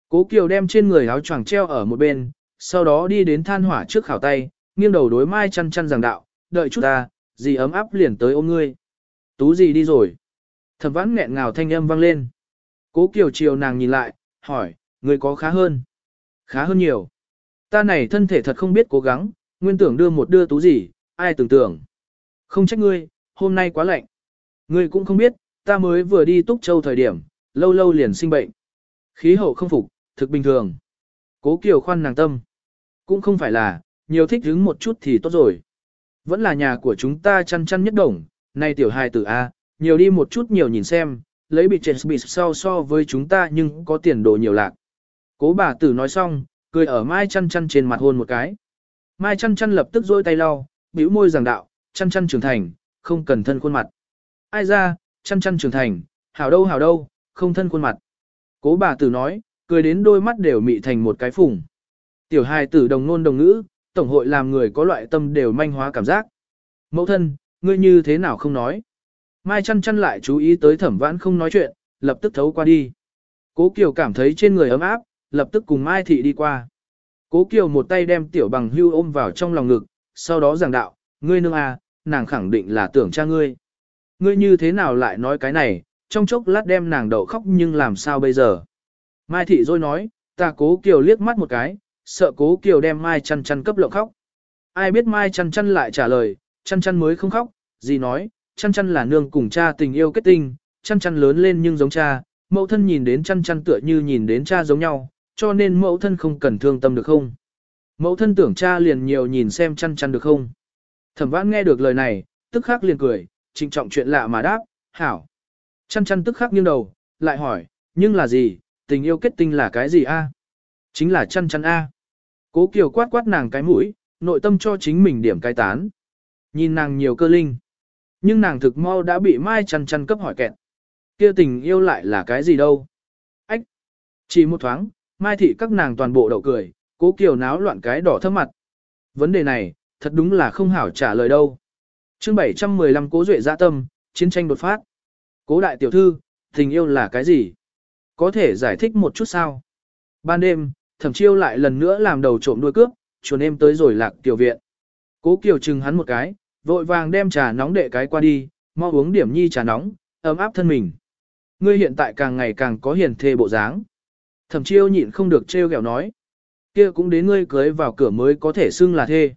Cố Kiều đem trên người áo choàng treo ở một bên, sau đó đi đến than hỏa trước khảo tay, nghiêng đầu đối Mai chăn chăn giảng đạo, đợi chút ta, gì ấm áp liền tới ôm ngươi. Tú gì đi rồi. Thẩm vãn nghẹn ngào thanh âm vang lên. Cố Kiều chiều nàng nhìn lại, hỏi, ngươi có khá hơn? Khá hơn nhiều. Ta này thân thể thật không biết cố gắng, nguyên tưởng đưa một đưa tú gì, ai tưởng tưởng. Không trách ngươi, hôm nay quá lạnh. Ngươi cũng không biết, ta mới vừa đi Túc Châu thời điểm, lâu lâu liền sinh bệnh. Khí hậu không phục, thực bình thường. Cố Kiều khoan nàng tâm. Cũng không phải là, nhiều thích hứng một chút thì tốt rồi. Vẫn là nhà của chúng ta chăn chăn nhất đồng, nay tiểu hài tử A, nhiều đi một chút nhiều nhìn xem, lấy bị trên bị sau so với chúng ta nhưng có tiền đồ nhiều lạc. Cố bà tử nói xong, cười ở Mai chăn chăn trên mặt hôn một cái. Mai chăn chăn lập tức dôi tay lau, bĩu môi giảng đạo, chăn chăn trưởng thành, không cần thân khuôn mặt. Ai ra, chăn chăn trưởng thành, hảo đâu hảo đâu, không thân khuôn mặt. Cố bà tử nói, cười đến đôi mắt đều mị thành một cái phùng. Tiểu hài tử đồng nôn đồng ngữ, tổng hội làm người có loại tâm đều manh hóa cảm giác. Mẫu thân, ngươi như thế nào không nói? Mai chăn chăn lại chú ý tới thẩm vãn không nói chuyện, lập tức thấu qua đi. Cố Kiều cảm thấy trên người ấm áp, lập tức cùng Mai Thị đi qua. Cố Kiều một tay đem tiểu bằng hưu ôm vào trong lòng ngực, sau đó giảng đạo, ngươi nương à, nàng khẳng định là tưởng cha ngươi. Ngươi như thế nào lại nói cái này, trong chốc lát đem nàng đậu khóc nhưng làm sao bây giờ? Mai Thị rồi nói, ta cố Kiều liếc mắt một cái, sợ cố Kiều đem Mai chăn chăn cấp lộng khóc. Ai biết Mai chăn chăn lại trả lời, chăn chăn mới không khóc, gì nói, chăn chăn là nương cùng cha tình yêu kết tinh, chăn chăn lớn lên nhưng giống cha, mẫu thân nhìn đến chăn chăn tựa như nhìn đến cha giống nhau, cho nên mẫu thân không cần thương tâm được không? Mẫu thân tưởng cha liền nhiều nhìn xem chăn chăn được không? Thẩm vãn nghe được lời này, tức khắc liền cười, trịnh trọng chuyện lạ mà đáp, hảo. Chăn chăn tức khắc nghiêng đầu, lại hỏi, nhưng là gì, tình yêu kết tinh là cái gì a? Chính là chăn chăn a. Cố Kiều quát quát nàng cái mũi, nội tâm cho chính mình điểm cái tán. Nhìn nàng nhiều cơ linh. Nhưng nàng thực mau đã bị Mai chăn chăn cấp hỏi kẹt. kia tình yêu lại là cái gì đâu? Ách! Chỉ một thoáng, Mai thị các nàng toàn bộ đậu cười, cố kiều náo loạn cái đỏ thơm mặt. Vấn đề này, thật đúng là không hảo trả lời đâu chương 715 cố duệ dạ tâm, chiến tranh đột phát. Cố đại tiểu thư, tình yêu là cái gì? Có thể giải thích một chút sao? Ban đêm, thẩm chiêu lại lần nữa làm đầu trộm đuôi cướp, chuồn em tới rồi lạc tiểu viện. Cố kiều chừng hắn một cái, vội vàng đem trà nóng đệ cái qua đi, mau uống điểm nhi trà nóng, ấm áp thân mình. Ngươi hiện tại càng ngày càng có hiền thê bộ dáng. Thẩm chiêu nhịn không được trêu ghẹo nói. kia cũng đến ngươi cưới vào cửa mới có thể xưng là thê.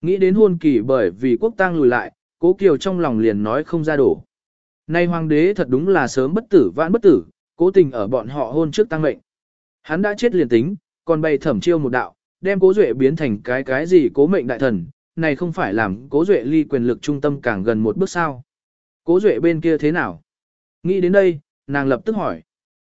Nghĩ đến hôn kỳ bởi vì quốc tang lùi lại, cố kiều trong lòng liền nói không ra đổ. Nay hoàng đế thật đúng là sớm bất tử vãn bất tử, cố tình ở bọn họ hôn trước tăng mệnh. Hắn đã chết liền tính, còn bày thẩm chiêu một đạo, đem cố duệ biến thành cái cái gì cố mệnh đại thần, này không phải làm cố duệ ly quyền lực trung tâm càng gần một bước sao. Cố duệ bên kia thế nào? Nghĩ đến đây, nàng lập tức hỏi.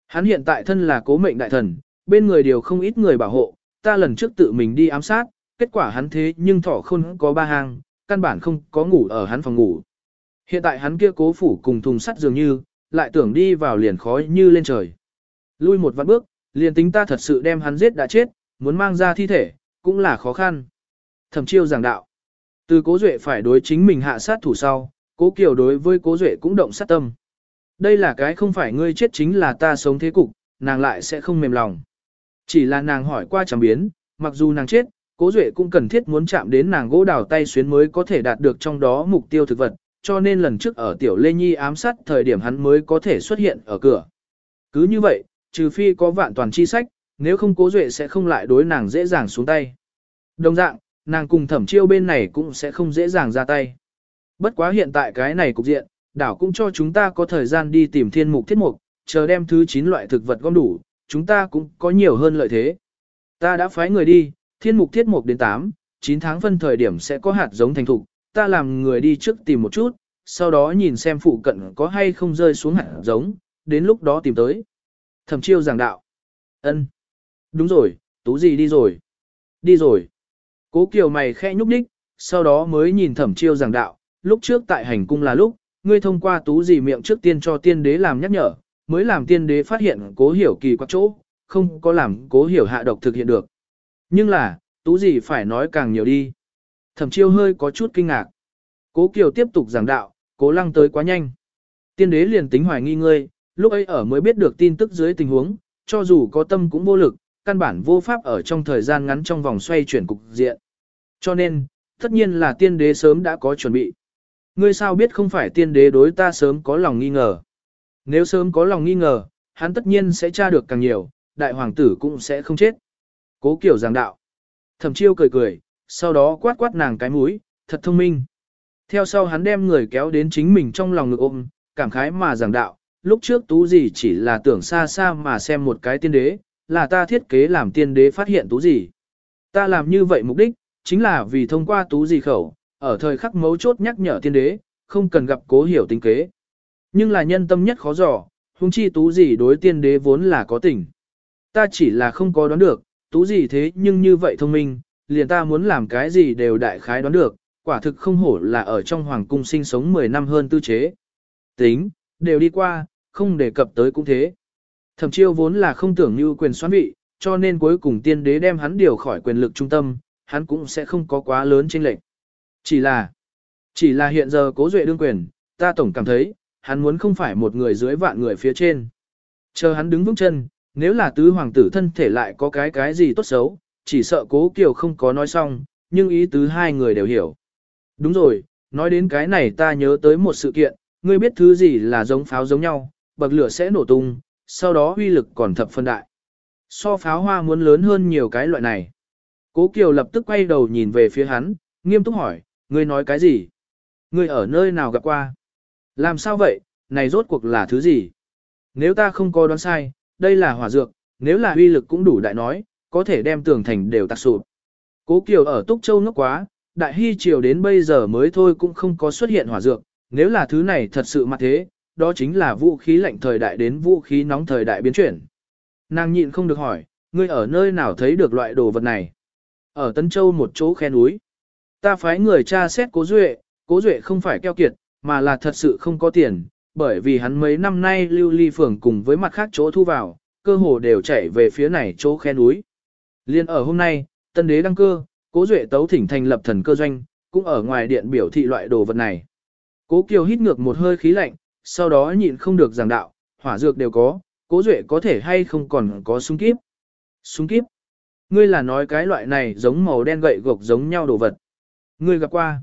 Hắn hiện tại thân là cố mệnh đại thần, bên người đều không ít người bảo hộ, ta lần trước tự mình đi ám sát, kết quả hắn thế nhưng thỏ không có ba hang, căn bản không có ngủ ở hắn phòng ngủ. Hiện tại hắn kia cố phủ cùng thùng sắt dường như, lại tưởng đi vào liền khói như lên trời. Lui một vạn bước, liền tính ta thật sự đem hắn giết đã chết, muốn mang ra thi thể, cũng là khó khăn. Thẩm chiêu giảng đạo. Từ cố duệ phải đối chính mình hạ sát thủ sau, cố kiều đối với cố duệ cũng động sát tâm. Đây là cái không phải ngươi chết chính là ta sống thế cục, nàng lại sẽ không mềm lòng. Chỉ là nàng hỏi qua chẳng biến, mặc dù nàng chết, cố duệ cũng cần thiết muốn chạm đến nàng gỗ đào tay xuyến mới có thể đạt được trong đó mục tiêu thực vật, cho nên lần trước ở tiểu Lê Nhi ám sát thời điểm hắn mới có thể xuất hiện ở cửa. Cứ như vậy, trừ phi có vạn toàn chi sách, nếu không cố duệ sẽ không lại đối nàng dễ dàng xuống tay. Đồng dạng, nàng cùng thẩm chiêu bên này cũng sẽ không dễ dàng ra tay. Bất quá hiện tại cái này cục diện, đảo cũng cho chúng ta có thời gian đi tìm thiên mục thiết mục, chờ đem thứ 9 loại thực vật gom đủ, chúng ta cũng có nhiều hơn lợi thế. Ta đã phái người đi, thiên mục thiết mục đến 8, 9 tháng phân thời điểm sẽ có hạt giống thành thục, ta làm người đi trước tìm một chút, sau đó nhìn xem phụ cận có hay không rơi xuống hạt giống, đến lúc đó tìm tới. Thẩm chiêu giảng đạo. ân, Đúng rồi, tú gì đi rồi? Đi rồi. Cố Kiều mày khẽ nhúc đích, sau đó mới nhìn thẩm chiêu giảng đạo, lúc trước tại hành cung là lúc, ngươi thông qua tú gì miệng trước tiên cho tiên đế làm nhắc nhở, mới làm tiên đế phát hiện cố hiểu kỳ quặc chỗ, không có làm cố hiểu hạ độc thực hiện được. Nhưng là, tú gì phải nói càng nhiều đi. Thẩm chiêu hơi có chút kinh ngạc. Cố Kiều tiếp tục giảng đạo, cố lăng tới quá nhanh. Tiên đế liền tính hoài nghi ngươi, lúc ấy ở mới biết được tin tức dưới tình huống, cho dù có tâm cũng vô lực, căn bản vô pháp ở trong thời gian ngắn trong vòng xoay chuyển cục diện. Cho nên, tất nhiên là tiên đế sớm đã có chuẩn bị. Ngươi sao biết không phải tiên đế đối ta sớm có lòng nghi ngờ. Nếu sớm có lòng nghi ngờ, hắn tất nhiên sẽ tra được càng nhiều, đại hoàng tử cũng sẽ không chết. Cố kiểu giảng đạo. Thẩm chiêu cười cười, sau đó quát quát nàng cái mũi, thật thông minh. Theo sau hắn đem người kéo đến chính mình trong lòng ngực ôm, cảm khái mà giảng đạo, lúc trước tú gì chỉ là tưởng xa xa mà xem một cái tiên đế, là ta thiết kế làm tiên đế phát hiện tú gì. Ta làm như vậy mục đích, chính là vì thông qua tú gì khẩu, ở thời khắc mấu chốt nhắc nhở tiên đế, không cần gặp cố hiểu tính kế. Nhưng là nhân tâm nhất khó dò, huống chi tú gì đối tiên đế vốn là có tình. Ta chỉ là không có đoán được, tú gì thế nhưng như vậy thông minh, liền ta muốn làm cái gì đều đại khái đoán được, quả thực không hổ là ở trong hoàng cung sinh sống 10 năm hơn tư chế. Tính, đều đi qua, không đề cập tới cũng thế. Thẩm chiêu vốn là không tưởng như quyền xoán vị, cho nên cuối cùng tiên đế đem hắn điều khỏi quyền lực trung tâm, hắn cũng sẽ không có quá lớn chênh lệch. Chỉ là, chỉ là hiện giờ cố duệ đương quyền, ta tổng cảm thấy, hắn muốn không phải một người dưới vạn người phía trên. Chờ hắn đứng vững chân, nếu là tứ hoàng tử thân thể lại có cái cái gì tốt xấu, chỉ sợ cố kiều không có nói xong, nhưng ý tứ hai người đều hiểu. Đúng rồi, nói đến cái này ta nhớ tới một sự kiện, ngươi biết thứ gì là giống pháo giống nhau, bậc lửa sẽ nổ tung, sau đó huy lực còn thập phân đại. So pháo hoa muốn lớn hơn nhiều cái loại này. Cố Kiều lập tức quay đầu nhìn về phía hắn, nghiêm túc hỏi, ngươi nói cái gì? Ngươi ở nơi nào gặp qua? Làm sao vậy, này rốt cuộc là thứ gì? Nếu ta không có đoán sai, đây là hỏa dược, nếu là huy lực cũng đủ đại nói, có thể đem tường thành đều tạc sụp. Cố Kiều ở Túc Châu ngốc quá, đại hy triều đến bây giờ mới thôi cũng không có xuất hiện hỏa dược, nếu là thứ này thật sự mà thế, đó chính là vũ khí lạnh thời đại đến vũ khí nóng thời đại biến chuyển. Nàng nhịn không được hỏi, ngươi ở nơi nào thấy được loại đồ vật này? Ở Tân Châu một chỗ khe núi. Ta phái người tra xét cố duệ, cố duệ không phải keo kiệt, mà là thật sự không có tiền, bởi vì hắn mấy năm nay lưu ly phường cùng với mặt khác chỗ thu vào, cơ hồ đều chạy về phía này chỗ khe núi. Liên ở hôm nay, tân đế đăng cơ, cố duệ tấu thỉnh thành lập thần cơ doanh, cũng ở ngoài điện biểu thị loại đồ vật này. Cố Kiều hít ngược một hơi khí lạnh, sau đó nhịn không được giảng đạo, hỏa dược đều có, cố duệ có thể hay không còn có súng kíp. Súng kíp? Ngươi là nói cái loại này giống màu đen gậy gộc giống nhau đồ vật. Ngươi gặp qua.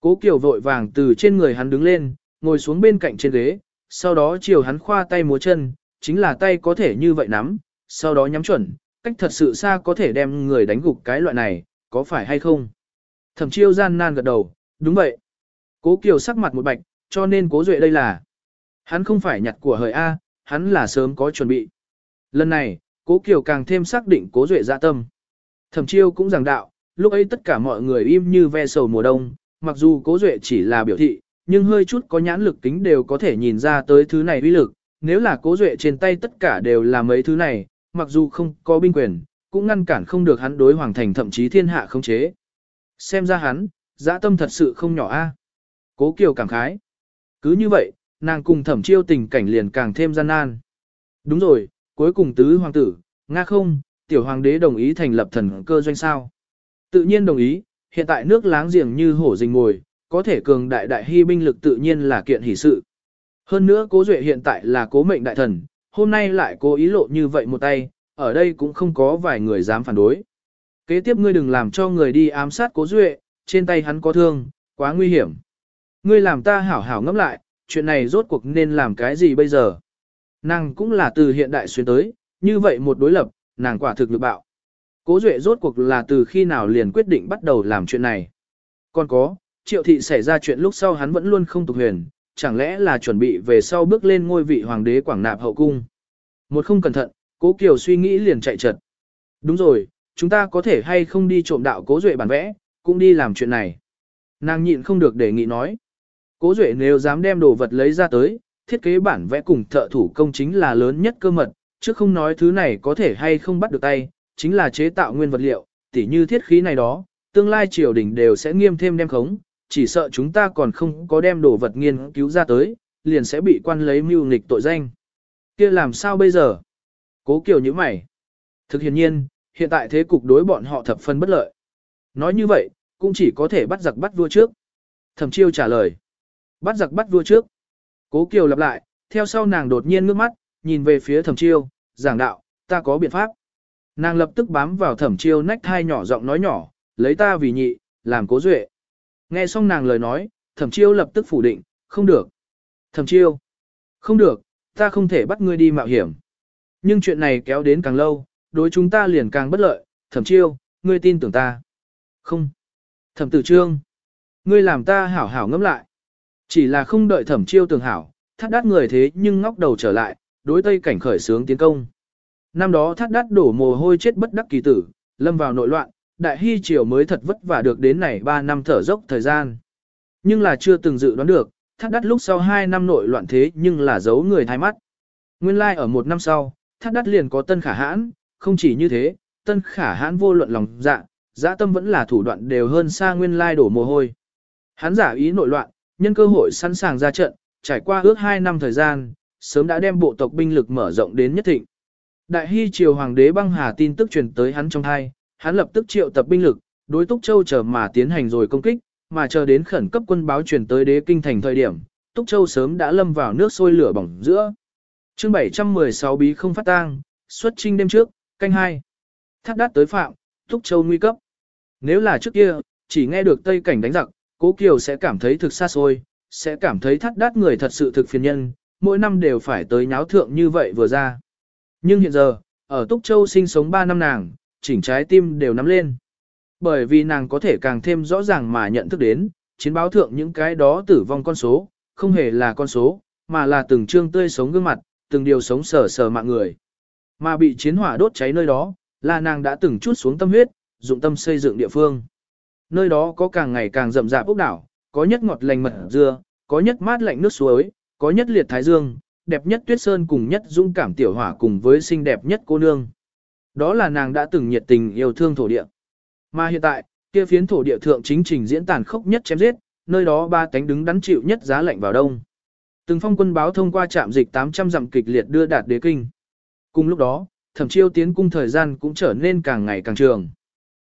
Cố Kiều vội vàng từ trên người hắn đứng lên, ngồi xuống bên cạnh trên ghế, sau đó chiều hắn khoa tay múa chân, chính là tay có thể như vậy nắm, sau đó nhắm chuẩn, cách thật sự xa có thể đem người đánh gục cái loại này, có phải hay không? Thẩm chiêu gian nan gật đầu, đúng vậy. Cố Kiều sắc mặt một bạch, cho nên cố duệ đây là. Hắn không phải nhặt của hời A, hắn là sớm có chuẩn bị. Lần này, cố Kiều càng thêm xác định cố duệ dạ tâm. Thẩm chiêu cũng giảng đạo, lúc ấy tất cả mọi người im như ve sầu mùa đông, mặc dù cố duệ chỉ là biểu thị, nhưng hơi chút có nhãn lực tính đều có thể nhìn ra tới thứ này uy lực. Nếu là cố duệ trên tay tất cả đều là mấy thứ này, mặc dù không có binh quyền, cũng ngăn cản không được hắn đối hoàng thành thậm chí thiên hạ không chế. Xem ra hắn, dã tâm thật sự không nhỏ a. Cố Kiều cảm khái. Cứ như vậy, nàng cùng thẩm chiêu tình cảnh liền càng thêm gian nan. Đúng rồi, cuối cùng tứ hoàng tử, Nga không, tiểu hoàng đế đồng ý thành lập thần cơ doanh sao. Tự nhiên đồng ý, hiện tại nước láng giềng như hổ rình ngồi, có thể cường đại đại hy binh lực tự nhiên là kiện hỷ sự. Hơn nữa cố duệ hiện tại là cố mệnh đại thần, hôm nay lại cố ý lộ như vậy một tay, ở đây cũng không có vài người dám phản đối. Kế tiếp ngươi đừng làm cho người đi ám sát cố duệ, trên tay hắn có thương, quá nguy hiểm. Ngươi làm ta hảo hảo ngẫm lại, chuyện này rốt cuộc nên làm cái gì bây giờ? Nàng cũng là từ hiện đại xuyên tới, như vậy một đối lập, nàng quả thực lực bạo. Cố Duệ rốt cuộc là từ khi nào liền quyết định bắt đầu làm chuyện này. Còn có, triệu thị xảy ra chuyện lúc sau hắn vẫn luôn không tục huyền, chẳng lẽ là chuẩn bị về sau bước lên ngôi vị hoàng đế quảng nạp hậu cung. Một không cẩn thận, cố Kiều suy nghĩ liền chạy trật. Đúng rồi, chúng ta có thể hay không đi trộm đạo cố Duệ bản vẽ, cũng đi làm chuyện này. Nàng nhịn không được đề nghị nói. Cố Duệ nếu dám đem đồ vật lấy ra tới, thiết kế bản vẽ cùng thợ thủ công chính là lớn nhất cơ mật, chứ không nói thứ này có thể hay không bắt được tay, chính là chế tạo nguyên vật liệu, tỉ như thiết khí này đó, tương lai triều đình đều sẽ nghiêm thêm đem khống, chỉ sợ chúng ta còn không có đem đồ vật nghiên cứu ra tới, liền sẽ bị quan lấy mưu nghịch tội danh. kia làm sao bây giờ? Cố Kiều như mày. Thực hiện nhiên, hiện tại thế cục đối bọn họ thập phân bất lợi. Nói như vậy, cũng chỉ có thể bắt giặc bắt vua trước. Thẩm chiêu trả lời. Bắt giặc bắt vua trước. Cố Kiều lặp lại, theo sau nàng đột nhiên ngước mắt, nhìn về phía thẩm chiêu, giảng đạo, ta có biện pháp. Nàng lập tức bám vào thẩm chiêu nách hai nhỏ giọng nói nhỏ, lấy ta vì nhị, làm cố duệ. Nghe xong nàng lời nói, thẩm chiêu lập tức phủ định, không được. Thẩm chiêu, không được, ta không thể bắt ngươi đi mạo hiểm. Nhưng chuyện này kéo đến càng lâu, đối chúng ta liền càng bất lợi, thẩm chiêu, ngươi tin tưởng ta. Không. Thẩm tử trương. Ngươi làm ta hảo hảo ngẫm lại. Chỉ là không đợi thẩm chiêu tưởng hảo, thắt đắt người thế nhưng ngóc đầu trở lại, đối tây cảnh khởi sướng tiến công. Năm đó thắt đắt đổ mồ hôi chết bất đắc kỳ tử, lâm vào nội loạn, đại hy triều mới thật vất vả được đến này 3 năm thở dốc thời gian. Nhưng là chưa từng dự đoán được, thắt đắt lúc sau 2 năm nội loạn thế nhưng là giấu người thái mắt. Nguyên lai like ở một năm sau, thắt đắt liền có tân khả hãn, không chỉ như thế, tân khả hãn vô luận lòng dạ, dã tâm vẫn là thủ đoạn đều hơn xa nguyên lai like đổ mồ hôi. Hắn giả ý nội loạn, nhân cơ hội sẵn sàng ra trận, trải qua ước 2 năm thời gian, sớm đã đem bộ tộc binh lực mở rộng đến nhất thịnh. Đại hy triều hoàng đế băng hà tin tức truyền tới hắn trong thai, hắn lập tức triệu tập binh lực, đối Túc Châu chờ mà tiến hành rồi công kích, mà chờ đến khẩn cấp quân báo truyền tới đế kinh thành thời điểm, Túc Châu sớm đã lâm vào nước sôi lửa bỏng giữa. Chương 716 bí không phát tang, xuất trinh đêm trước, canh hai. Thác đát tới phạm, Túc Châu nguy cấp. Nếu là trước kia, chỉ nghe được Tây cảnh đánh giặc, Cố Kiều sẽ cảm thấy thực xa xôi, sẽ cảm thấy thắt đát người thật sự thực phiền nhân, mỗi năm đều phải tới nháo thượng như vậy vừa ra. Nhưng hiện giờ, ở Túc Châu sinh sống 3 năm nàng, chỉnh trái tim đều nắm lên. Bởi vì nàng có thể càng thêm rõ ràng mà nhận thức đến, chiến báo thượng những cái đó tử vong con số, không hề là con số, mà là từng trương tươi sống gương mặt, từng điều sống sờ sờ mạng người. Mà bị chiến hỏa đốt cháy nơi đó, là nàng đã từng chút xuống tâm huyết, dụng tâm xây dựng địa phương. Nơi đó có càng ngày càng rậm rạp ốc đảo, có nhất ngọt lành mật dưa, có nhất mát lạnh nước suối, có nhất liệt thái dương, đẹp nhất tuyết sơn cùng nhất dũng cảm tiểu hỏa cùng với xinh đẹp nhất cô nương. Đó là nàng đã từng nhiệt tình yêu thương thổ địa. Mà hiện tại, kia phiến thổ địa thượng chính trình diễn tàn khốc nhất chém giết, nơi đó ba cánh đứng đắn chịu nhất giá lạnh vào đông. Từng phong quân báo thông qua trạm dịch 800 dặm kịch liệt đưa đạt đế kinh. Cùng lúc đó, thẩm chiêu tiến cung thời gian cũng trở nên càng ngày càng trường.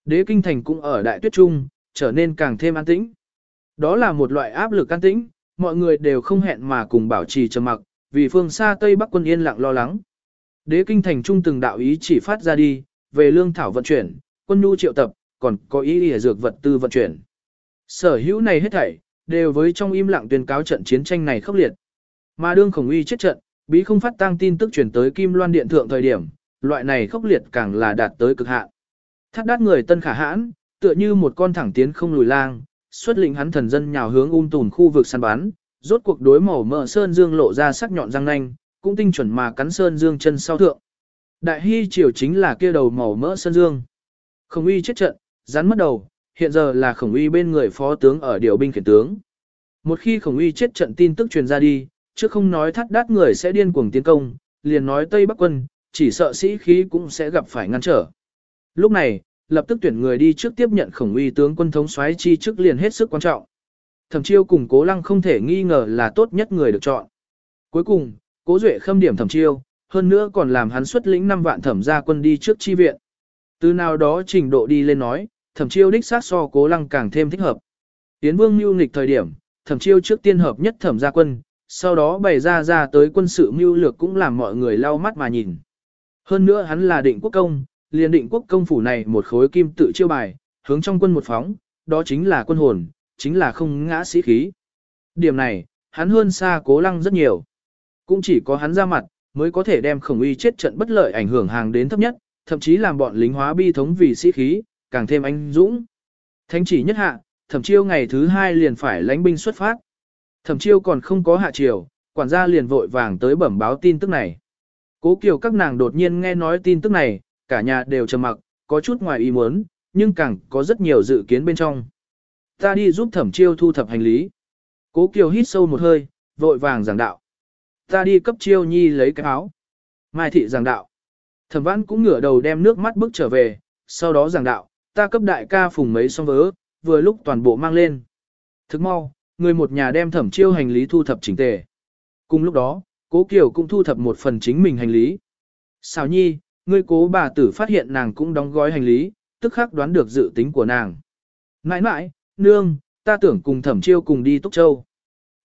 Đế kinh thành cũng ở đại tuyết trung, trở nên càng thêm an tĩnh. Đó là một loại áp lực an tĩnh, mọi người đều không hẹn mà cùng bảo trì trầm mặc, vì phương xa Tây Bắc quân yên lặng lo lắng. Đế kinh thành trung từng đạo ý chỉ phát ra đi, về lương thảo vận chuyển, quân nhu triệu tập, còn có ý để dược vật tư vận chuyển. Sở hữu này hết thảy, đều với trong im lặng tuyên cáo trận chiến tranh này khốc liệt. Mà đương khổng uy chết trận, bí không phát tăng tin tức truyền tới Kim Loan Điện thượng thời điểm, loại này khốc liệt càng là đạt tới cực hạn. Thác đát người tân khả hãn, tựa như một con thẳng tiến không lùi lang, xuất lĩnh hắn thần dân nhào hướng um tùn khu vực săn bắn, rốt cuộc đối màu mỡ sơn dương lộ ra sắc nhọn răng nanh, cũng tinh chuẩn mà cắn sơn dương chân sau thượng. Đại hy triều chính là kia đầu màu mỡ sơn dương. Khổng uy chết trận, rắn mất đầu, hiện giờ là khổng uy bên người phó tướng ở điều binh khiển tướng. Một khi khổng uy chết trận tin tức truyền ra đi, chứ không nói thắt đát người sẽ điên cuồng tiến công, liền nói Tây Bắc quân, chỉ sợ sĩ khí cũng sẽ gặp phải ngăn trở. Lúc này, lập tức tuyển người đi trước tiếp nhận khổng uy tướng quân thống soái chi trước liền hết sức quan trọng. Thẩm chiêu cùng cố lăng không thể nghi ngờ là tốt nhất người được chọn. Cuối cùng, cố duệ khâm điểm thẩm chiêu, hơn nữa còn làm hắn xuất lĩnh 5 vạn thẩm gia quân đi trước chi viện. Từ nào đó trình độ đi lên nói, thẩm chiêu đích sát so cố lăng càng thêm thích hợp. Tiến vương mưu nghịch thời điểm, thẩm chiêu trước tiên hợp nhất thẩm gia quân, sau đó bày ra ra tới quân sự mưu lược cũng làm mọi người lau mắt mà nhìn. Hơn nữa hắn là định quốc công, liền định quốc công phủ này một khối kim tự chiêu bài, hướng trong quân một phóng, đó chính là quân hồn, chính là không ngã sĩ khí. Điểm này, hắn hơn xa cố lăng rất nhiều. Cũng chỉ có hắn ra mặt, mới có thể đem khổng uy chết trận bất lợi ảnh hưởng hàng đến thấp nhất, thậm chí làm bọn lính hóa bi thống vì sĩ khí, càng thêm anh dũng. Thánh chỉ nhất hạ, thẩm chiêu ngày thứ hai liền phải lãnh binh xuất phát. Thẩm chiêu còn không có hạ triều, quản gia liền vội vàng tới bẩm báo tin tức này. Cố kiều các nàng đột nhiên nghe nói tin tức này, cả nhà đều trầm mặc, có chút ngoài ý muốn, nhưng càng có rất nhiều dự kiến bên trong. Ta đi giúp thẩm chiêu thu thập hành lý. Cố kiều hít sâu một hơi, vội vàng giảng đạo. Ta đi cấp chiêu nhi lấy cái áo. Mai thị giảng đạo. Thẩm vãn cũng ngửa đầu đem nước mắt bước trở về, sau đó giảng đạo, ta cấp đại ca phùng mấy song vớ, vừa lúc toàn bộ mang lên. Thức mau, người một nhà đem thẩm chiêu hành lý thu thập chỉnh tề. Cùng lúc đó, cố Kiều cũng thu thập một phần chính mình hành lý. Xào nhi, ngươi cố bà tử phát hiện nàng cũng đóng gói hành lý, tức khắc đoán được dự tính của nàng. Nãi nãi, nương, ta tưởng cùng thẩm chiêu cùng đi Túc Châu.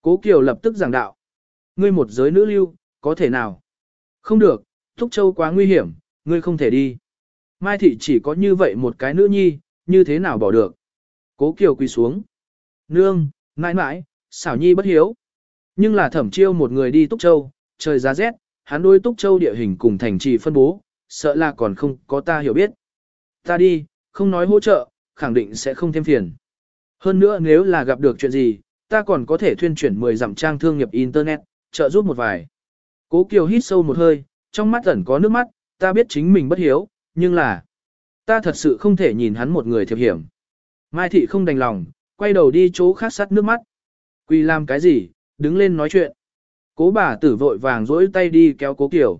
Cố Kiều lập tức giảng đạo. Ngươi một giới nữ lưu, có thể nào? Không được, Túc Châu quá nguy hiểm, ngươi không thể đi. Mai thị chỉ có như vậy một cái nữ nhi, như thế nào bỏ được? Cố Kiều quỳ xuống. Nương, mãi mãi, xảo nhi bất hiếu. Nhưng là thẩm chiêu một người đi Túc Châu, trời giá rét, hắn đôi túc châu địa hình cùng thành trì phân bố, sợ là còn không có ta hiểu biết. Ta đi, không nói hỗ trợ, khẳng định sẽ không thêm phiền. Hơn nữa nếu là gặp được chuyện gì, ta còn có thể thuyên chuyển 10 dặm trang thương nghiệp Internet, trợ giúp một vài. Cố Kiều hít sâu một hơi, trong mắt ẩn có nước mắt, ta biết chính mình bất hiếu, nhưng là, ta thật sự không thể nhìn hắn một người thiệp hiểm. Mai Thị không đành lòng, quay đầu đi chỗ khác sắt nước mắt. Quỳ làm cái gì, đứng lên nói chuyện. Cố bà tử vội vàng dỗi tay đi kéo cố Kiều.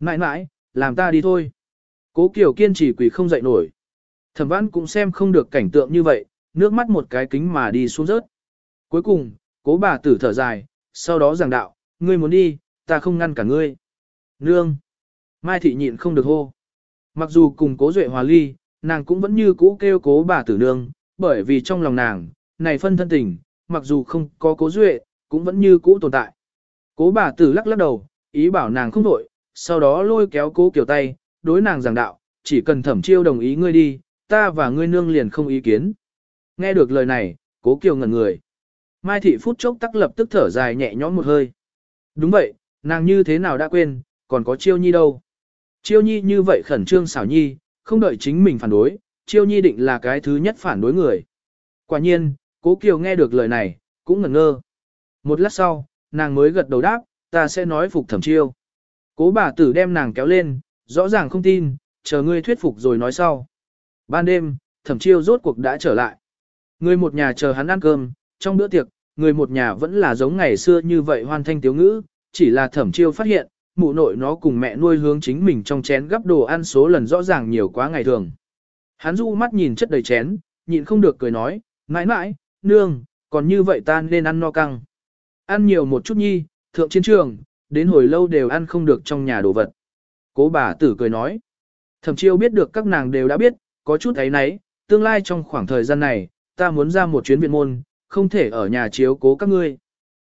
Nãi nãi, làm ta đi thôi. Cố Kiều kiên trì quỳ không dậy nổi. Thẩm văn cũng xem không được cảnh tượng như vậy, nước mắt một cái kính mà đi xuống rớt. Cuối cùng, cố bà tử thở dài, sau đó giảng đạo, ngươi muốn đi, ta không ngăn cả ngươi. Nương! Mai thị nhịn không được hô. Mặc dù cùng cố duệ hòa ly, nàng cũng vẫn như cũ kêu cố bà tử nương, bởi vì trong lòng nàng, này phân thân tình, mặc dù không có cố duệ, cũng vẫn như cũ tồn tại. Cố bà tử lắc lắc đầu, ý bảo nàng không đổi, sau đó lôi kéo cố kiểu tay, đối nàng giảng đạo, chỉ cần thẩm chiêu đồng ý ngươi đi, ta và ngươi nương liền không ý kiến. Nghe được lời này, cố kiều ngẩn người. Mai thị phút chốc tắc lập tức thở dài nhẹ nhõm một hơi. Đúng vậy, nàng như thế nào đã quên, còn có chiêu nhi đâu. Chiêu nhi như vậy khẩn trương xảo nhi, không đợi chính mình phản đối, chiêu nhi định là cái thứ nhất phản đối người. Quả nhiên, cố kiều nghe được lời này, cũng ngẩn ngơ. Một lát sau, nàng mới gật đầu đáp, ta sẽ nói phục thẩm chiêu. Cố bà tử đem nàng kéo lên, rõ ràng không tin, chờ ngươi thuyết phục rồi nói sau. Ban đêm, thẩm chiêu rốt cuộc đã trở lại. Người một nhà chờ hắn ăn cơm, trong bữa tiệc, người một nhà vẫn là giống ngày xưa như vậy hoan thanh tiếu ngữ, chỉ là thẩm chiêu phát hiện, mụ nội nó cùng mẹ nuôi hướng chính mình trong chén gấp đồ ăn số lần rõ ràng nhiều quá ngày thường. Hắn du mắt nhìn chất đầy chén, nhịn không được cười nói, mãi mãi, nương, còn như vậy ta nên ăn no căng. Ăn nhiều một chút nhi, thượng chiến trường, đến hồi lâu đều ăn không được trong nhà đồ vật. Cố bà tử cười nói, thẩm chiêu biết được các nàng đều đã biết, có chút ấy nấy, tương lai trong khoảng thời gian này, ta muốn ra một chuyến viện môn, không thể ở nhà chiếu cố các ngươi.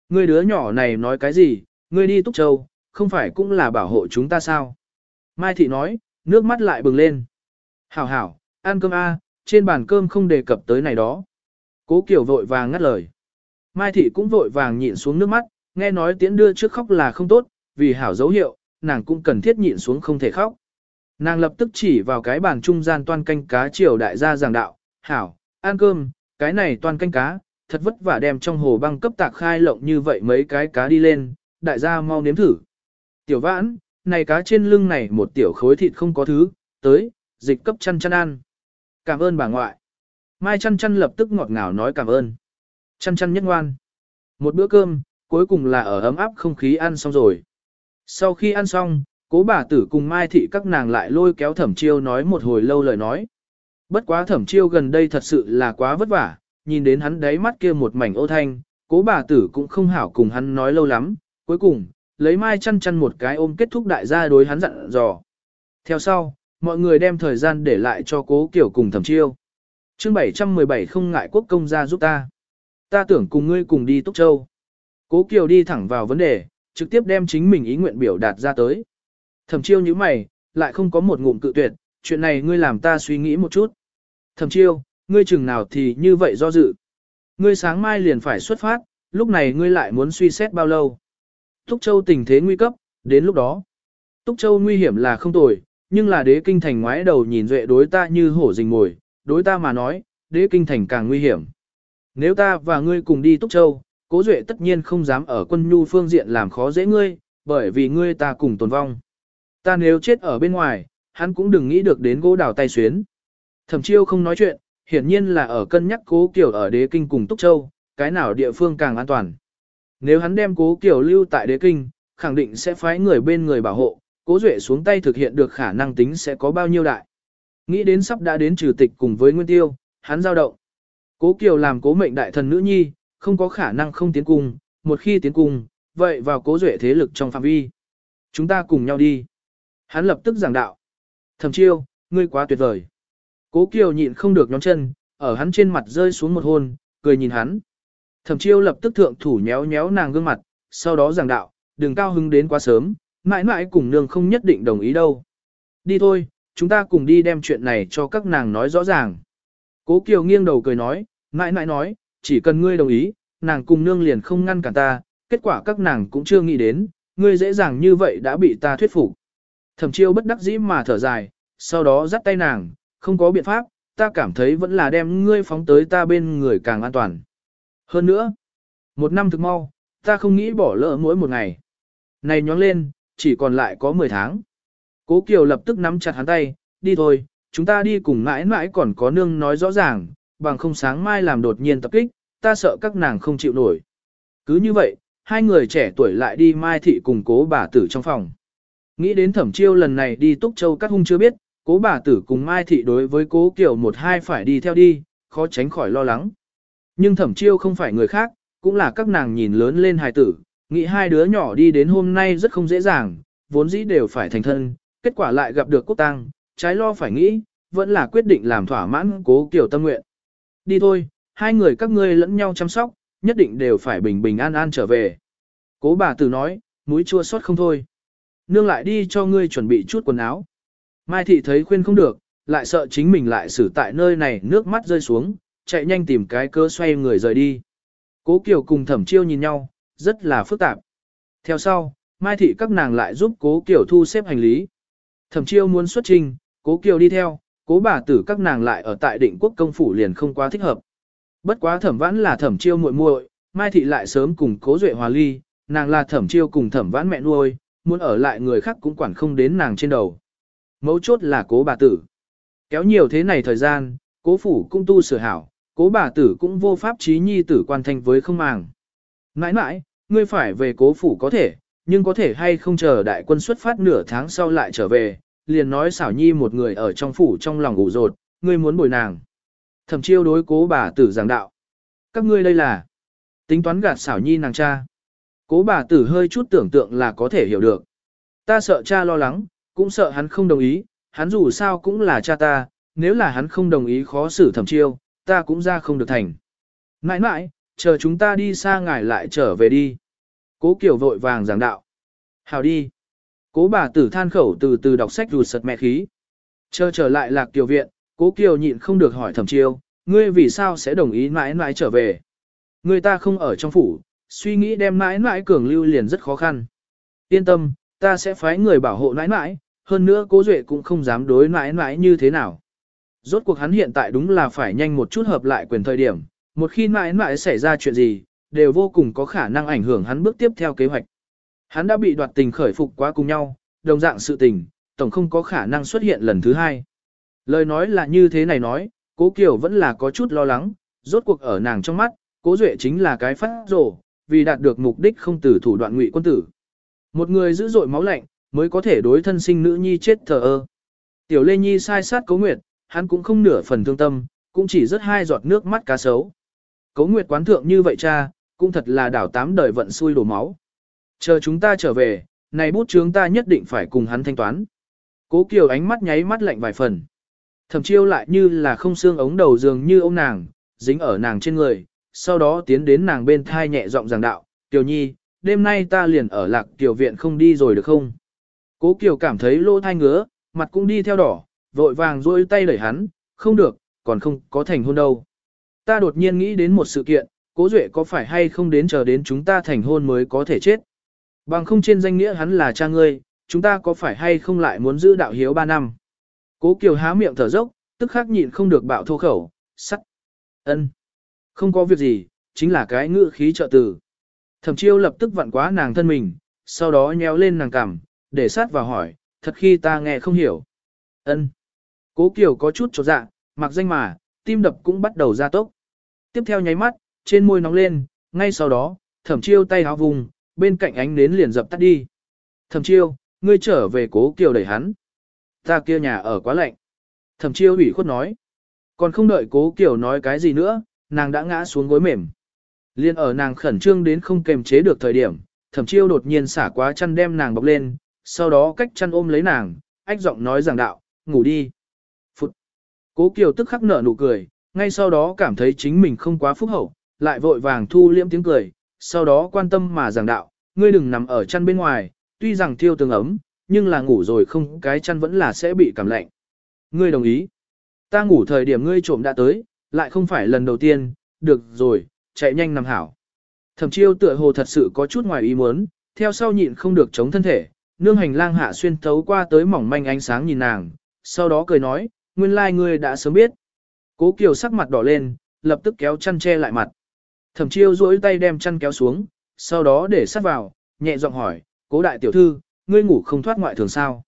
Ngươi đứa nhỏ này nói cái gì, ngươi đi Túc Châu, không phải cũng là bảo hộ chúng ta sao? Mai Thị nói, nước mắt lại bừng lên. Hảo hảo, ăn cơm A, trên bàn cơm không đề cập tới này đó. Cố Kiều vội vàng ngắt lời. Mai Thị cũng vội vàng nhịn xuống nước mắt, nghe nói tiễn đưa trước khóc là không tốt, vì hảo dấu hiệu, nàng cũng cần thiết nhịn xuống không thể khóc. Nàng lập tức chỉ vào cái bàn trung gian toan canh cá triều đại gia giảng đạo, hảo, ăn cơm, cái này toan canh cá, thật vất vả đem trong hồ băng cấp tạc khai lộng như vậy mấy cái cá đi lên, đại gia mau nếm thử. Tiểu vãn, này cá trên lưng này một tiểu khối thịt không có thứ, tới, dịch cấp chăn chăn ăn. Cảm ơn bà ngoại. Mai chăn chăn lập tức ngọt ngào nói cảm ơn. Chăn chăn nhất ngoan. Một bữa cơm, cuối cùng là ở ấm áp không khí ăn xong rồi. Sau khi ăn xong, cố bà tử cùng Mai thị các nàng lại lôi kéo thẩm chiêu nói một hồi lâu lời nói. Bất quá thẩm chiêu gần đây thật sự là quá vất vả, nhìn đến hắn đáy mắt kia một mảnh ô thanh, cố bà tử cũng không hảo cùng hắn nói lâu lắm, cuối cùng, lấy mai chăn chăn một cái ôm kết thúc đại gia đối hắn dặn dò. Theo sau, mọi người đem thời gian để lại cho cố kiểu cùng thẩm chiêu. chương 717 không ngại quốc công gia giúp ta. Ta tưởng cùng ngươi cùng đi Túc Châu. Cố Kiều đi thẳng vào vấn đề, trực tiếp đem chính mình ý nguyện biểu đạt ra tới. Thẩm chiêu như mày, lại không có một ngụm cự tuyệt, chuyện này ngươi làm ta suy nghĩ một chút. Thẩm chiêu, ngươi chừng nào thì như vậy do dự. Ngươi sáng mai liền phải xuất phát, lúc này ngươi lại muốn suy xét bao lâu. Túc Châu tình thế nguy cấp, đến lúc đó. Túc Châu nguy hiểm là không tồi, nhưng là đế kinh thành ngoái đầu nhìn duệ đối ta như hổ rình mồi, đối ta mà nói, đế kinh thành càng nguy hiểm. Nếu ta và ngươi cùng đi Túc Châu, cố duệ tất nhiên không dám ở quân nhu phương diện làm khó dễ ngươi, bởi vì ngươi ta cùng tồn vong. Ta nếu chết ở bên ngoài, hắn cũng đừng nghĩ được đến gỗ đào tay xuyến. Thẩm chiêu không nói chuyện, hiển nhiên là ở cân nhắc cố kiểu ở đế kinh cùng Túc Châu, cái nào địa phương càng an toàn. Nếu hắn đem cố kiểu lưu tại đế kinh, khẳng định sẽ phái người bên người bảo hộ, cố duệ xuống tay thực hiện được khả năng tính sẽ có bao nhiêu đại. Nghĩ đến sắp đã đến trừ tịch cùng với Nguyên Tiêu, hắn giao động. Cố Kiều làm cố mệnh đại thần nữ nhi, không có khả năng không tiến cung, một khi tiến cung, vậy vào cố duệ thế lực trong phạm vi. Chúng ta cùng nhau đi. Hắn lập tức giảng đạo. Thẩm chiêu, ngươi quá tuyệt vời. Cố Kiều nhịn không được nhóm chân, ở hắn trên mặt rơi xuống một hôn, cười nhìn hắn. Thẩm chiêu lập tức thượng thủ nhéo nhéo nàng gương mặt, sau đó giảng đạo, đừng cao hứng đến quá sớm, mãi mãi cùng nương không nhất định đồng ý đâu. Đi thôi, chúng ta cùng đi đem chuyện này cho các nàng nói rõ ràng. Cố Kiều nghiêng đầu cười nói, mãi mãi nói, chỉ cần ngươi đồng ý, nàng cùng nương liền không ngăn cản ta, kết quả các nàng cũng chưa nghĩ đến, ngươi dễ dàng như vậy đã bị ta thuyết phục. Thẩm chiêu bất đắc dĩ mà thở dài, sau đó dắt tay nàng, không có biện pháp, ta cảm thấy vẫn là đem ngươi phóng tới ta bên người càng an toàn. Hơn nữa, một năm thực mau, ta không nghĩ bỏ lỡ mỗi một ngày. Này nhóng lên, chỉ còn lại có 10 tháng. Cố Kiều lập tức nắm chặt hắn tay, đi thôi, chúng ta đi cùng mãi mãi còn có nương nói rõ ràng, bằng không sáng mai làm đột nhiên tập kích, ta sợ các nàng không chịu nổi. Cứ như vậy, hai người trẻ tuổi lại đi mai thị cùng cố bà tử trong phòng. Nghĩ đến thẩm chiêu lần này đi túc châu các hung chưa biết, cố bà tử cùng mai thị đối với cố Kiều một hai phải đi theo đi, khó tránh khỏi lo lắng. Nhưng thẩm chiêu không phải người khác, cũng là các nàng nhìn lớn lên hài tử, nghĩ hai đứa nhỏ đi đến hôm nay rất không dễ dàng, vốn dĩ đều phải thành thân, kết quả lại gặp được quốc tăng, trái lo phải nghĩ, vẫn là quyết định làm thỏa mãn cố kiểu tâm nguyện. Đi thôi, hai người các ngươi lẫn nhau chăm sóc, nhất định đều phải bình bình an an trở về. Cố bà tử nói, mũi chua xót không thôi. Nương lại đi cho ngươi chuẩn bị chút quần áo. Mai thị thấy khuyên không được, lại sợ chính mình lại xử tại nơi này nước mắt rơi xuống, chạy nhanh tìm cái cơ xoay người rời đi. Cố Kiều cùng thẩm chiêu nhìn nhau, rất là phức tạp. Theo sau, Mai thị các nàng lại giúp cố Kiều thu xếp hành lý. Thẩm chiêu muốn xuất trình, cố Kiều đi theo, cố bà tử các nàng lại ở tại định quốc công phủ liền không quá thích hợp. Bất quá thẩm vãn là thẩm chiêu muội muội, Mai thị lại sớm cùng cố duệ hòa ly, nàng là thẩm chiêu cùng thẩm vãn mẹ nuôi, muốn ở lại người khác cũng quản không đến nàng trên đầu. Mấu chốt là cố bà tử. Kéo nhiều thế này thời gian, cố phủ cũng tu sửa hảo, cố bà tử cũng vô pháp trí nhi tử quan thành với không màng. Nãi nãi, ngươi phải về cố phủ có thể, nhưng có thể hay không chờ đại quân xuất phát nửa tháng sau lại trở về, liền nói xảo nhi một người ở trong phủ trong lòng ngủ rột, ngươi muốn bồi nàng. Thẩm chiêu đối cố bà tử giảng đạo. Các ngươi đây là tính toán gạt xảo nhi nàng cha. Cố bà tử hơi chút tưởng tượng là có thể hiểu được. Ta sợ cha lo lắng, cũng sợ hắn không đồng ý, hắn dù sao cũng là cha ta, nếu là hắn không đồng ý khó xử thẩm chiêu, ta cũng ra không được thành. Nãi nãi, chờ chúng ta đi xa ngài lại trở về đi. Cố Kiều vội vàng giảng đạo. Hào đi. Cố bà tử than khẩu từ từ đọc sách rụt sật mẹ khí. Chờ trở lại lạc kiều viện, cố Kiều nhịn không được hỏi thẩm chiêu, ngươi vì sao sẽ đồng ý mãi mãi trở về. Người ta không ở trong phủ, suy nghĩ đem mãi mãi cường lưu liền rất khó khăn. Yên tâm, ta sẽ phái người bảo hộ mãi mãi, hơn nữa cố duệ cũng không dám đối mãi mãi như thế nào. Rốt cuộc hắn hiện tại đúng là phải nhanh một chút hợp lại quyền thời điểm, một khi mãi mãi xảy ra chuyện gì, đều vô cùng có khả năng ảnh hưởng hắn bước tiếp theo kế hoạch. Hắn đã bị đoạt tình khởi phục quá cùng nhau, đồng dạng sự tình, tổng không có khả năng xuất hiện lần thứ hai. Lời nói là như thế này nói, cố Kiều vẫn là có chút lo lắng, rốt cuộc ở nàng trong mắt, cố duệ chính là cái phát rổ, vì đạt được mục đích không từ thủ đoạn ngụy quân tử. Một người giữ dội máu lạnh, mới có thể đối thân sinh nữ nhi chết thờ ơ. Tiểu Lê Nhi sai sát cố nguyệt, hắn cũng không nửa phần thương tâm, cũng chỉ rất hai giọt nước mắt cá sấu. Cố nguyệt quán thượng như vậy cha, cũng thật là đảo tám đời vận xui đổ máu. Chờ chúng ta trở về, này bút chướng ta nhất định phải cùng hắn thanh toán. Cố Kiều ánh mắt nháy mắt lạnh vài phần. Thẩm chiêu lại như là không xương ống đầu dường như ông nàng, dính ở nàng trên người, sau đó tiến đến nàng bên thai nhẹ giọng giảng đạo, Kiều Nhi, đêm nay ta liền ở lạc Kiều viện không đi rồi được không? Cố Kiều cảm thấy lỗ thai ngứa, mặt cũng đi theo đỏ, vội vàng duỗi tay đẩy hắn, không được, còn không có thành hôn đâu. Ta đột nhiên nghĩ đến một sự kiện, cố duệ có phải hay không đến chờ đến chúng ta thành hôn mới có thể chết. Bằng không trên danh nghĩa hắn là cha ngươi, chúng ta có phải hay không lại muốn giữ đạo hiếu ba năm. Cố Kiều há miệng thở dốc, tức khắc nhịn không được bạo thô khẩu, sắt. ân, Không có việc gì, chính là cái ngữ khí trợ tử. Thẩm chiêu lập tức vặn quá nàng thân mình, sau đó nhéo lên nàng cằm, để sát vào hỏi, thật khi ta nghe không hiểu. ân. Cố Kiều có chút chột dạ, mặc danh mà, tim đập cũng bắt đầu ra tốc. Tiếp theo nháy mắt, trên môi nóng lên, ngay sau đó, thẩm chiêu tay háo vùng, bên cạnh ánh nến liền dập tắt đi. Thẩm chiêu, ngươi trở về cố kiều đẩy hắn. Ta kia nhà ở quá lạnh. Thẩm chiêu ủy khuất nói. Còn không đợi cố kiều nói cái gì nữa, nàng đã ngã xuống gối mềm. Liên ở nàng khẩn trương đến không kềm chế được thời điểm, thẩm chiêu đột nhiên xả quá chăn đem nàng bọc lên, sau đó cách chăn ôm lấy nàng, ách giọng nói giảng đạo, ngủ đi. Cố kiều tức khắc nở nụ cười, ngay sau đó cảm thấy chính mình không quá phúc hậu, lại vội vàng thu liễm tiếng cười, sau đó quan tâm mà giảng đạo, ngươi đừng nằm ở chăn bên ngoài, tuy rằng thiêu tường ấm, nhưng là ngủ rồi không cái chăn vẫn là sẽ bị cảm lạnh. Ngươi đồng ý. Ta ngủ thời điểm ngươi trộm đã tới, lại không phải lần đầu tiên, được rồi, chạy nhanh nằm hảo. Thẩm chiêu tựa hồ thật sự có chút ngoài ý muốn, theo sau nhịn không được chống thân thể, nương hành lang hạ xuyên thấu qua tới mỏng manh ánh sáng nhìn nàng, sau đó cười nói, nguyên lai like ngươi đã sớm biết. Cố Kiều sắc mặt đỏ lên, lập tức kéo chăn che lại mặt. Thẩm chiêu duỗi tay đem chăn kéo xuống, sau đó để sát vào, nhẹ giọng hỏi, cố đại tiểu thư, ngươi ngủ không thoát ngoại thường sao?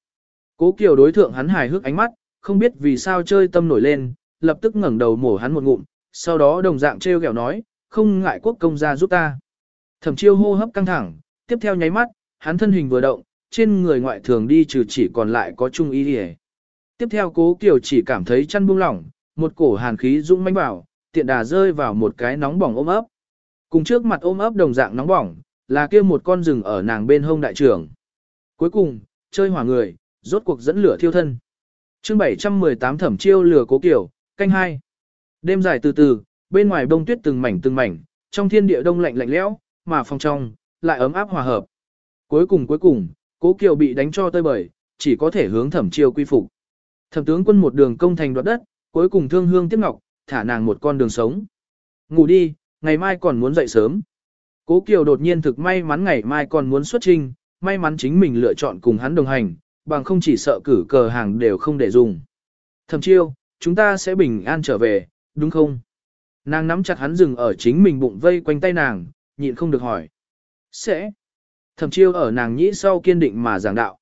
Cố Kiều đối thượng hắn hài hước ánh mắt, không biết vì sao chơi tâm nổi lên, lập tức ngẩng đầu mổ hắn một ngụm, sau đó đồng dạng trêu ghẹo nói, không ngại quốc công gia giúp ta. Thẩm chiêu hô hấp căng thẳng, tiếp theo nháy mắt, hắn thân hình vừa động, trên người ngoại thường đi trừ chỉ còn lại có trung y liễu. Tiếp theo cố Kiều chỉ cảm thấy chăn buông lỏng, một cổ hàn khí dũng mãnh vào, tiện đà rơi vào một cái nóng bỏng ôm ấp. Cùng trước mặt ôm ấp đồng dạng nóng bỏng, là kia một con rừng ở nàng bên hông đại trưởng. Cuối cùng, chơi hỏa người, rốt cuộc dẫn lửa thiêu thân. chương 718 thẩm chiêu lửa cố kiểu, canh hai. Đêm dài từ từ, bên ngoài đông tuyết từng mảnh từng mảnh, trong thiên địa đông lạnh lạnh lẽo, mà phòng trong, lại ấm áp hòa hợp. Cuối cùng cuối cùng, cố kiều bị đánh cho tơi bời, chỉ có thể hướng thẩm chiêu quy phục. Thẩm tướng quân một đường công thành đoạt đất, cuối cùng thương hương tiếc ngọc, thả nàng một con đường sống. Ngủ đi, ngày mai còn muốn dậy sớm. Cố Kiều đột nhiên thực may mắn ngày mai còn muốn xuất trình, may mắn chính mình lựa chọn cùng hắn đồng hành, bằng không chỉ sợ cử cờ hàng đều không để dùng. Thẩm chiêu, chúng ta sẽ bình an trở về, đúng không? Nàng nắm chặt hắn dừng ở chính mình bụng vây quanh tay nàng, nhịn không được hỏi. Sẽ. Thẩm chiêu ở nàng nhĩ sau kiên định mà giảng đạo.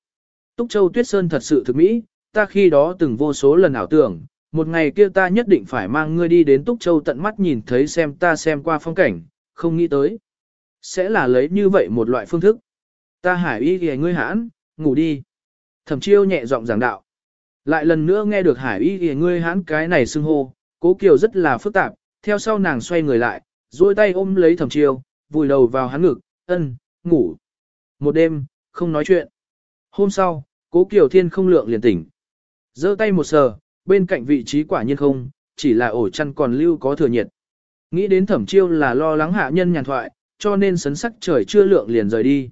Túc Châu Tuyết Sơn thật sự thực mỹ, ta khi đó từng vô số lần ảo tưởng, một ngày kia ta nhất định phải mang ngươi đi đến Túc Châu tận mắt nhìn thấy xem ta xem qua phong cảnh, không nghĩ tới. Sẽ là lấy như vậy một loại phương thức. Ta hải y ghề ngươi hãn, ngủ đi. Thẩm chiêu nhẹ giọng giảng đạo. Lại lần nữa nghe được hải y ghề ngươi hãn cái này xưng hô, cố kiều rất là phức tạp, theo sau nàng xoay người lại, duỗi tay ôm lấy thẩm chiêu, vùi đầu vào hắn ngực, ân, ngủ. Một đêm, không nói chuyện. Hôm sau, cố kiều thiên không lượng liền tỉnh giơ tay một sờ, bên cạnh vị trí quả nhiên không, chỉ là ổ chăn còn lưu có thừa nhiệt. Nghĩ đến thẩm chiêu là lo lắng hạ nhân nhàn thoại, cho nên sấn sắc trời chưa lượng liền rời đi.